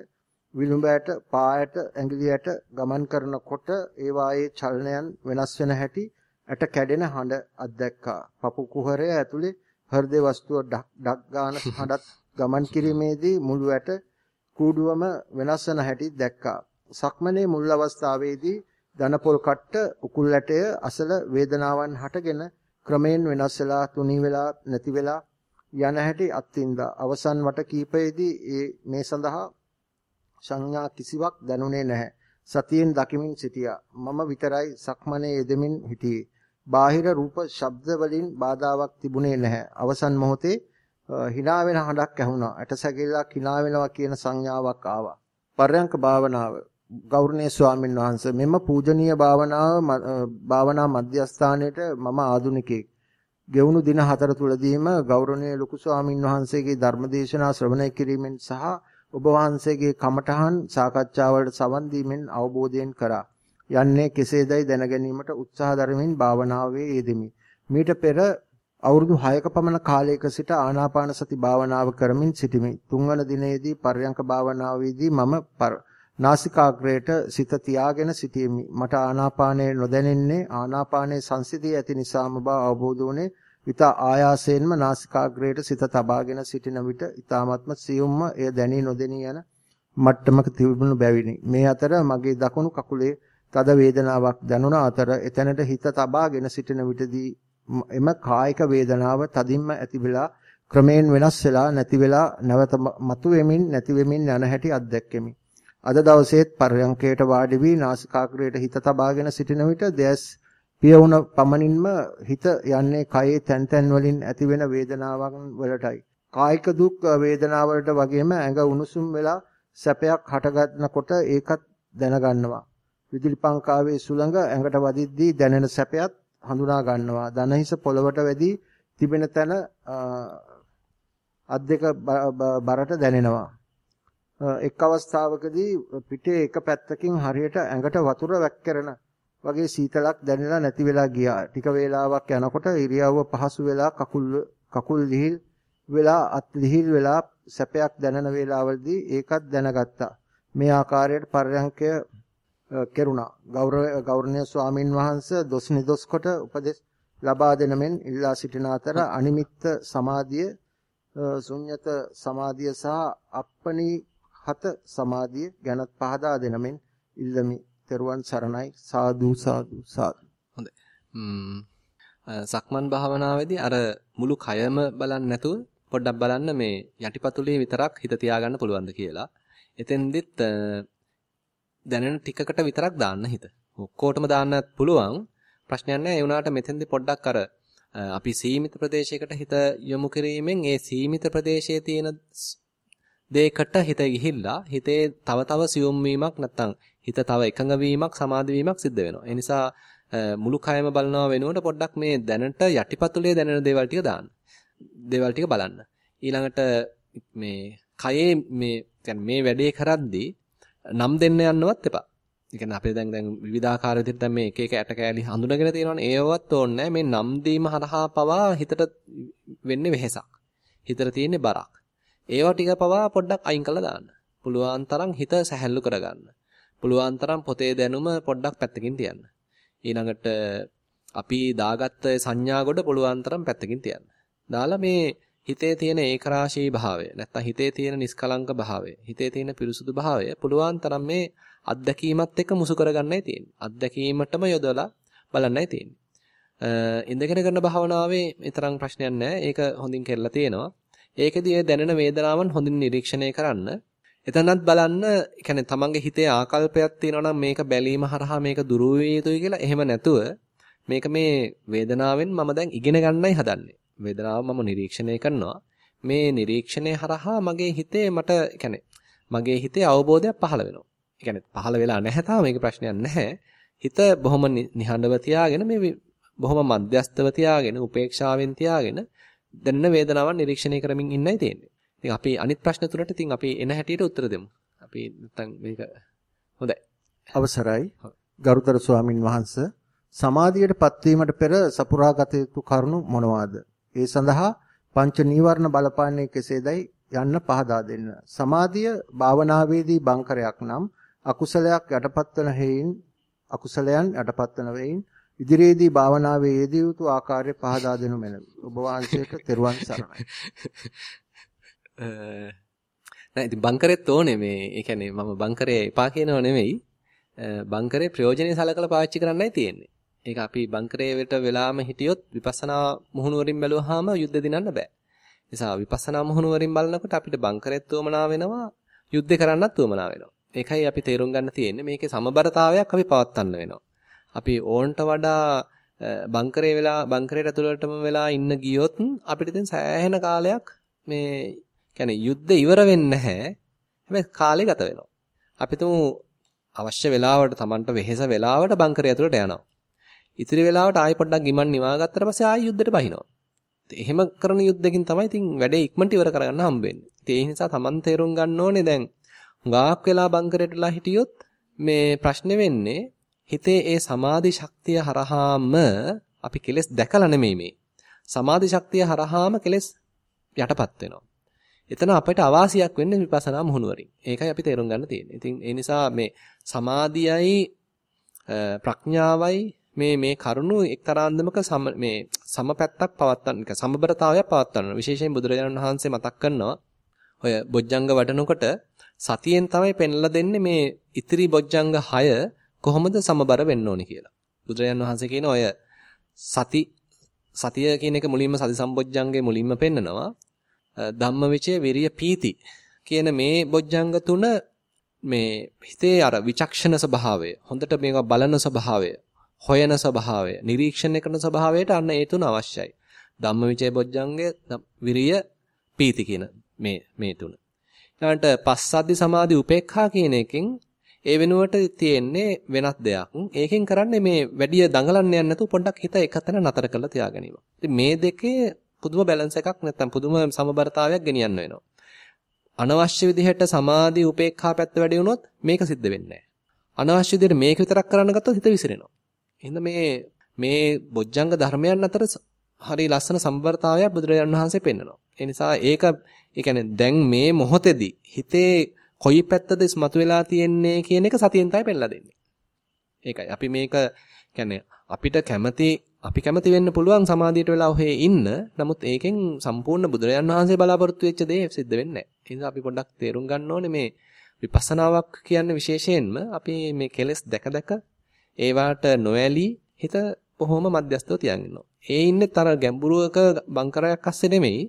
විලුඹ ඇට පා ඇට ඇඟිලි ඇට ගමන් කරනකොට ඒ වායේ චලනයන් වෙනස් වෙන හැටි ඇට කැඩෙන හඬ අත්දැක්කා. පපු කුහරය ඇතුලේ හෘද වස්තුව ඩක් ඩක් ගාන හඬත් ගමන් කිරීමේදී මුළු ඇට කූඩුවම වෙනස් වෙන හැටි දැක්කා. සක්මනේ මුල් අවස්ථාවේදී දනපොල් කට්ට උකුල් ඇටය අසල වේදනාවන් හටගෙන ක්‍රමයෙන් වෙනස් වෙලා තුනී වෙලා නැති වෙලා යන හැටි අත්විඳා. අවසන් වට කීපයේදී මේ සඳහා සංඥා කිසිවක් දැනුනේ නැහැ. සතියෙන් දකිමින් සිටියා. මම විතරයි සක්මනේ යෙදෙමින් හිටියේ. බාහිර රූප ශබ්ද වලින් බාධාවක් තිබුණේ නැහැ. අවසන් මොහොතේ hina වෙන හඬක් ඇහුණා. ඇටසැකිල්ලක් hina වෙනවා කියන සංඥාවක් ආවා. පර්යංක භාවනාව. ගෞරවනීය ස්වාමීන් වහන්සේ මෙම පූජනීය භාවනාව භාවනා මධ්‍යස්ථානයේට මම ආදුනිකයෙක්. ගෙවුණු දින හතර තුලදීම ගෞරවනීය ලොකු ස්වාමීන් වහන්සේගේ ධර්මදේශනා ශ්‍රවණය කිරීමෙන් සහ ඔබ වහන්සේගේ කමඨහන් සාකච්ඡාවලට සවන් දීමෙන් අවබෝධයෙන් කරා. යන්නේ කෙසේදයි දැන ගැනීමට උත්සාහ දරමින් භාවනාවේ යෙදෙමි. මීට පෙර අවුරුදු 6ක පමණ කාලයක සිට ආනාපාන සති භාවනාව කරමින් සිටිමි. තුන්වන දිනේදී පර්යංක භාවනාවේදී මම නාසිකාග්‍රයට සිත තියාගෙන සිටීමි. මට ආනාපානය නොදැනෙන්නේ ආනාපානයේ සංසිදී ඇති නිසාම බව අවබෝධ වුණේ විත ආයාසයෙන්ම නාසිකාග්‍රයට සිත තබාගෙන සිටින විට ඊ타මත්ම සියුම්ම එය දැනී නොදෙනී යන මට්ටමක තිබුණු බැවිනි. මේ අතර මගේ දකුණු කකුලේ තද වේදනාවක් දැනුණ අතර එතැනට හිත තබාගෙන සිටින විටදී එම කායික වේදනාව තදින්ම ඇති වෙලා ක්‍රමයෙන් වෙනස් වෙලා නැති වෙලා නැවත මතු වෙමින් නැති වෙමින් යන හැටි අත්දැක්කෙමි. අද දවසේත් පරයන්කයට වාඩි වී නාසිකාග්‍රයට හිත තබාගෙන සිටින විට දැස් පිය වුණ පමණින්ම හිත යන්නේ කයේ තැන් තැන් වලින් ඇතිවෙන වේදනාවන් වලටයි. කායික දුක් වේදනාවලට වගේම ඇඟ උණුසුම් වෙලා සැපයක් හටගන්නකොට ඒකත් දැනගන්නවා. විදුලි පංකාවේ සුළඟ ඇඟට වදිද්දී දැනෙන සැපයත් හඳුනා ගන්නවා. දනහිස පොළවට වැදී තිබෙන තැන අත් දෙක බරට දැනෙනවා. එක් අවස්ථාවකදී පිටේ එක පැත්තකින් හරියට ඇඟට වතුර වැක්කරන වගේ සීතලක් දැනෙලා නැති වෙලා ගියා. ටික වේලාවක් යනකොට ඉරියව්ව පහසු වෙලා කකුල් කකුල් ලිහිල් වෙලා අත් ලිහිල් වෙලා සැපයක් දැනෙන වේලාවලදී ඒකත් දැනගත්තා. මේ ආකාරයට පරයන්කය කෙරුණා. ගෞරවනීය ස්වාමින් වහන්සේ දොස් නිදොස් කොට උපදෙස් ලබා දෙන මෙන් ඉල්ලා සිටින අතර අනිමිත්ත සමාධිය ශුන්්‍යත සමාධිය සහ අප්පනී හත සමාධිය ගැනත් පහදා දෙන මෙන් ඉල්ලමි. තෙරුවන් සරණයි සාදු සාදු සාදු. හොඳයි. සක්මන් භාවනාවේදී අර මුළු කයම බලන්නේ නැතුව පොඩ්ඩක් බලන්න මේ යටිපතුලේ විතරක් හිත තියාගන්න පුළුවන්ද කියලා. එතෙන්දිත් දැනෙන ටිකකට විතරක් දාන්න හිත. ඔක්කොටම දාන්න පුළුවන්. ප්‍රශ්නයක් නැහැ. ඒ වුණාට මෙතෙන්දි පොඩ්ඩක් අර අපි සීමිත ප්‍රදේශයකට හිත යොමු කිරීමෙන් ඒ සීමිත ප්‍රදේශයේ තියෙන දෙයකට හිත ගිහිල්ලා හිතේ තව තව සියුම් වීමක් නැත්තම් හිත තව එකඟ වීමක් සමාධි වීමක් සිද්ධ වෙනවා. ඒ නිසා මුළු කයම බලනවා වෙනුවට පොඩ්ඩක් මේ දැනට යටිපතුලේ දැනෙන දේවල් ටික දාන්න. දේවල් ටික බලන්න. ඊළඟට මේ කයේ මේ මේ වැඩේ කරද්දී නම් දෙන්න යන්නවත් එපා. ඒ කියන්නේ අපේ දැන් දැන් විවිධාකාර විදිහට දැන් මේ එක එක ඇට කෑලි හඳුනගෙන තියෙනවනේ ඒවවත් ඕනේ මේ නම් දීම හරහා පවා හිතට වෙන්නේ වෙහෙසක්. හිතට තියෙන්නේ බරක්. ඒවා ටික පවා පොඩ්ඩක් අයින් කරලා දාන්න. පුළුවන් තරම් හිත සැහැල්ලු කරගන්න. පුළුවන් තරම් පොතේ දැනුම පොඩ්ඩක් පැත්තකින් තියන්න. ඊළඟට අපි දාගත්ත සංඥා කොට පුළුවන් තරම් පැත්තකින් තියන්න. දාලා මේ හිතේ තියෙන ඒකරාශී භාවය නැත්නම් හිතේ තියෙන නිස්කලංක භාවය හිතේ තියෙන පිරිසුදු භාවය පුළුවන් තරම් මේ අත්දැකීමත් එක්ක මුසු කරගන්නයි තියෙන්නේ. අත්දැකීමටම යොදලා බලන්නයි තියෙන්නේ. ඉඳගෙන කරන භාවනාවේ තරම් ප්‍රශ්නයක් නැහැ. ඒක හොඳින් කරලා තියෙනවා. ඒකෙදී දැනෙන වේදනාවන් හොඳින් නිරීක්ෂණය කරන්න. එතනත් බලන්න, يعني තමන්ගේ හිතේ ආකල්පයක් තියෙනවා නම් මේක බැලීම හරහා මේක දුරු යුතුයි කියලා එහෙම නැතුව මේක මේ වේදනාවෙන් මම දැන් ඉගෙන ගන්නයි හදන්නේ. වේදනාව මම නිරීක්ෂණය කරනවා. මේ නිරීක්ෂණය හරහා මගේ හිතේ මට يعني මගේ හිතේ අවබෝධයක් පහළ වෙනවා. ඒ කියන්නේ පහළ වෙලා නැහැ තාම මේක ප්‍රශ්නයක් නැහැ. හිත බොහොම නිහඬව තියාගෙන මේ බොහොම මධ්‍යස්තව තියාගෙන උපේක්ෂාවෙන් තියාගෙන දැනෙන වේදනාවන් නිරීක්ෂණය කරමින් ඉන්නයි තියෙන්නේ. ඉතින් අපි අනිත් ප්‍රශ්න තුනට ඉතින් අපි එන හැටියට උත්තර දෙමු. අපි නැත්තම් මේක හොඳයි. අවසරයි. ගරුතර ස්වාමින් වහන්සේ සමාධියටපත් වීමට පෙර සපුරාගත යුතු කරුණු මොනවාද? ඒ සඳහා පංච නීවරණ බලපාන්නේ කෙසේදයි යන්න පහදා දෙන්න. සමාධිය භාවනාවේදී බංකරයක් නම් අකුසලයක් යටපත් වන හේයින් අකුසලයන් යටපත් වන වෙයින් ඉදිරියේදී භාවනාවේ යෙදිය යුතු ආකාරය පහදා දෙනු මැනවි. ඔබ වහන්සේට තෙරුවන් සරණයි. නෑ ඉතින් බංකරෙත් ඕනේ මේ ඒ කියන්නේ මම බංකරේ එපා කියනව නෙමෙයි. බංකරේ ප්‍රයෝජනෙයි සලකලා පාවිච්චි කරන්නයි තියෙන්නේ. ඒක අපි බංකරේ වෙට වෙලාම හිටියොත් විපස්සනා මුහුණුවරින් බැලුවාම යුද්ධ දිනන්න බෑ. නිසා විපස්සනා මුහුණුවරින් බලනකොට අපිට බංකරෙත් උවමනා වෙනවා යුද්ධ කරන්නත් උවමනා වෙනවා. ඒකයි අපි තේරුම් ගන්න තියෙන්නේ මේකේ සමබරතාවයක් අපි පවත්වන්න වෙනවා. අපි ඕන්ට වඩා බංකරේ වෙලා බංකරේට ඇතුළටම වෙලා ඉන්න ගියොත් අපිට දැන් සෑහෙන කාලයක් මේ කියන්නේ යුද්ධ ඉවර වෙන්නේ නැහැ. හැබැයි කාලය ගත වෙනවා. අපි තුමු අවශ්‍ය වෙලාවට Tamanට වෙහෙස වෙලාවට බංකරය ඇතුළට යනවා. ඉතිරි වෙලාවට ආයෙ පොඩ්ඩක් ගිමන් නිවා ගත්තට පස්සේ ආයෙ යුද්ධෙට බහිනවා. එහෙම කරන යුද්ධකින් තමයි ඉතින් වැඩේ ඉක්මනට ඉවර කරගන්න හම්බෙන්නේ. ඒ නිසා Taman තේරුම් ගන්න ඕනේ දැන් හුඟක් වෙලා බංකරේටලා හිටියොත් මේ ප්‍රශ්නේ වෙන්නේ හිතේ ඒ සමාධි ශක්තිය හරහාම අපි කෙලස් දැකලා නෙමෙයි මේ. සමාධි ශක්තිය හරහාම කෙලස් යටපත් වෙනවා. එතන අපිට අවාසියක් වෙන්නේ විපස්සනා මුහුණුවරින්. ඒකයි අපි තේරුම් ගන්න තියෙන්නේ. ඉතින් ඒ නිසා මේ සමාධියයි ප්‍රඥාවයි මේ මේ කරුණු එක්තරාන්දමක මේ සමපැත්තක් පවත්වන්න, සමබරතාවයක් පවත්වන්න. විශේෂයෙන් බුදුරජාණන් වහන්සේ මතක් කරනවා ඔය බොජ්ජංග වඩනකොට සතියෙන් තමයි පෙන්ලා දෙන්නේ මේ ඉතිරි බොජ්ජංග 6 කොහොමද සමබර වෙන්න ඕනේ කියලා. බුදුරජාණන් වහන්සේ කියන ඔය සති සතිය කියන එක මුලින්ම සති සම්බොජ්ජංගේ මුලින්ම පෙන්නනවා. ධම්මවිචය විරිය පීති කියන මේ බොජ්ජංග තුන මේ හිතේ අර විචක්ෂණ ස්වභාවය හොඳට මේක බලන ස්වභාවය හොයන ස්වභාවය, නිරීක්ෂණය කරන ස්වභාවයට අන්න ඒ තුන අවශ්‍යයි. ධම්මවිචේ බොජ්ජංගය, විරිය, පීති කියන මේ මේ තුන. ඊළඟට පස්සද්ධි සමාධි උපේක්ඛා කියන එකෙන් ඒ වෙනුවට තියෙන්නේ වෙනත් දෙයක්. ඒකෙන් කරන්නේ මේ වැඩි දඟලන්න යන්නේ නැතුව පොඩ්ඩක් හිත එකතැන නතර කරලා තියාගැනීම. ඉතින් මේ දෙකේ පුදුම බැලන්ස් එකක් නැත්තම් පුදුම සමබරතාවයක් ගෙනියන්න වෙනවා. අනවශ්‍ය විදිහට සමාධි උපේක්ඛා පැත්ත වැඩි වුණොත් මේක සිද්ධ වෙන්නේ අනවශ්‍ය විදිහට මේක විතරක් කරන්න ගත්තොත් හිත විසිරෙනවා. එහෙනම් මේ මේ බොජ්ජංග ධර්මයන් අතර හරි ලස්සන සම්බරතාවයක් බුදුරජාණන් වහන්සේ පෙන්වනවා. ඒ නිසා ඒක ඒ කියන්නේ දැන් මේ මොහොතේදී හිතේ කොයි පැත්තද ඉස්මතු වෙලා තියෙන්නේ කියන එක සතියෙන් තමයි පෙන්නලා දෙන්නේ. ඒකයි. අපි මේක කියන්නේ අපිට කැමති අපි කැමති වෙන්න පුළුවන් සමාධියට වෙලා ඔහේ ඉන්න. නමුත් ඒකෙන් සම්පූර්ණ බුදුරජාන් වහන්සේ බලාපොරොත්තු වෙච්ච දේ සිද්ධ වෙන්නේ නැහැ. ඒ නිසා අපි පොඩ්ඩක් තේරුම් ගන්න ඕනේ මේ විපස්සනාවක් කියන්නේ විශේෂයෙන්ම අපි මේ කෙලෙස් දැක දැක ඒවාට නොඇලී හිත බොහොම මධ්‍යස්තව තියන් ඉන්නවා. ඒ ඉන්නේ තර ගැඹුරුවක බංකරයක් අස්සේ නෙමෙයි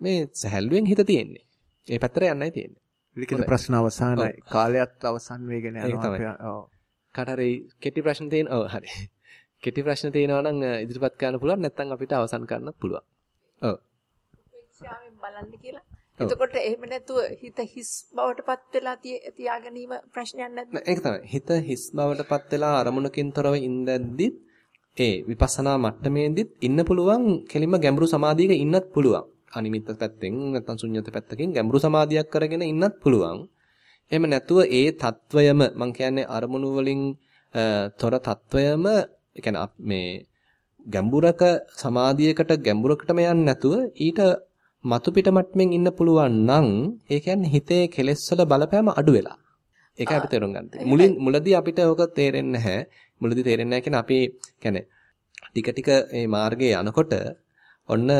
මේ සැහැල්ලුවෙන් හිත තියෙන්නේ. ඒ පැත්තට යන්නයි තියෙන්නේ. ලිඛිත ප්‍රශ්න අවසానයි. කාලයත් අවසන් වෙගෙන යනවා. ඔව්. කාටරි කෙටි ප්‍රශ්න තියෙන ඔව් හරි. කෙටි ප්‍රශ්න තියෙනවා නම් ඉදිරිපත් කරන්න පුළුවන් නැත්නම් අපිට අවසන් කරන්නත් පුළුවන්. ඔව්. උපේක්ෂාවෙන් බලන්න කියලා. එතකොට එහෙම නැතුව හිත හිස් බවටපත් වෙලා තියා ගැනීම ප්‍රශ්නයක් නැද්ද? ඒක තමයි. හිත හිස් බවටපත් වෙලා අරමුණකින් තොරව ඉඳද්දිත් ඒ විපස්සනා මට්ටමේදීත් ඉන්න පුළුවන් කෙලින්ම ගැඹුරු සමාධියක ඉන්නත් පුළුවන්. අනිමිත්ත පැත්තෙන් නැත්නම් ශුන්්‍යත පැත්තකින් ගැඹුරු සමාධියක් කරගෙන ඉන්නත් පුළුවන්. එහෙම නැතුව ඒ తත්වයම මම කියන්නේ අරමුණු වලින් තොර తත්වයම කියන්නේ මේ ගැඹුරක සමාධියකට ගැඹුරකටම යන්නේ නැතුව ඊට මතු පිට මට්ටමින් ඉන්න පුළුවන් නම් ඒ කියන්නේ හිතේ කෙලෙස් වල බලපෑම අඩු වෙලා. ඒක අපි තේරුම් ගන්න. මුලින් මුලදී අපිට ඕක තේරෙන්නේ නැහැ. මුලදී තේරෙන්නේ නැහැ කියන්නේ අපි කියන්නේ ටික ටික මේ මාර්ගයේ යනකොට ඔන්න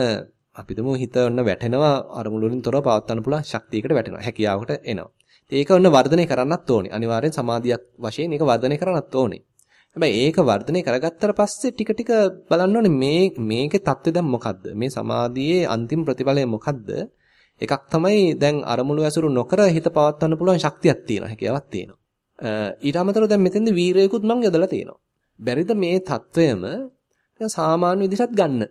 අපි දුමු හිත ඔන්න වැටෙනවා අරමුණු වලින් තොරව පවත්වන්න පුළුවන් ශක්තියකට වැටෙනවා. හැකියාවකට එනවා. ඒක ඔන්න වර්ධනය කරන්නත් ඕනේ. අනිවාර්යෙන් සමාධියක් වශයෙන් ඒක වර්ධනය කරන්නත් ඕනේ. හැබැයි ඒක වර්ධනය කරගත්තට පස්සේ ටික ටික බලන්න ඕනේ මේ මේකේ தත්ත්වය දැන් මොකද්ද? මේ සමාධියේ අන්තිම ප්‍රතිඵලය මොකද්ද? එකක් තමයි දැන් අරමුණු ඇසුරු නොකර හිත පවත්වන්න පුළුවන් ශක්තියක් තියෙනවා, හැකියාවක් තියෙනවා. ඊට අමතරව දැන් මෙතෙන්ද වීරයකුත් මම යොදලා තියෙනවා. බැරිද මේ தත්වයම සාමාන්‍ය විදිහට ගන්න?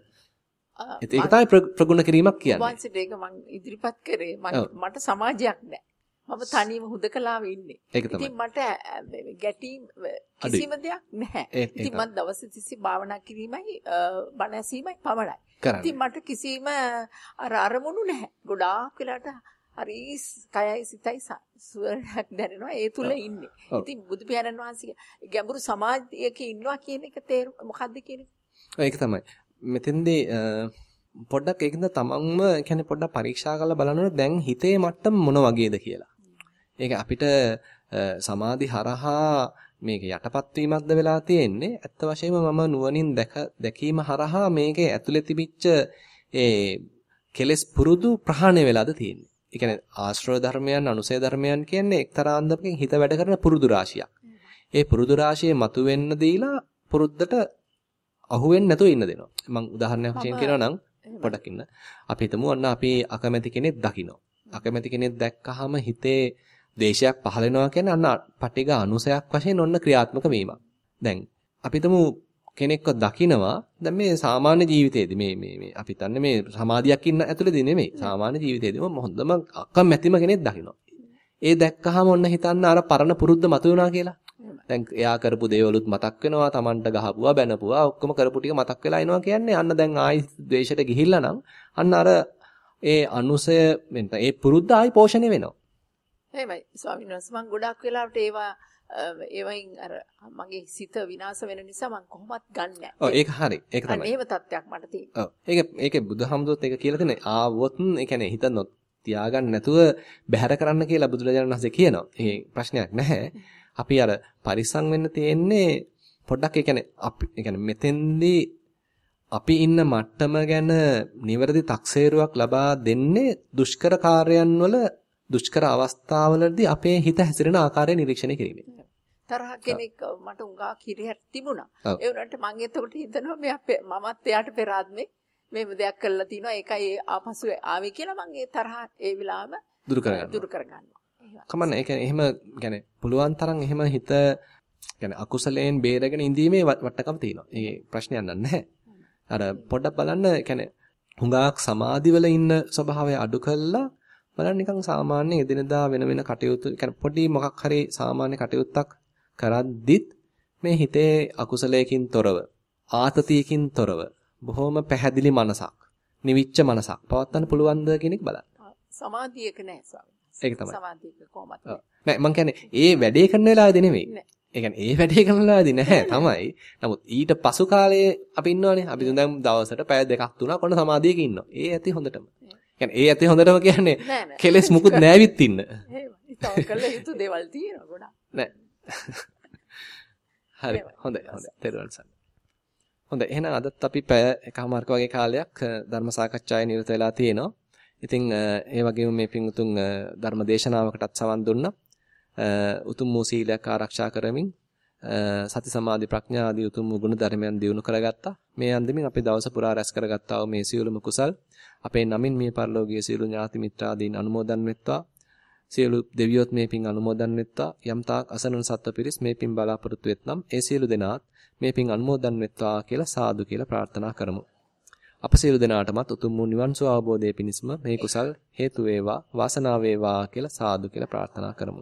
ඒක තමයි ප්‍රගුණ කිරීමක් කියන්නේ. වන්සිට ඒක මම ඉදිරිපත් කරේ මට සමාජයක් නැහැ. මම තනියම හුදකලාව ඉන්නේ. ඉතින් මට ගැටීම් කිසිම දෙයක් නැහැ. ඉතින් මම දවස් 30 භාවනා කිරීමයි බණ ඇසීමයි පමණයි. ඉතින් මට කිසිම අර අරමුණු නැහැ. ගොඩාක් වෙලාට හරි කයයි සිතයි සුවරක් දැනෙනවා ඒ තුල ඉන්නේ. ඉතින් බුදු පියාණන් වහන්සේ ගැඹුරු සමාධියක ඉන්නවා කියන එක තේරු මොකද්ද කියන එක? ඒක තමයි. මෙතෙන්දී පොඩ්ඩක් ඒකෙන්ද තමන්ම කියන්නේ පොඩ්ඩක් පරීක්ෂා කරලා බලනකොට දැන් හිතේ මට්ටම මොන වගේද කියලා. ඒක අපිට සමාධි හරහා මේක යටපත් වීමක්ද වෙලා තියෙන්නේ ඇත්ත වශයෙන්ම මම නුවණින් දැක දැකීම හරහා මේකේ ඇතුලේ තිබිච්ච ඒ කෙලෙස් පුරුදු ප්‍රහාණය වෙලාද තියෙන්නේ. ඒ කියන්නේ ආශ්‍රව ධර්මයන් අනුසය ධර්මයන් කියන්නේ එක්තරා අන්දමකින් හිත වැඩ කරන පුරුදු රාශියක්. ඒ පුරුදු රාශියේ මතුවෙන්න දීලා පුරුද්දට අහුවෙන්නේ නැතුව ඉන්න දෙනවා. මම උදාහරණයක් වශයෙන් කියනවා නම් පොඩක් ඉන්න. අපි හිතමු අන්න අපි අකමැති කෙනෙක් දකිනවා. අකමැති කෙනෙක් දැක්කහම හිතේ දේශයක් පහළ වෙනවා කියන්නේ අන්න පටිඝ අනුසයක් වශයෙන් ඔන්න ක්‍රියාත්මක වීමක්. දැන් අපි හිතමු කෙනෙක්ව දකිනවා දැන් මේ සාමාන්‍ය ජීවිතයේදී මේ මේ මේ අපි හිතන්නේ මේ සමාධියක් ඉන්න ඇතුළේදී නෙමෙයි සාමාන්‍ය ජීවිතයේදී හොඳම අකමැතිම කෙනෙක් දකිනවා. ඒ දැක්කහම ඔන්න හිතන්න අර පරණ පුරුද්ද මතුවෙනවා කියලා. දැන් එයා කරපු දේවලුත් මතක් වෙනවා, Tamanට ගහපුවා, බැනපුවා, ඔක්කොම කරපු ටික මතක් වෙලා එනවා කියන්නේ අන්න දැන් ආයි ද්වේෂයට ගිහිල්ලා නම් අන්න අර ඒ අනුසය ඒ පුරුද්ද ආයි පෝෂණය වෙනවා. එහෙමයි ස්වාමීන් වහන්සේ මම ගොඩක් වෙලාවට ඒවා ඒවයින් අර මගේ සිත විනාශ වෙන නිසා මම කොහොමත් ගන්න. ඔව් ඒක හරි. ඒක තමයි. අනේම තත්ත්වයක් මට තියෙනවා. ඔව්. ඒක ඒකේ බුදුහාමුදුරුවෝත් ඒක කියලා තියෙන ආවොත් ඒ කියන්නේ හිත තියාගන්න නැතුව බැහැර කරන්න කියලා බුදුරජාණන් වහන්සේ කියනවා. ඒ ප්‍රශ්නයක් නැහැ. අපි අර පරිස්සම් වෙන්න තියෙන්නේ පොඩ්ඩක් ඒ කියන්නේ අපි ඒ කියන්නේ මෙතෙන්දී අපි ඉන්න මට්ටම ගැන නිවැරදි තක්සේරුවක් ලබා දෙන්නේ දුෂ්කර කාර්යයන් වල දුෂ්කර අවස්ථාවලදී අපේ හිත හැසිරෙන ආකාරය නිරීක්ෂණය කිරීමෙන්. තරහ කෙනෙක් මට උඟා කිරියක් තිබුණා. ඒ වුණාට මම එතකොට හිතනවා මේ අපේ මමත් එයාට පෙර ආත්මේ මේව දෙයක් කළා තිනවා ඒකයි ආපසු ආවේ කියලා මම ඒ තරහ ඒ විලාම දුරු කරගන්නවා. දුරු කරගන්නවා. කමන්න ඒ කියන්නේ එහෙම يعني පුළුවන් තරම් එහෙම හිත කියන්නේ අකුසලයෙන් බේරගෙන ඉඳීමේ වටකම තියෙනවා. ඒ ප්‍රශ්නයක් නැහැ. අර පොඩ්ඩක් බලන්න කියන්නේ හුඟක් සමාධිවල ඉන්න ස්වභාවය අඩු කළා බලන්න නිකන් සාමාන්‍ය එදිනදා වෙන වෙන කටයුතු කියන්නේ පොඩි මොකක් හරි සාමාන්‍ය කටයුත්තක් කරද්දිත් මේ හිතේ අකුසලයකින් තොරව ආතතියකින් තොරව බොහොම පැහැදිලි මනසක් නිවිච්ච මනසක් පවත්වන්න පුළුවන්ද කියන එක බලන්න. සමාධියක නැහැ ස්වාමී. ඒක තමයි. සමාධියක කොහොමද? නෑ මං කියන්නේ ඒ වැඩේ කරන වෙලාවේදී නෙමෙයි. ඒ කියන්නේ ඒ වැඩේ කරන වෙලාවේදී නැහැ තමයි. නමුත් ඊට පසු කාලයේ අපි ඉන්නවනේ. අපි දැන් දවසට පැය දෙකක් තුනක් කොන සමාධියක ඉන්නවා. ඒ ඇති හොඳටම. කියන්නේ ඒ ඇති හොඳටම කියන්නේ කෙලස් මුකුත් නැවිත් ඉන්න. එහෙම. ඉතින් කළ යුතු දේවල් තියෙනවා ගොඩක්. නෑ. හරි. හොඳයි. හොඳයි. තෙරුවන් සරණයි. හොඳයි. එහෙනම් අදත් අපි පැය එකමාරක වගේ කාලයක් ධර්ම සාකච්ඡාවේ නිරත වෙලා තියෙනවා. ඉතින් ඒ වගේම මේ පින්තුන් ධර්ම දේශනාවකටත් සවන් දුන්නා. උතුම් වූ සීලයක් ආරක්ෂා කරමින් සති සමාධි ප්‍රඥා ආදී උතුම් ගුණ ධර්මයන් දියුණු කරගත්තා. මේ අන්දමින් අපි දවස පුරා රැස් කරගත්තා වූ මේ සියලුම කුසල් අපේ නමින් මේ පරිලෝකීය සියලු ඥාති මිත්‍රාදීන් අනුමෝදන් වෙත්වා. සියලු දෙවියොත් මේ පින් අනුමෝදන් වෙත්වා. යම් තාක් අසනන සත්ව පිරිස් මේ පින් බලාපොරොත්තු වෙත්නම් ඒ සියලු දෙනාත් මේ පින් අනුමෝදන් වෙත්වා කියලා සාදු කියලා ප්‍රාර්ථනා කරමු. අප සියලු දෙනාටමත් උතුම් වූ නිවන් සුව අවබෝධයේ පිණිසම මේ කුසල් හේතු වේවා වාසනාව වේවා කියලා සාදු කියලා ප්‍රාර්ථනා කරමු.